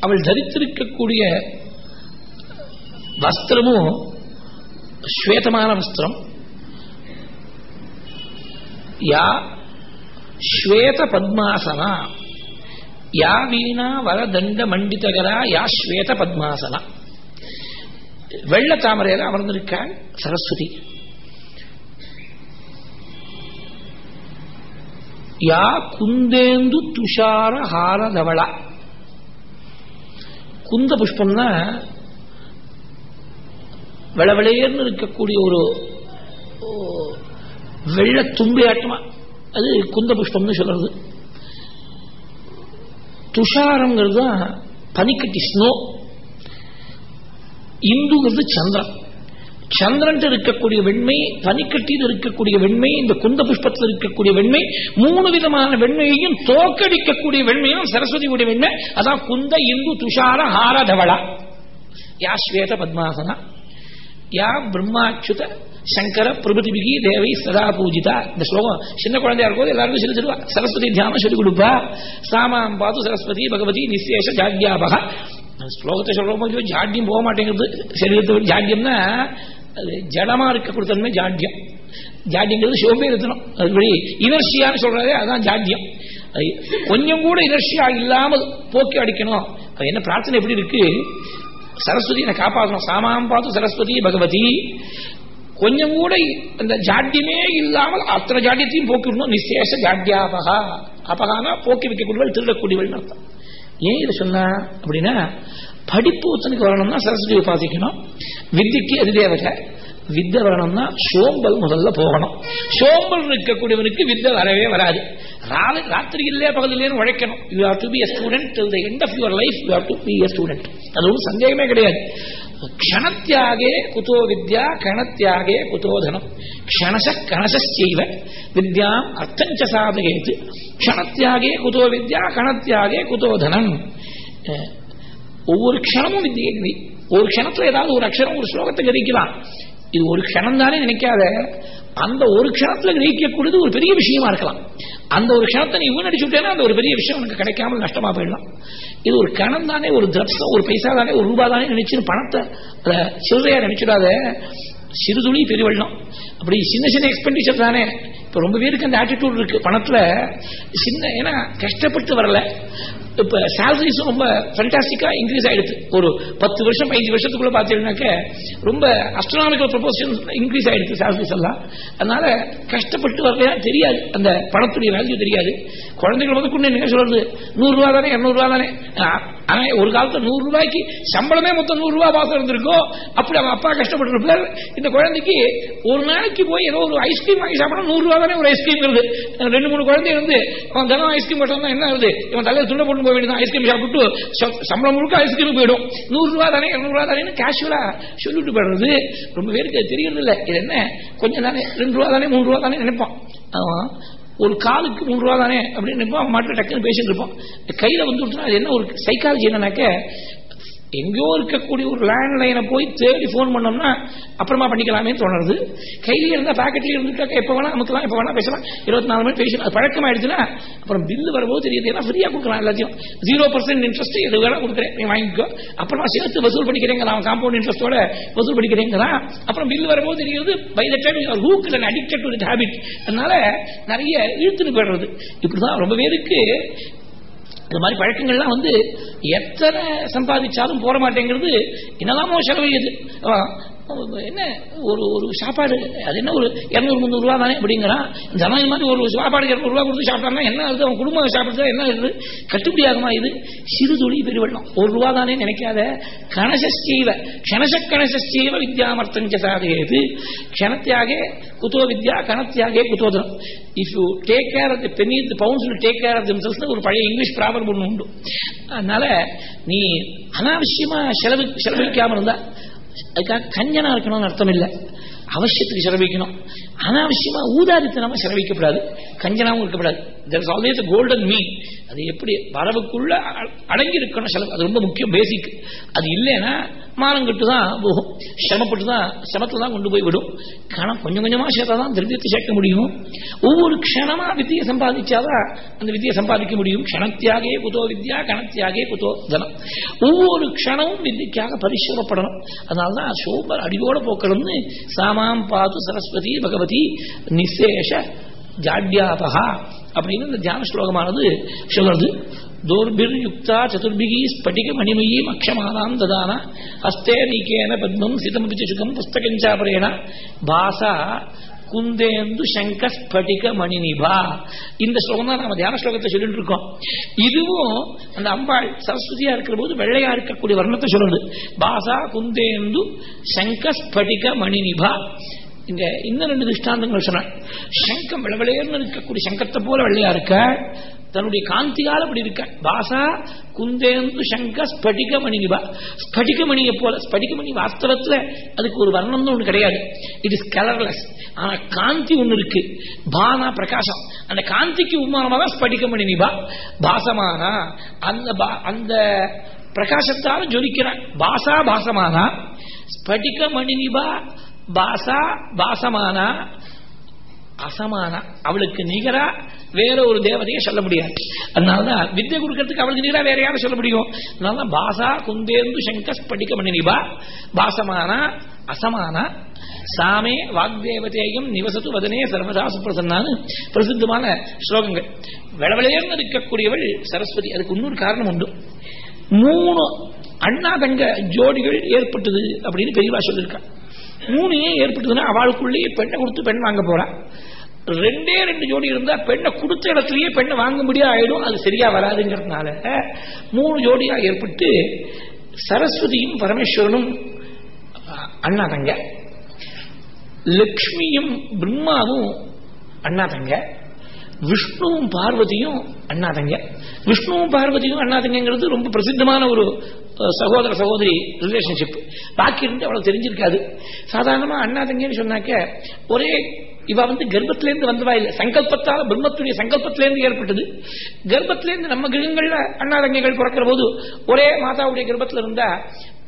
அவள் தரித்திருக்கக்கூடிய வஸ்திரமும் ஸ்வேதமான வஸ்திரம். யா ஸ்வேத பத்மாசனா. யா வீணா வரதண்ட மண்டிதகரா யா ஸ்வேத பத்மாசனா. வெள்ள தாமரையில் அமர்ந்திருக்காள் சரஸ்வதி. யா குந்தேந்து துஷார ஹாரதவளா குந்த புஷ்பம்னா வெளவெளையர்னு இருக்கக்கூடிய ஒரு வெள்ள தும்பியாட்டமா. அது குந்த புஷ்பம்னு சொல்றது. துஷாரங்கிறது தான் பனிக்கட்டி ஸ்னோ. இந்துங்கிறது சந்திரன் சந்திரன் இருக்கக்கூடிய வெண்மை தனிக்கட்டியில் இருக்கக்கூடிய வெண்மை இந்த குந்த புஷ்பத்தில் இருக்கக்கூடிய வெண்மை மூணு விதமான வெண்மையையும் தோக்கடிக்கக்கூடிய வெண்மையும் சரஸ்வதியுடைய வெண்மை. அதான் குந்த இந்து துஷார ஹாரதவளா யா ஸ்வேத பத்மாசனா. யா பிரம்மாச்சுத சங்கர பிரபுதிபிகி தேவை சதா பூஜிதா. இந்த ஸ்லோகம் சின்ன குழந்தையா இருக்கும் எல்லாருக்கும் சொல்லி தருவா சரஸ்வதி தியானம் சொல்லி கொடுப்பா. சாமாம் பாது சரஸ்வதி பகவதி நிசேஷ ஜாட்யாபக அந்த ஸ்லோகத்தை சொல்றோமோ இல்லையோ ஜாட்யம் போக மாட்டேங்கிறது. சரீரத்து ஜாட்யம்னா அது ஜடமா இருக்கக்கூடிய தன்மை ஜாட்யம் ஜாட்யங்கிறது சிவபேரத்தனம் அதுபடி இனர்ஷியான்னு சொல்றதே அதான் ஜாட்யம் அது கொஞ்சம் கூட இனர்ஷியா இல்லாமல் போக்கி அடிக்கணும். அது என்ன பிரார்த்தனை எப்படி இருக்கு? சரஸ்வதி என்னை காப்பாற்றணும் சாமாம் பார்த்து சரஸ்வதி பகவதி. கொஞ்சம் கூட அந்த ஜாட்யமே இல்லாமல் அத்தனை ஜாட்யத்தையும் போக்கிடணும் நிசேஷ ஜாட்யாபகா அபகானா போக்கி வைக்கக்கூடியவள் திருடக்கூடியவள் அர்த்தம். ஏன் இதை சொன்னா? அப்படின்னா படிப்பு ஒருத்தனுக்கு வரணும்னா சரஸ்வதி உபாசிக்கணும் வித்திக்கு அதிதேவதை வித்தை வரணும்னா சோம்பல் முதல்ல போகணும் சோம்பல் இருக்கக்கூடியவனுக்கு வித்தை வரவே வராது ராத்திரி இல்லையே பகல் உழைக்கணும் you have to be student till the the end your life you you to be be a student. அது ஒன்றும் சந்தேகமே கிடையாது க்ஷணத்தியாகே குதோ வித்யா கணத்தியாகே குதோதனம் க்ஷணச கணசைவ வித்யாம் அர்த்தஞ்ச சாதகேத்து க்ஷணத்தியாகே குதோ வித்யா கணத்தியாகே குதோதனம் ஒவ்வொரு க்ஷணமும் வித்தியை ஒரு க்ஷணத்துல ஏதாவது ஒரு அக்ஷரம் ஒரு ஸ்லோகத்தை கிரகிக்கலாம். இது ஒரு க்ஷணம் தானே நினைக்காத. அந்த ஒரு க்ஷணத்துல கிரகிக்கக்கூடியது ஒரு பெரிய விஷயமா இருக்கலாம். அந்த ஒரு க்ஷணத்தை நீ வீணடிச்சு அந்த ஒரு பெரிய விஷயம் உனக்கு கிடைக்காமல் நஷ்டமா போயிடலாம். இது ஒரு கணம் தானே ஒரு திரப்சம் ஒரு பைசா தானே ஒரு ரூபா தானே நினைச்சு பணத்தை சில்லறையா நினைச்சிடாத. சிறுதுளி பெருவெள்ளம் அப்படி சின்ன சின்ன எக்ஸ்பெண்டிச்சர் தானே. இப்ப ரொம்ப பேருக்கு அந்த ஆட்டிடியூட் இருக்கு. பணத்துல சின்ன ஏன்னா கஷ்டப்பட்டு வரல. இப்ப சேலரிஸும் ரொம்ப ஃபண்டாஸ்டிக்கா இன்க்ரீஸ் ஆயிடுது. ஒரு பத்து வருஷம் பதினஞ்சு வருஷத்துக்குள்ள பார்த்தீங்கன்னாக்க ரொம்ப அஸ்ட்ரானாமிக்கல் ப்ரொபோஷன் இன்க்ரீஸ் ஆயிடுது சேலரிஸ் எல்லாம். அதனால கஷ்டப்பட்டு வரலையா? தெரியாது. அந்த பணத்துடைய வேல்யூ தெரியாது. குழந்தைகள் வந்து கொண்டு என்ன சொல்றது நூறு ரூபா தானே இருநூறு தானே. ஆனா ஒரு காலத்துல நூறு ரூபாய்க்கு சம்பளமே மொத்தம் நூறு ரூபாய் பாசம் இருந்திருக்கோ? அப்படி அவன் அப்பா கஷ்டப்பட்டு இருப்பார். இந்த குழந்தைக்கு ஒரு நாளைக்கு போய் ஏதோ ஒரு ஐஸ்கிரீம் வாங்கி சாப்பிடணும். நூறு ரூபா தானே ஒரு ஐஸ்கிரீம் இருக்குது ரெண்டு மூணு குழந்தை வந்து அவன் தினம் ஐஸ்கிரீம் மட்டும் என்ன ஆகுது? இவன் தலையில் துண்டை போட்டு போக வேண்டியது ஐஸ்கிரீம் சாப்பிட்டு சம்பளம் முழுக்க ஐஸ்கிரீம் போயிடும். நூறு ரூபா தானே இரநூறுவா ரூபா தானே கேஷுவலா சொல்லிட்டு போயிடுறது. ரொம்ப பேருக்கு தெரியறது இல்லை இது என்ன? கொஞ்சம் தானே ரெண்டு ரூபா தானே மூணு ரூபா தானே நினைப்பான். ஒரு காலுக்கு மூணு ரூபா தானே அப்படின்னு நினைப்போம் மாட்டு டக்குன்னு பேசிட்டு இருப்போம் கையில வந்து அது என்ன ஒரு சைக்காலஜி என்னன்னாக்க எங்கேயோ இருக்கக்கூடிய ஒரு லேண்ட் லைனை போய் தேடி ஃபோன் பண்ணோம்னா அப்புறமா பண்ணிக்கலாமே தோணுறது. கையிலேயே இருந்தால் பேக்கெட்லேயே இருந்துட்டாக்க எப்போ வேணா நமக்குலாம் எப்போ வேணா பேசலாம். இருபத்தி நாலு மணி பேசலாம் அது பழக்கமாயிடுச்சுன்னா அப்புறம் பில்லு வரும்போது தெரியுது ஏன்னா ஃப்ரீயாக கொடுக்கலாம் எல்லாத்தையும். ஜீரோ பர்சன்ட் இன்ட்ரெஸ்ட் எது வேணா கொடுக்குறேன். நீ வாங்கிக்கோ. அப்புறமா சேர்த்து வசூல் பண்ணிக்கிறேங்க நான் காம்பவுண்ட் இன்ட்ரெஸ்ட்டோட வசூல் பண்ணிக்கிறேங்கிறான் அப்புறம் பில்லு வரும்போது தெரியுது by the time you're hook and addicted to habit அதனால நிறைய இழுத்துன்னு போயிடுறது. இப்படிதான் ரொம்ப பேருக்கு இந்த மாதிரி பழக்கங்கள்லாம் வந்து எத்தனை சம்பாதிச்சாலும் போட மாட்டேங்கிறது என்னெல்லாமோ செலவழியுது. என்ன ஒரு ஒரு சாப்பாடு அது என்ன ஒரு இரநூறு முந்நூறு ரூபா தானே அப்படிங்கிறான் ஜனாதி மாதிரி ஒரு சாப்பாடு இரநூறு ரூபா கொடுத்து சாப்பிட்டாங்கன்னா என்ன ஆகுது? அவன் குடும்பம் சாப்பிடுறதா என்ன ஆகுது? கட்டுப்படியாகுமா இது? சிறு துளி பெருவெள்ளம் ஒரு ரூபா தானே நினைக்காத. கணசீவ கணச கணசீவ வித்யாமர்த்தஞ்ச சாதகேது. கணத்தியாக குத்தோ வித்யா கணத்தியாகே குதோதனம் if you take care of penny the take care of themselves ஒரு பழைய இங்கிலீஷ் ப்ராப்ளம் ஒன்று உண்டு. அதனால நீ அனாவசியமா செலவு செலவழிக்காமல் இருந்தா அதுக்காக கஞ்சனா இருக்கணும்னு அர்த்தம் இல்லை. அவசியத்துக்கு சிரமிக்கணும். அனாவசியமா ஊதாரித்தனமா சிரமிக்கப்படாது. கஞ்சனாவும் இருக்கக்கூடாது there is always golden mean அது எப்படி வரவுக்குள்ள அடங்கி இருக்கணும் செலவு. அது ரொம்ப முக்கியம் பேசிக் அது இல்லைன்னா மானங்கட்டு தான் போகும். சிரமப்பட்டு தான் சிரமத்தில் தான் கொண்டு போய் விடும். கணம் கொஞ்சம் கொஞ்சமா சேர்த்தா தான் திரவியத்தை சேர்க்க முடியும். ஒவ்வொரு க்ஷணமா வித்தியை சம்பாதிச்சாதான் அந்த வித்தியை சம்பாதிக்க முடியும். க்ஷணத்தியாகே குதோ வித்யா கணத்தியாகே குதோ தனம். ஒவ்வொரு க்ஷணமும் வித்தியக்காக பரிசுரப்படணும் அதனால்தான் சோபர் அடியோட போக்கணும்னு சாம மாம் பாது சரஸ்வதி பகவதி நிசேஷ ஜாட்யாபகா அப்படின்னு இந்த தியான ஸ்லோகமானது சொல்றது தோர்பிர் யுக்தா சதுர்பிகி ஸ்பட்டிக மணிமயீம் அக்ஷமானாம் ததான ஹஸ்தே நீக்கேன பத்மம் சிதமபிச்சுகம் புஸ்தகஞ்சாபரேண பாசா குந்தேந்து சங்க ஸ்படிக மணிநிபா. இந்த ஸ்லோகம் தான் நம்ம தியான ஸ்லோகத்தை சொல்லிட்டு இருக்கோம். இதுவும் அந்த அம்பாள் சரஸ்வதியா இருக்கிற போது வெள்ளையா இருக்கக்கூடிய வர்ணத்தை சொல்லுது. பாசா குந்தேந்து சங்க ஸ்படிக மணிநிபா. இங்க இன்னும் ரெண்டு திருஷ்டாந்தங்கள் சொன்னேன் சங்கம் விளவிளையர்னு இருக்கக்கூடிய சங்கத்தை போல வெள்ளையா இருக்க. தன்னுடைய காந்தியால் அப்படி இருக்க. பாசா குந்தேந்து சங்க ஸ்படிக ஸ்படிகமணியை போல ஸ்படிகமணி வாஸ்தவத்துல அதுக்கு ஒரு வர்ணம்னு ஒண்ணு கிடையாது. இட் இஸ் கலர்லெஸ் ஆனா காந்தி ஒண்ணு இருக்கு. பானா பிரகாசம். அந்த காந்திக்கு உமானமாக தான் ஸ்படிக நிபா பாசமானா அந்த அந்த பிரகாசத்தால ஜொலிக்கிறான் பாசா பாசமானா ஸ்படிக நிபா பாசா பாசமானா? அசமானா. அவளுக்கு நிகரா வேற ஒரு தேவதையை சொல்ல முடியாது. அதனாலதான் வித்தியை கொடுக்கறதுக்கு அவளுக்கு நிகரா வேற யாரும் சொல்ல முடியும்? அதனாலதான் பாசா குந்தேந்து சங்கஸ் படிக்க மணிபா பாசமானா அசமானா? சாமே வாக்தேவதேயம் நிவசத்து வதனே சர்வதா சுப்பிரசன்னான்னு பிரசித்தமான ஸ்லோகங்கள். விளவிளையர்ந்து இருக்கக்கூடியவள் சரஸ்வதி. அதுக்கு இன்னொரு காரணம் உண்டு. மூணு அண்ணா தங்க ஜோடிகள் ஏற்பட்டது அப்படின்னு பெரியவா சொல்லியிருக்கா. மூணு ஏன் ஏற்பட்டதுன்னா அவளுக்குள்ளேயே பெண்ணை கொடுத்து பெண் வாங்க போறா. ரெண்டே ரெண்டு ஜோடி இருந்தா பெண்ணை கொடுத்த இடத்துலயே பெண்ணை வாங்க முடியாது ஆயிடும் அது சரியா வராதுங்கிறதுனால மூணு ஜோடியா ஏற்பட்டு சரஸ்வதியும் பரமேஸ்வரனும் அண்ணா தங்க லக்ஷ்மியும் பிரம்மாவும் அண்ணாதங்க. விஷ்ணுவும் பார்வதியும் அண்ணாதங்க. விஷ்ணுவும் பார்வதியும் அண்ணாதங்கிறது ரொம்ப பிரசித்தமான ஒரு சகோதர சகோதரி ரிலேஷன்ஷிப் பாக்கி இருந்து அவ்வளவு தெரிஞ்சிருக்காது. சாதாரணமா அண்ணாதங்கன்னு சொன்னாக்க ஒரே இவ வந்து கர்ப்பத்திலேருந்து வந்தவா இல்லை. சங்கல்பத்தால் பிரம்மத்துடைய சங்கல்பத்திலேருந்து ஏற்பட்டது. கர்ப்பத்திலேருந்து நம்ம கிரகங்கள்ல அண்ணாதங்கைகள் பிறக்கிற போது ஒரே மாதாவுடைய கர்ப்பத்தில் இருந்தா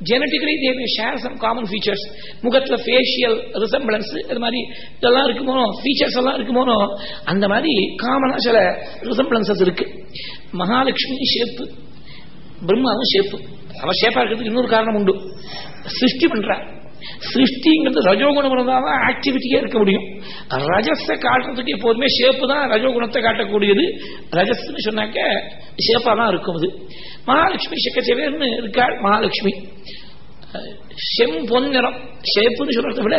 ஜெனட்டிக்கலி தேவை ஷேர் சம் காமன் ஃபீச்சர்ஸ் முகத்துல ஃபேஷியல் ரிசம்பிளன்ஸ் இது மாதிரி இதெல்லாம் இருக்குமோ? ஃபீச்சர்ஸ் எல்லாம் இருக்குமோ? அந்த மாதிரி காமனாக சில ரிசம்பிளன்சஸ் இருக்கு. மகாலட்சுமி ஷேப்பு பிரம்மாவும் ஷேப்பு. அவ ஷேப்பா இருக்கிறதுக்கு இன்னொரு காரணம் உண்டு. சிருஷ்டி பண்றா. சிருஷ்டிங்கிறது ரஜோகுணம் இருந்தால் தான் ஆக்டிவிட்டியே இருக்க முடியும். ரஜஸை காட்டுறதுக்கு எப்போதுமே ஷேப்பு தான் ரஜோகுணத்தை காட்டக்கூடியது. ரஜஸ்ன்னு சொன்னாக்க ஷேப்பா தான் இருக்கும் அது. மகாலட்சுமி செக்கச்சேவேர்னு இருக்காள் மகாலட்சுமி. செம் பொன்னிறம். ஷேப்புன்னு சொல்றதை விட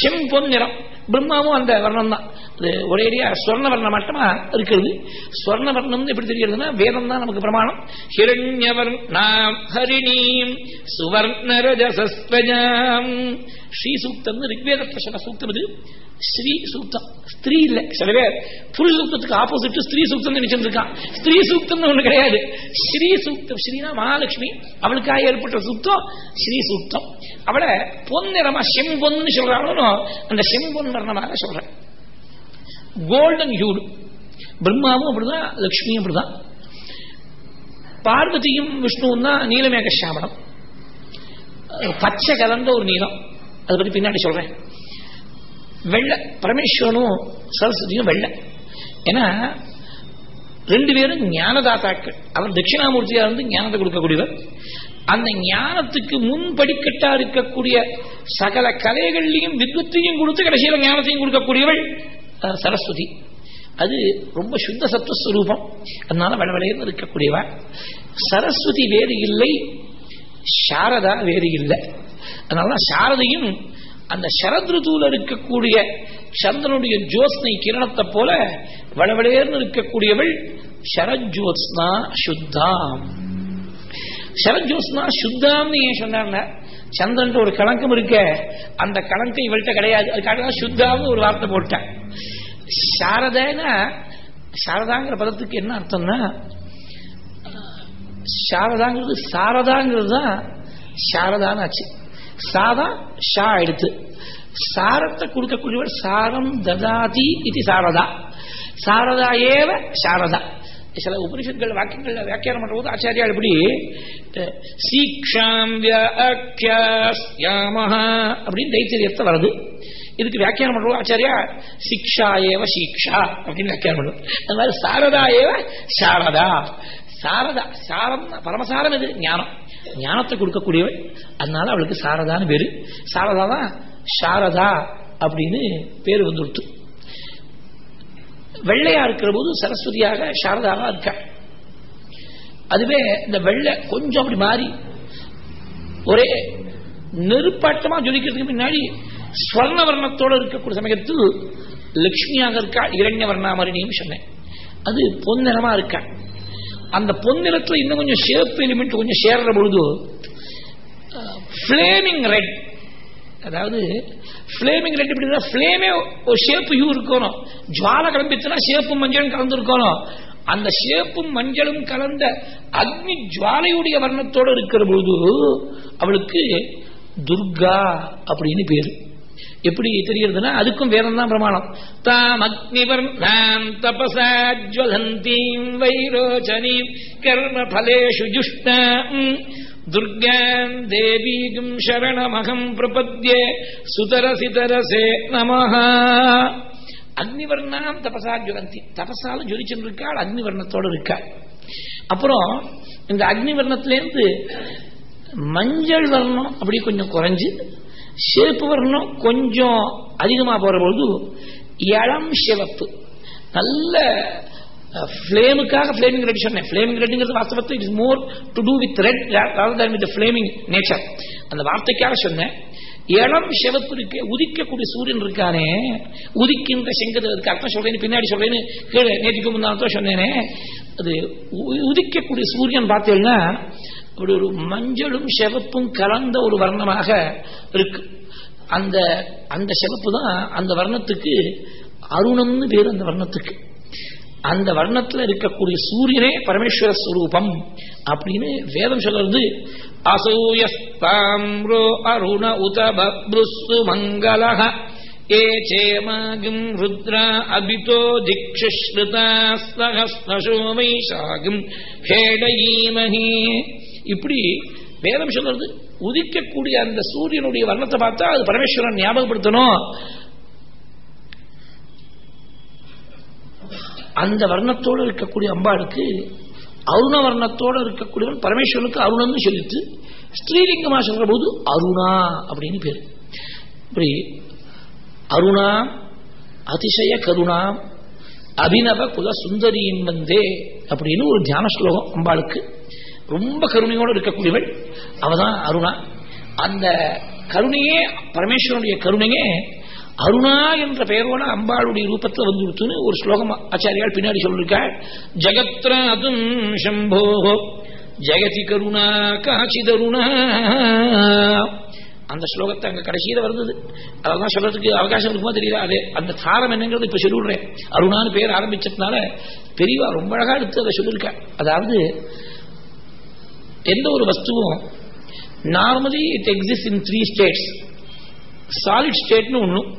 செம் பொன்னிறம். பிரம்மாவும் அந்த வர்ணம் தான் அது ஒரேடியா ஸ்வர்ண வர்ணம் மட்டுமா இருக்கிறது? ஸ்வர்ண வர்ணம் எப்படி தெரிகிறதுனா வேதம் தான் நமக்கு பிரமாணம். ஹிரண்யவர்ணாம் ஹரிணீம் சுவர்ணரஜசஸ்வஜாம் ஸ்ரீ சூக்தம் ரிக்வேதத்தில் சொன்ன சூக்தம் இது. ஸ்ரீ சூக்தம் ஸ்திரீ இல்ல. சில பேர் புருஷ சூக்தத்துக்கு ஆப்போசிட் ஸ்திரீ சூக்தம் நினைச்சிருக்கான் ஸ்திரீ சூக்தம் ஒண்ணு கிடையாது. ஸ்ரீ சூக்தம் ஸ்ரீனா மகாலட்சுமி. அவளுக்காக ஏற்பட்ட சூக்தம் ஸ்ரீ சூக்தம். அவளை பொன்னிறமா செம்பொன்னு சொல்றாங்களோ அந்த செம்பொன் வர்ணமாக சொல்றேன். Golden hued. பிரம்மாவும் அப்படிதான் லக்ஷ்மியும் அப்படிதான். பார்வதியும் விஷ்ணுவும் தான் நீலமேக சாமணம். பச்சை கலந்த ஒரு நீளம் அதை பத்தி பின்னாடி சொல்றேன். வெள்ளை பரமேஸ்வரனும் சரஸ்வதியும் வெள்ளை. ஏன்னா ரெண்டு பேரும் ஞானதாத்தாக்கள். அவர் தட்சிணாமூர்த்தியா இருந்து ஞானத்தை கொடுக்கக்கூடியவர். அந்த ஞானத்துக்கு முன்படிக்கட்டா இருக்கக்கூடிய சகல கலைகள்லையும் வித்வத்தையும் கொடுத்து கடைசியில ஞானத்தையும் கொடுக்கக்கூடியவள் சரஸ்வதி. அது ரொம்ப சுத்த சத்துவஸ்வரூபம் அதனால வளவளையன்னு இருக்கக்கூடியவ சரஸ்வதி வேறு இல்லை சாரதா வேறு இல்லை. அதனால சாரதையும் அந்த சரத்ருதூல இருக்கக்கூடிய சந்திரனுடைய ஜோஸ்னை கிரணத்தை போல வளவளையர்னு இருக்கக்கூடியவள் சரஜோத்ஸ்னா சுத்தாம். சரஜோத்ஸ்னா சுத்தாம்னு ஏன் சொன்னாங்க சந்திரன் ஒரு கணக்கம் இருக்க. அந்த கணக்கு இவள்கிட்ட கிடையாது. அதுக்காக சுத்தாவும் ஒரு வார்த்தை போட்டேன். சாரதேனா சாரதாங்கிற பதத்துக்கு என்ன அர்த்தம்னா சாரதாங்கிறது சாரதாங்கிறது தான் சாரதான்னு ஆச்சு. சாதா ஷா எடுத்து சாரத்தை கொடுக்கக்கூடியவர் சாரம் ததாதி இது சாரதா. சாரதா ஏவ சாரதா. சில உபனிஷத்கள் வாக்கியங்கள் வியாக்கியானம் பண்ற போது ஆச்சாரியா இப்படி சீக்ஷாம் அப்படின்னு தைத்தரியத்தை வருது இதுக்கு வியாக்கியானம் பண்றோம் ஆச்சாரியா சிக்ஷா ஏவ சீக்ஷா அப்படின்னு வியாக்கியானம் பண்ணுவோம் அந்த மாதிரி சாரதா ஏவ சாரதா. சாரதா சாரம் பரமசாரம் இது ஞானம். ஞானத்தை கொடுக்கக்கூடியவள் அதனால அவளுக்கு சாரதான்னு பேரு. சாரதா தான் சாரதா அப்படின்னு பேரு வந்துடுத்து. வெள்ளையா இருக்கிற போது சரஸ்வதியாக சாரதாவா இருக்கா? அதுவே இந்த வெள்ளை கொஞ்சம் அப்படி மாறி ஒரே நெருப்பாட்டமா ஜொலிக்கிறதுக்கு முன்னாடி ஸ்வர்ண வர்ணத்தோட இருக்கக்கூடிய சமயத்தில் லட்சுமியாக இருக்கா இரண்ய வர்ணாமரணியும் சொன்னேன். அது பொன்னிறமா இருக்கா? அந்த பொன்னிறத்துல இன்னும் கொஞ்சம் ஷேப் எலிமெண்ட் கொஞ்சம் சேர்ற பொழுது பிளேமிங் ரெட் அதாவது ஃப்ளேமிங் ரெண்டு எப்படி ஃப்ளேமே ஒரு ஷேப்பு யூ இருக்கணும். ஜுவாலை கிளம்பிச்சுன்னா ஷேப்பும் மஞ்சளும் கலந்து இருக்கணும் அந்த ஷேப்பும் மஞ்சளும் கலந்த அக்னி ஜுவாலையுடைய வர்ணத்தோடு இருக்கிற பொழுது அவளுக்கு துர்கா அப்படின்னு பேரு. எப்படி தெரிகிறதுனா அதுக்கும் வேதம் தான் பிரமாணம். தாம் அக்னிவர்ணாம் தபசாஜ்வலந்தீம் வைரோச்சனீம் கர்ம பலேஷு ஜுஷ்டாம் துர்காம் தேவீகும் சரணமகம் பிரபத்யே சுதரசிதரசே நமஹா. அக்னிவர்ணாம் தபசா ஜுவந்தி தபசால ஜொலிச்சுட்டு இருக்காள் அக்னிவர்ணத்தோடு இருக்காள். அப்புறம் இந்த அக்னிவர்ணத்திலேருந்து மஞ்சள் வர்ணம் அப்படி கொஞ்சம் குறைஞ்சு சிவப்பு வர்ணம் கொஞ்சம் அதிகமாக போகிற பொழுது இளம் சிவப்பு. நல்ல ஃப்ளேமுக்காக ஃப்ளேமிங் ரெட் சொன்னேன் ஃப்ளேமிங் ரெட்ங்கிறது வாஸ்தவத்தில் it is more to do with red rather with flaming nature அந்த வார்த்தைக்காக சொன்னேன். இளம் சிவப்பு இருக்கு உதிக்கக்கூடிய சூரியன் இருக்கானே உதிக்கின்ற செங்கது அதுக்கு அர்த்தம் சொல்றேன்னு பின்னாடி சொல்றேன்னு கீழே நேற்றுக்கு முன்னாடி சொன்னேனே. அது உ- உதிக்கக்கூடிய சூரியன் பார்த்தீங்கன்னா அப்படி ஒரு மஞ்சளும் சிவப்பும் கலந்த ஒரு வர்ணமாக இருக்கு. அந்த அந்த செவப்பு தான் அந்த வர்ணத்துக்கு அருணம்னு பேர் அந்த வர்ணத்துக்கு. அந்த வர்ணத்தில் இருக்கக்கூடிய சூரியனே பரமேஸ்வர ஸ்வரூபம் அப்படின்னு வேதம் சொல்றது. அசூயஸ்தாம்ரோ அருண உத பப்ருஸ்து மங்களஹ ஏ சேமாகும் ருத்ரா அபிதோ திக்ஷுஸ்ருதாஸ்தகஸ்தசோ வைசாகும் ஹேடயீமஹி. இப்படி வேதம் சொல்றது உதிக்கக்கூடிய அந்த சூரியனுடைய வர்ணத்தை பார்த்தா அது பரமேஸ்வரன் ஞாபகப்படுத்தணும். அந்த வர்ணத்தோடு இருக்கக்கூடிய அம்பாளுக்கு அருண வர்ணத்தோடு இருக்கக்கூடியவன் பரமேஸ்வரனுக்கு அருணன்னு சொல்லிட்டு ஸ்ரீலிங்கமா சொல்ற போது அருணா அப்படின்னு பேரு. இப்படி அருணா அதிசய கருணா அபிநவ குல சுந்தரியின் வந்தே அப்படின்னு ஒரு தியான ஸ்லோகம் அம்பாளுக்கு. ரொம்ப கருணையோடு இருக்கக்கூடியவள். அவதான் அருணா. அந்த கருணையே பரமேஸ்வரனுடைய கருணையே அருணா என்ற பெயரோட அம்பாளுடைய ரூபத்தில் வந்து கொடுத்துன்னு ஒரு ஸ்லோகம் ஆச்சாரியால் பின்னாடி சொல்லிருக்காள் ஜகத்ராதும் சம்போ ஜெகதி கருணா காட்சிதருணா அந்த ஸ்லோகத்தை அங்க கடைசியில வருது அதெல்லாம் சொல்றதுக்கு அவகாசம் இருக்குமா தெரியல. அது அந்த சாரம் என்னங்கிறது இப்ப சொல்லிவிடுறேன். அருணான்னு பேர் ஆரம்பிச்சதுனால பெரியவா ரொம்ப அழகா எடுத்து அதை சொல்லியிருக்கேன் அதாவது எந்த ஒரு வஸ்துவும் normally it exist in three states solid ஸ்டேட்னு ஒன்றும்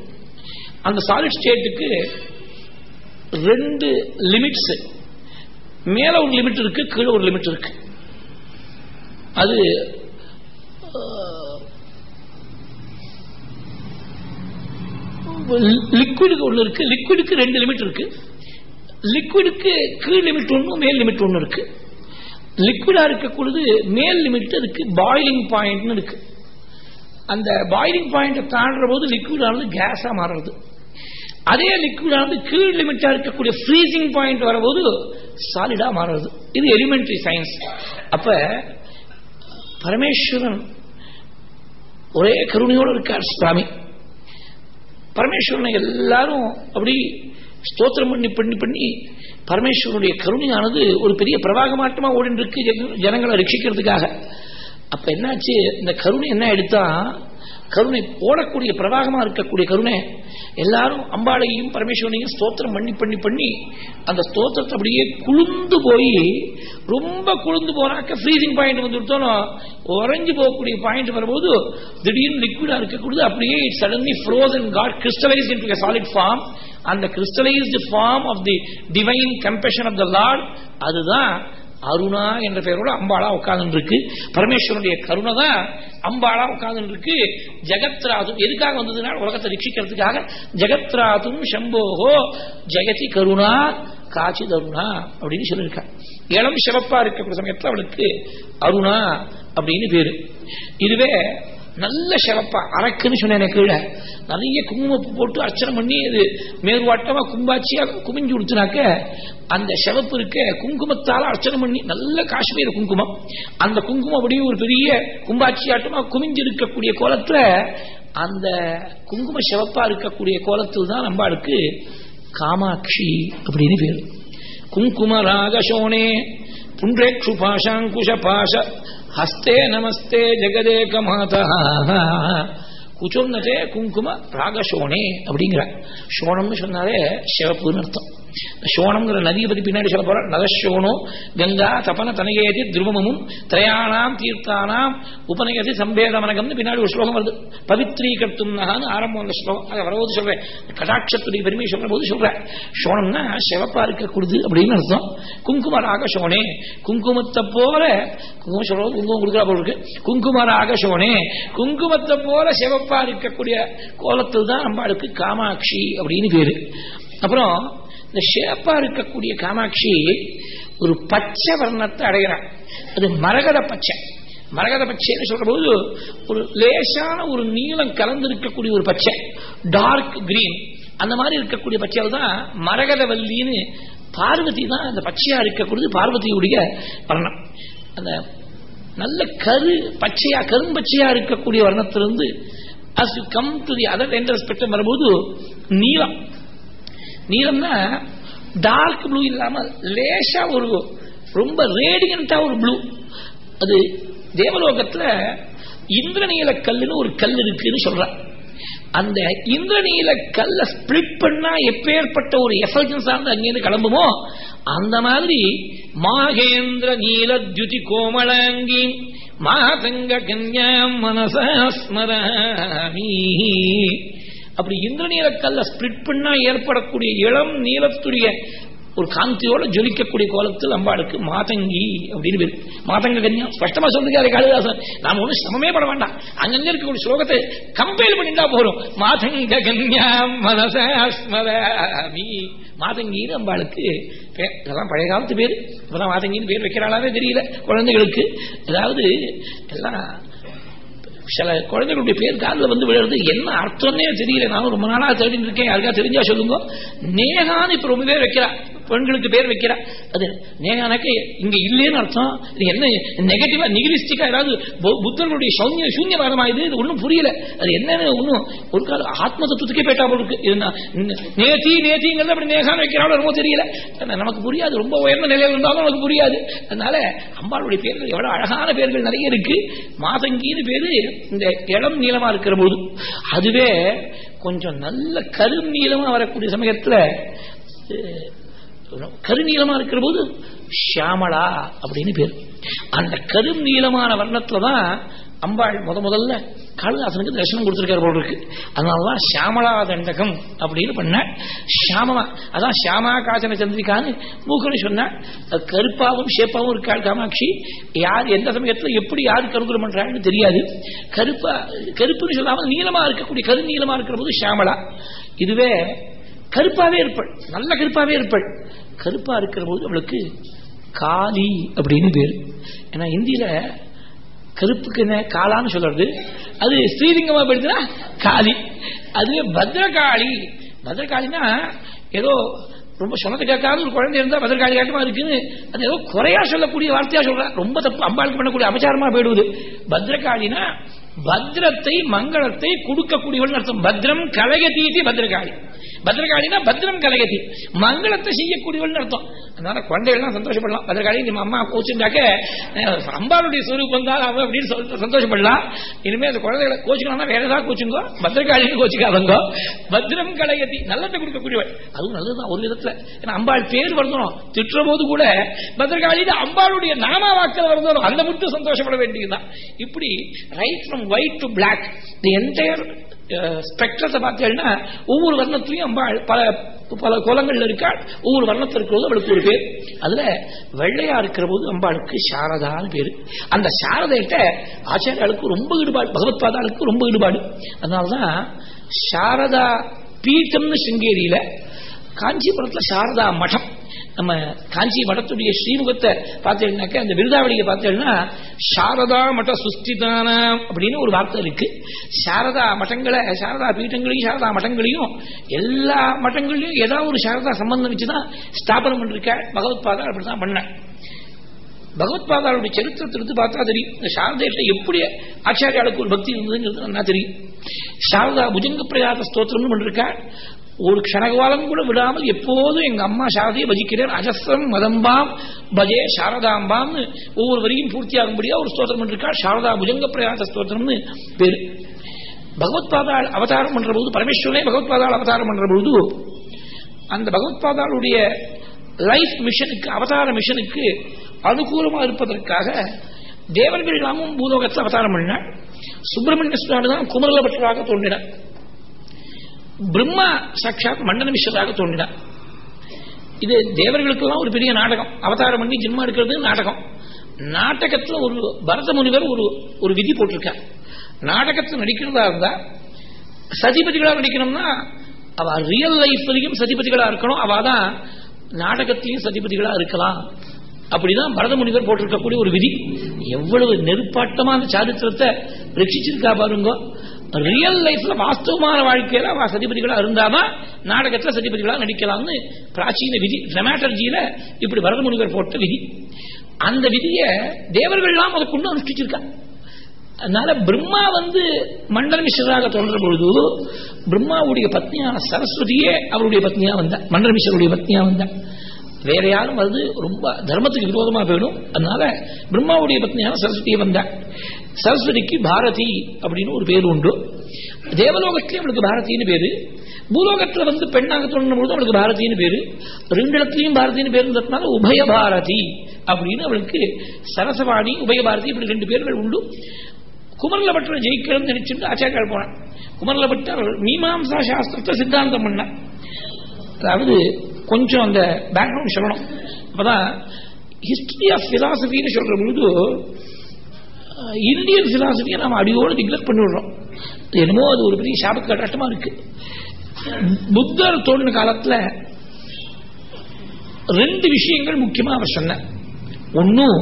அந்த சாலிட் ஸ்டேட்டுக்கு ரெண்டு லிமிட்ஸ் மேல ஒரு லிமிட் இருக்கு கீழே ஒரு லிமிட் இருக்கு. அது லிக்விடுக்கு ஒன்று இருக்கு லிக்விடுக்கு ரெண்டு லிமிட் இருக்கு. லிக்விடுக்கு கீழ் லிமிட் ஒன்று மேல் லிமிட் ஒன்று இருக்கு. லிக்விடா இருக்கக்கூடியது மேல் லிமிட் இருக்கு பாயிலிங் பாயிண்ட்னு இருக்கு. அந்த பாயிலிங் பாயிண்ட் தாண்டுற போது லிக்விட் ஆனது கேஸா மாறுறது. அதே லிக்விடானது கீழ் லிமிட்டா இருக்கக்கூடிய ஃப்ரீசிங் பாயிண்ட் வரும்போது சாலிடா மாறுறது. இது எலிமெண்டரி சயின்ஸ் அப்ப பரமேஸ்வரன் ஒரே கருணையோடு இருக்கார் சுவாமி. பரமேஸ்வரனை எல்லாரும் அப்படி ஸ்தோத்திரம் பண்ணி பண்ணி பண்ணி பரமேஸ்வரனுடைய கருணையானது ஒரு பெரிய பிரவாகமாட்டமா ஓடிட்டு இருக்கு ஜனங்களை ரட்சிக்கிறதுக்காக. அப்ப என்னாச்சு? இந்த கருணை என்ன எடுத்தா கருணை ஓடக்கூடிய பிரவாகமா இருக்கக்கூடிய கருணை எல்லாரும் அம்பாளையும் பரமேஸ்வரனையும் ஸ்தோத்திரம் பண்ணி பண்ணி பண்ணி அந்த ஸ்தோத்திரத்தை அப்படியே குளிர்ந்து போய் ரொம்ப குளிர்ந்து போனாக்க ஃப்ரீசிங் பாயிண்ட் வந்து விட்டோம் உறைஞ்சு போகக்கூடிய பாயிண்ட் வரும்போது திடீர்னு லிக்விடா இருக்கக்கூடியது அப்படியே suddenly frozen got crystallise in solid form அந்த crystallised form of the divine compassion of the lord அதுதான் அருணா என்ற பெயரோட அம்பாளா உட்கார்ந்து இருக்கு பரமேஸ்வரனுடைய கருணை தான் அம்பாளா உட்கார்ந்து இருக்கு ஜெகத்ராதும் எதுக்காக வந்ததுன்னா உலகத்தை ரட்சிக்கிறதுக்காக ஜெகத்ராதும் சம்போகோ ஜெகதி கருணா காட்சி தருணா அப்படின்னு சொல்லியிருக்காங்க இளம் சிவப்பா இருக்கக்கூடிய சமயத்தில் அவளுக்கு அருணா அப்படின்னு பேரு. இதுவே நல்ல சிறப்பா அரக்குன்னு சொன்னேன் கீழே. நிறைய குங்குமப்பு போட்டு அர்ச்சனை பண்ணி அது மேற்வாட்டமா கும்பாச்சியா குமிஞ்சு கொடுத்துனாக்க அந்த சிவப்பு இருக்க குங்குமத்தால அர்ச்சனை பண்ணி நல்ல காஷ்மீர் குங்குமம். அந்த குங்குமம் அப்படியே ஒரு பெரிய கும்பாச்சியாட்டமா குமிஞ்சு இருக்கக்கூடிய கோலத்துல அந்த குங்கும சிவப்பா இருக்கக்கூடிய கோலத்தில் தான் நம்பாளுக்கு காமாட்சி அப்படின்னு பேரு. குங்கும ராகசோனே புண்டேக்ஷு பாஷாங்குஷ பாஷ ஹஸ்தே நமஸ்தே ஜெகதேக மாதா குச்சொன்னதே குங்கும ராகசோனே அப்படிங்கிற சோனம்னு சொன்னாலே சிவப்புன்னு அர்த்தம் சோனம்ங்கிற நதியை பத்தி பின்னாடி சொல்ல போற நதசோனோ கங்கா தபன தனகேதி துருவமும் திரையாணாம் தீர்த்தானாம் உபநயதி சம்பேதமனகம்னு பின்னாடி ஒரு ஸ்லோகம் வருது. பவித்ரீகர்த்தும் நகான்னு ஆரம்பம் அந்த ஸ்லோகம். அதை வரபோது சொல்றேன். கடாட்சத்துடைய பெருமை சொல்ற போது சொல்றேன். சோனம்னா சிவப்பா இருக்கக்கூடுது அப்படின்னு அர்த்தம். குங்குமராக சோனே. குங்குமத்தை போல குங்குமம் சொல்றது குங்குமம் கொடுக்குறா போல இருக்கு. குங்குமராக சோனே. குங்குமத்தை போல சிவப்பா இருக்கக்கூடிய கோலத்தில் தான் அம்பாளுக்கு காமாட்சி அப்படின்னு பேரு. அப்புறம் இந்த ஷேப்பா இருக்கக்கூடிய காமாட்சி ஒரு பச்சை வர்ணத்தை அடைகிறான் அது மரகத பச்சை. மரகத பச்சைன்னு சொல்ற போது ஒரு லேசான ஒரு நீளம் கலந்து இருக்கக்கூடிய ஒரு பச்சை. டார்க் கிரீன் அந்த மாதிரி இருக்கக்கூடிய பச்சையால் தான் மரகதவல்லின்னு பார்வதி தான் அந்த பச்சையா இருக்கக்கூடியது பார்வதியுடைய வர்ணம். அந்த நல்ல கரு பச்சையா கரும்பச்சையா இருக்கக்கூடிய வர்ணத்திலிருந்து as you come to the other end spectrum வரும்போது நீளம். நீளம்னா டார்க் ப்ளூ இல்லாம லேசா ஒரு ரொம்ப ரேடியண்டா ஒரு ப்ளூ அது தேவலோகத்துல இந்திரநீல கல்லுன்னு ஒரு கல் இருக்குன்னு சொல்றான். அந்த இந்திரநீல கல்லை ஸ்பிளிட் பண்ணா எப்பேற்பட்ட ஒரு எஃபல்ஜன்ஸ் ஆனது அங்கிருந்து கிளம்புமோ? அந்த மாதிரி மாகேந்திர நீல துதி கோமலாங்கி மாதங்க கன்யா மனசஸ்மராமி அப்படி இந்திரநீல கல்ல ஸ்பிளிட் பண்ணா ஏற்படக்கூடிய இளம் நீளத்துடைய ஒரு காந்தியோட ஜொலிக்கக்கூடிய கோலத்தில் அம்பாளுக்கு மாதங்கி அப்படின்னு மாதங்க கன்யா. ஸ்பஷ்டமா சொல்லிருக்காரு காளிதாசன். நாம ஒன்றும் சிரமமே பட வேண்டாம். அங்கங்க இருக்கக்கூடிய ஸ்லோகத்தை கம்பேர் பண்ணிட்டா போறோம் மாதங்க கன்யா மனசஸ்மராமி மாதங்கின்னு அம்பாளுக்கு பேர் இதெல்லாம் பழைய காலத்து பேர். இப்பதான் மாதங்கின்னு பேர் வைக்கிறாளாவே தெரியல. குழந்தைகளுக்கு. அதாவது எல்லாம் சில குழந்தைகளுடைய பேர் காலில் வந்து விழுறது. என்ன அர்த்தம்னே தெரியல. நானும் ரொம்ப நாளா தேடிட்டு இருக்கேன். யாருக்கா தெரிஞ்சா சொல்லுங்க. நேகான்னு இப்ப ரொம்ப பேர் வைக்கிறா. பெண்களுக்கு பேர் வைக்கிறா அது நேகானாக்க இங்க இல்லேன்னு அர்த்தம். இது என்ன நெகட்டிவா நிகிலிஸ்டிக்கா ஏதாவது புத்தனுடைய சௌன்ய சூன்யவாதமா இது இது ஒன்றும் புரியல. அது என்னன்னு ஒன்றும் ஒரு கால ஆத்ம தத்துவத்துக்கே பேட்டா போல இருக்கு. நேத்தி நேத்திங்கிறது அப்படி நேகான்னு வைக்கிறாலும் ரொம்ப தெரியல. நமக்கு புரியாது. ரொம்ப உயர்ந்த நிலையில் இருந்தாலும் நமக்கு புரியாது. அதனால அம்பாளுடைய பேர்கள் எவ்வளவு அழகான பேர்கள் நிறைய இருக்கு. மாதங்கின்னு பேரு இந்த இளம் நீளமா இருக்கிற போது. அதுவே கொஞ்சம் நல்ல கரும் நீளமா வரக்கூடிய சமயத்துல கருநீளமா இருக்கிற போது ஷியாமளா அப்படின்னு பேர். அந்த கரும் நீளமான வர்ணத்துல தான் அம்பாள் முத முதல்ல காளிதாசனுக்கு தரிசனம் கொடுத்திருக்காரு போல இருக்கு. அதனாலதான் ஷியாமலா தண்டகம் அப்படின்னு பண்ண. ஷியாமமா அதான் ஷியாமா காசன சந்திரிக்கான்னு மூக்கணி சொன்ன கருப்பாவும் ஷேப்பாவும் இருக்காள் காமாட்சி? யார் எந்த சமயத்துல எப்படி யாரு கருகுரம் பண்றாங்கன்னு தெரியாது. கருப்பா கருப்புன்னு சொல்லாம நீளமா இருக்கக்கூடிய கரு நீளமா இருக்கிற போது ஷியாமலா இதுவே கருப்பாவே இருப்பள் நல்ல கருப்பாவே இருப்பள். கருப்பாக இருக்கிற போது அவளுக்கு காளி அப்படின்னு பேர். ஏன்னா இந்தியில கருப்புக்கு என்ன காலான்னு சொல்றது. அது ஸ்ரீலிங்கமா போயிடுச்சுன்னா காளி. அதுவே பத்ரகாளி. பத்ரகாளினா ஏதோ ரொம்ப சொன்னது கேட்காத ஒரு குழந்தை இருந்தா பத்ரகாளி காட்டமா இருக்குன்னு அது ஏதோ குறையா சொல்லக்கூடிய வார்த்தையா சொல்ற. ரொம்ப தப்பு அம்பாளுக்கு பண்ணக்கூடிய அபச்சாரமா போயிடுவது. பத்ரகாளினா பத்ரத்தை மங்களத்தை கொடுக்கக்கூடியவள் அர்த்தம். பத்ரம் கலகதீதி பத்ரகாளி. பத்ரகாளினா பத்ரம் கலகதி. மங்களத்தை செய்யக்கூடியவள் அர்த்தம். அதனால குழந்தைகள்லாம் சந்தோஷப்படலாம். பத்ரகாளி நம்ம அம்மா கோச்சுட்டாக்க அம்பாளுடைய சொரூபம் தான் அவன் அப்படின்னு சொல்லிட்டு சந்தோஷப்படலாம். இனிமே அந்த குழந்தைகளை கோச்சுக்கலாம் வேற ஏதாவது கோச்சுங்கோ? பத்ரகாளின்னு கோச்சுக்காதங்கோ? பத்ரம் கலகதி. நல்லத்தை கொடுக்கக்கூடியவள். அதுவும் நல்லதுதான் ஒரு விதத்துல. ஏன்னா அம்பாள் பேர் வருதணும். திட்டுற போது கூட பத்ரகாளின்னு அம்பாளுடைய நாமாவாக்கள் வருதணும். அந்த மட்டும் சந்தோஷப்பட வேண்டியதுதான். இப்படி right from white to black the entire ஸ்பெக்ட்ரத்தை பார்த்தீங்கன்னா ஒவ்வொரு வர்ணத்திலையும் அம்பாள் பல பல குலங்கள்ல இருக்காள் ஒவ்வொரு வர்ணத்தில் இருக்கிறது அவளுக்கு ஒரு பேர். அதுல வெள்ளையா இருக்கிற போது அம்பாளுக்கு சாரதான்னு பேரு. அந்த சாரதையிட்ட ஆச்சாரியாளுக்கு ரொம்ப ஈடுபாடு பகவத் பாதாளுக்கு ரொம்ப ஈடுபாடு. அதனாலதான் சாரதா பீட்டம்னு சிங்கேரியில காஞ்சிபுரத்துல சாரதா மடம். நம்ம காஞ்சி மடத்துடைய ஸ்ரீமுகத்தை பார்த்தீங்கன்னாக்க அந்த விருதாவளியை பார்த்தீங்கன்னா சாரதா மட சுஸ்திதான அப்படின்னு ஒரு வார்த்தை இருக்கு. சாரதா மட்டங்களை சாரதா பீட்டங்களையும் சாரதா மட்டங்களையும் எல்லா மட்டங்களையும் ஏதாவது ஒரு சாரதா சம்பந்தம் வச்சுதான் ஸ்தாபனம் பண்ணிருக்க. பகவத் பாதா அப்படிதான் பண்ண பகவத் பாதாளுடைய சரித்திரத்தை எடுத்து பார்த்தா தெரியும். இந்த சாரதையிட்ட எப்படி ஆச்சாரியாளுக்கு ஒரு பக்தி இருந்ததுங்கிறது நல்லா தெரியும். சாரதா புஜங்க பிரயாத ஸ்தோத்திரம்னு பண்ணிருக்கா. ஒரு க்ஷணகாலம் கூட விடாமல் எப்போதும் எங்க அம்மா சாரதியை பஜிக்கிறேன் அஜஸ்ரம் மதம்பாம் பஜே சாரதாம்பாம்னு ஒவ்வொரு வரியும் பூர்த்தியாகும்படியா ஒரு ஸ்தோத்திரம் பண்ணிருக்கா சாரதா புஜங்க பிரயாத ஸ்தோத்திரம்னு பேரு. பகவத் பாதாள் அவதாரம் பண்ற போது பரமேஸ்வரனே பகவத் பாதாள் அவதாரம் பண்ற பொழுது அந்த பகவத் பாதாளுடைய லைஃப் மிஷனுக்கு அவதார மிஷனுக்கு அனுகூலமா இருப்பதற்காக தேவர்கள் நாமும் பூலோகத்தில் அவதாரம் பண்ணினார். சுப்பிரமணிய சுவாமி தான் குமரலபட்டராக தோன்றினார். பிரம்மா சாட்சாத் மண்டன மிஸ்வராக தோன்றினார். இது தேவர்களுக்கெல்லாம் ஒரு பெரிய நாடகம். அவதாரம் பண்ணி ஜென்மம் எடுக்கிறது நாடகம். நாடகத்துல ஒரு பரத முனிவர் ஒரு ஒரு விதி போட்டிருக்கார். நாடகத்தில் நடிக்கிறதா இருந்தா சதிபதிகளா நடிக்கணும்னா அவ ரியல் லைஃப்லையும் சதிபதிகளாக சதிபதிகளா இருக்கணும். அவ தான் நாடகத்திலையும் சதிபதிகளா இருக்கலாம். அப்படிதான் பரத முனிவர் போட்டிருக்கக்கூடிய ஒரு விதி. எவ்வளவு நெருப்பாட்டமான சாரித்திரத்தை ரட்சிச்சிருக்கா பாருங்க. ரியல் லைஃப்ல வாஸ்தவமான வாழ்க்கையில அவ சதிபதிகளா இருந்தாதான் நாடகத்துல சதிபதிகளா நடிக்கலாம்னு பிராச்சீன விதி டிரமாட்டர்ஜியில இப்படி வரதமுனிவர் போட்ட விதி. அந்த விதியை தேவர்கள்லாம் அதை கொண்டு அனுஷ்டிச்சிருக்கா. அதனால பிரம்மா வந்து மண்டல மிஸ்வராக தோன்ற பொழுது பிரம்மாவுடைய பத்னியான சரஸ்வதியே அவருடைய பத்னியா வந்தா மண்டல மிஸ்வருடைய பத்னியா வந்தா. வேற யாரும் வருது ரொம்ப தர்மத்துக்கு விரோதமா போயிடும். அதனால பிரம்மாவுடைய பத்னியான சரஸ்வதியை வந்தா. சரஸ்வதிக்கு பாரதி அப்படின்னு ஒரு பேர் உண்டு. தேவலோகத்திலே அவளுக்கு பாரதின்னு பேரு. பூலோகத்துல வந்து பெண்ணாக தோணும்போது அவளுக்கு பாரதின்னு பேரு. ரெண்டு இடத்துலயும் பாரதின்னு பேரு இருந்ததுனால உபய பாரதி அப்படின்னு அவளுக்கு சரசவாணி உபய பாரதி இப்படி ரெண்டு பேர்கள் உண்டு. குமரல பட்டரை ஜெயிக்கணும்னு நினைச்சுட்டு ஆச்சாரியால் போனான் குமரல பட்டர் மீமாம்சா சாஸ்திரத்தை சித்தாந்தம் பண்ண அதாவது கொஞ்சம் அந்த பேக்ரவுண்ட் சொல்லணும். அப்பதான் ஹிஸ்டரி ஆஃப் பிலாசபின்னு சொல்ற பொழுது இந்தியன் பிலாசபியை நம்ம அடியோடு நிக்லெக்ட் பண்ணிவிடுறோம். என்னமோ அது ஒரு பெரிய சாபத்து கட்டாட்டமா இருக்கு. புத்தர் தோன்றின காலத்துல ரெண்டு விஷயங்கள் முக்கியமா அவர் சொன்ன ஒன்னும்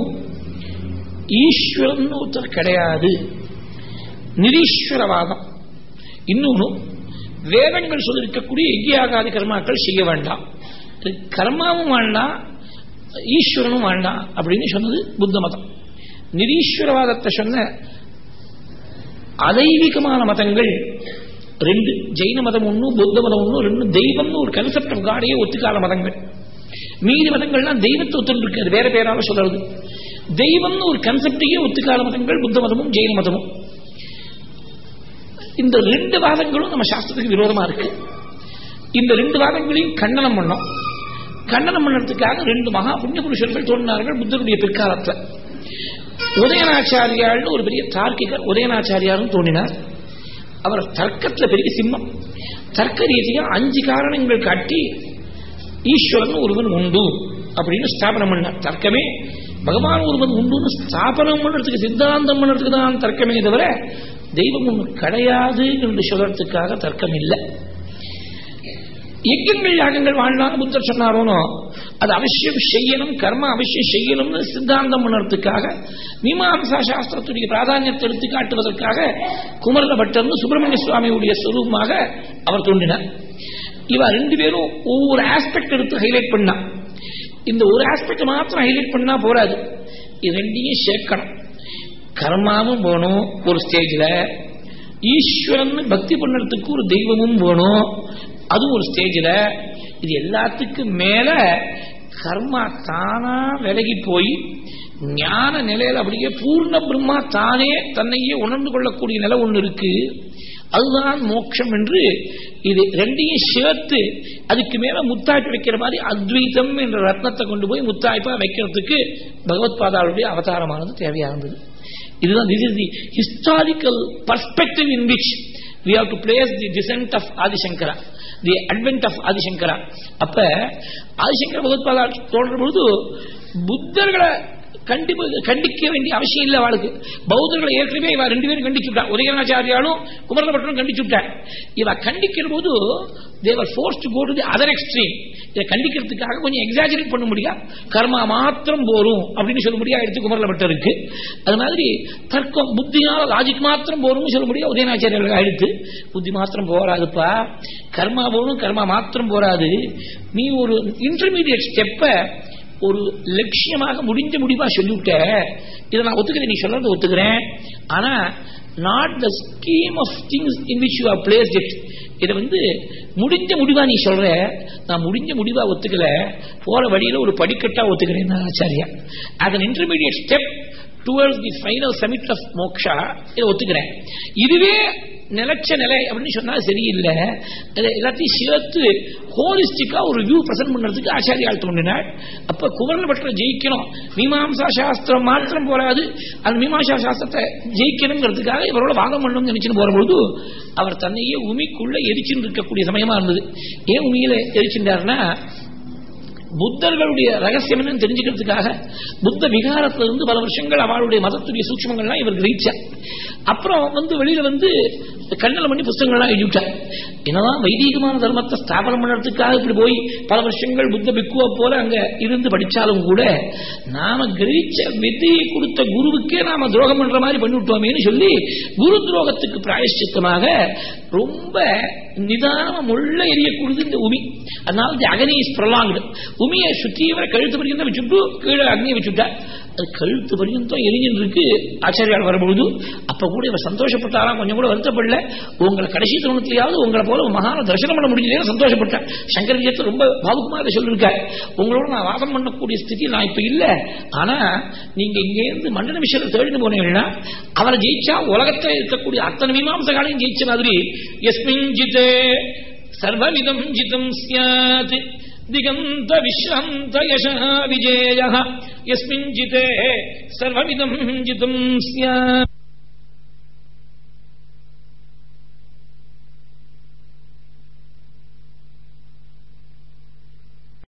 ஈஸ்வரன் ஒருத்தர் கிடையாது. நிரீஸ்வரவாதம். இன்னொன்னு வேதங்கள் சொல்லிருக்கக்கூடிய எங்கியாகாதி கர்மாக்கள் செய்ய வேண்டாம். கர்மாவும் வேண்டாம் ஈஸ்வரனும் வேண்டாம் அப்படின்னு சொன்னது புத்த மதம். நிரீஸ்வரவாதத்தை சொன்ன அதைவிகமான மதங்கள் ரெண்டு ஜெயின மதம் ஒண்ணு புத்த மதம் ஒண்ணு ரெண்டு தெய்வம்னு ஒரு கன்செப்ட் ஆஃப் காடையே ஒத்துக்காத மதங்கள். மீதி மதங்கள்லாம் தெய்வத்தை ஒத்துட்டு இருக்கு அது வேற பேரால சொல்றது. தெய்வம்னு ஒரு கன்செப்டையே ஒத்துக்காத மதங்கள் புத்த மதமும் ஜெயின மதமும். இந்த ரெண்டு வாதங்களும் நம்ம சாஸ்திரத்துக்கு விரோதமா இருக்கு. இந்த ரெண்டு வாதங்களையும் கண்டனம் பண்ணோம். கண்டனம் பண்ணதுக்காக ரெண்டு மகா புண்ணிய புருஷர்கள் தோன்றினார்கள் புத்தருடைய பிற்காலத்தில். உதயநாச்சாரியால் ஒரு பெரிய தார்க்கிகர் உதயநாச்சாரியாரும் தோன்றினார். அவர் தர்க்கத்துல பெரிய சிம்மம். தர்க்க ரீதியா அஞ்சு காரணங்கள் காட்டி ஈஸ்வரன் ஒருவன் உண்டு அப்படின்னு ஸ்தாபனம் பண்ணார். தர்க்கமே பகவான் ஒருவன் உண்டுன்னு ஸ்தாபனம் பண்றதுக்கு சித்தாந்தம் பண்றதுக்கு தான் தர்க்கமே தவிர தெய்வம் ஒன்று கிடையாது என்று சொல்றதுக்காக தர்க்கம் இல்லை. யஜ்யங்கள் யாகங்கள் வாழலாம் புத்தர் சொன்னாரோனோ அது அவசியம் செய்யணும் கர்ம அவசியம் செய்யணும்னு சித்தாந்தம் உணர்த்துக்காக மீமாம்சா சாஸ்திரத்துடைய பிராதானியத்தை எடுத்து காட்டுவதற்காக குமரல பட்டர்னு சுப்பிரமணிய சுவாமியுடைய சுரூபமாக அவர் தோன்றினார். இவ ரெண்டு பேரும் ஒவ்வொரு ஆஸ்பெக்ட் எடுத்து ஹைலைட் பண்ணா. இந்த ஒரு ஆஸ்பெக்ட் மாத்திரம் ஹைலைட் பண்ணா போராது இது ரெண்டையும் சேர்க்கணும். கர்மாவும் போகணும் ஒரு ஸ்டேஜில் ஈஸ்வரன் பக்தி பண்ணுறதுக்கு ஒரு தெய்வமும் வேணும். அதுவும் ஒரு ஸ்டேஜில் இது எல்லாத்துக்கும் மேல கர்மா தானா விலகி போய் ஞான நிலையில அப்படியே பூர்ண பிரம்மா தானே தன்னையே உணர்ந்து கொள்ளக்கூடிய நிலை ஒன்று இருக்கு. அதுதான் மோட்சம் என்று இது ரெண்டையும் சேர்த்து அதுக்கு மேல முத்தாய்ப்பு வைக்கிற மாதிரி அத்வைதம் என்ற ரத்னத்தை கொண்டு போய் முத்தாய்ப்பா வைக்கிறதுக்கு பகவத் பாதாளுடைய அவதாரமானது தேவையாக இருந்தது இதுதான் this is the historical perspective in which we have to place the descent of Adi Shankara the advent of Adi Shankara அப்ப ஆதிசங்கர பகவத்பாதா தோன்ற பொழுது புத்தர்களை கண்டிக்க வேண்டிய அவசியம் இல்லை அவளுக்கு. பௌத்தர்களை ஏற்கனவே இவ ரெண்டு பேரும் கண்டிச்சுட்டா. உதயநாச்சாரியாலும் குமரபட்டனும் கண்டிச்சுட்டா. இவ கண்டிக்கிற போது they were force to go to the other extreme இதை கண்டிக்கிறதுக்காக கொஞ்சம் எக்ஸாஜரேட் பண்ண முடியா? கர்மா மாத்திரம் போரும் அப்படின்னு சொல்ல முடியா எடுத்து குமரபட்டருக்கு அது மாதிரி தர்க்கம் புத்தியால லாஜிக் மாத்திரம் போரும் சொல்ல முடியா உதயநாச்சாரியர்கள் எடுத்து புத்தி மாத்திரம் போராதுப்பா. கர்மா போரும் கர்மா மாத்திரம் போராது. நீ ஒரு இன்டர்மீடியட் ஸ்டெப்பை ஒரு லட்சியமாக முடிஞ்ச முடிவா சொல்லிவிட்ட இதை நான் ஒத்துக்கிறேன் நீ சொல்றது ஒத்துக்கிறேன். ஆனா not the scheme of things in which you are place it இதை வந்து முடிஞ்ச முடிவா நீ சொல்ற நான் முடிஞ்ச முடிவா ஒத்துக்கல. போற வழியில ஒரு படிக்கட்டா ஒத்துக்கிறேன் ஆச்சாரியா. அது intermediate step towards the final summit of moksha இதை ஒத்துக்கிறேன். இதுவே நிலைச்ச நிலை அப்படின்னு சொன்னா சரியில்லை. எல்லாத்தையும் சேர்த்து ஹோலிஸ்டிக்கா ஒரு வியூ பிரசன்ட் பண்றதுக்கு ஆச்சாரியால் தோன்றினார். அப்ப குமரல் பட்டரை ஜெயிக்கணும். மீமாம்சா சாஸ்திரம் மாத்திரம் போராது அந்த மீமாசா சாஸ்திரத்தை ஜெயிக்கணுங்கிறதுக்காக இவரோட வாதம் பண்ணணும்னு நினைச்சுன்னு போறபொழுது அவர் தன்னையே உமிக்குள்ள எரிச்சுன்னு இருக்கக்கூடிய சமயமா இருந்தது. ஏன் உமியில எரிச்சுட்டாருன்னா புத்தர்களுடைய ரகசியம் என்னன்னு தெரிஞ்சுக்கிறதுக்காக புத்த விகாரத்திலிருந்து பல வருஷங்கள் அவளுடைய மதத்துடைய சூட்சமங்கள்லாம் இவர் கிரகிச்சார். அப்புறம் வந்து வெளியில வந்து கண்ணல பண்ணி புஸ்தகங்கள்லாம் எழுதிவிட்டார். என்னதான் வைதீகமான தர்மத்தை ஸ்தாபனம் பண்ணுறதுக்காக இப்படி போய் பல வருஷங்கள் புத்த பிக்குவ போல அங்க இருந்து படிச்சாலும் கூட நாம கிரகிச்ச விதியை கொடுத்த குருவுக்கே நாம துரோகம் பண்ற மாதிரி பண்ணிவிட்டோமேன்னு சொல்லி குரு துரோகத்துக்கு பிராயஷ்சித்தமாக ரொம்ப நிதானமா முள்ள எரியக்கூடியது இந்த உமி. அதனால தி அகனி பிரலாங்கு ப்ரொலாங்டு உமியை சுத்தீவிர கழுத்து படிக்கிறத வச்சுட்டு கீழே அக்னியை வச்சுட்டா. அது கழுத்து பரியந்தம் எரிஞ்சின் இருக்கு. ஆச்சாரியால் வரும்பொழுது அப்ப கூட இவர் சந்தோஷப்பட்டாராம் கொஞ்சம் கூட வருத்தப்படல. உங்களை கடைசி தருணத்திலேயாவது உங்களை போல மகான தரிசனம் பண்ண முடிஞ்சதே சந்தோஷப்பட்டேன். சங்கர் விஜயத்தை ரொம்ப பாவுக்குமாக சொல்லியிருக்காரு. உங்களோட நான் வாதம் பண்ணக்கூடிய ஸ்திதி நான் இப்ப இல்லை. ஆனா நீங்க இங்கேருந்து இருந்து மண்டல விஷயத்தை போனீங்கன்னா அவரை ஜெயிச்சா உலகத்தில் இருக்கக்கூடிய அத்தனை மீமாம்சகாலையும் ஜெயிச்ச மாதிரி எஸ்மின் ஜிதே சர்வமிதம் ஜிதம் சியாத். திகந்த விஸ்ராந்த யச விஜேய எஸ்மின் ஜிதே சர்வவிதம் ஜிதம் சியாத்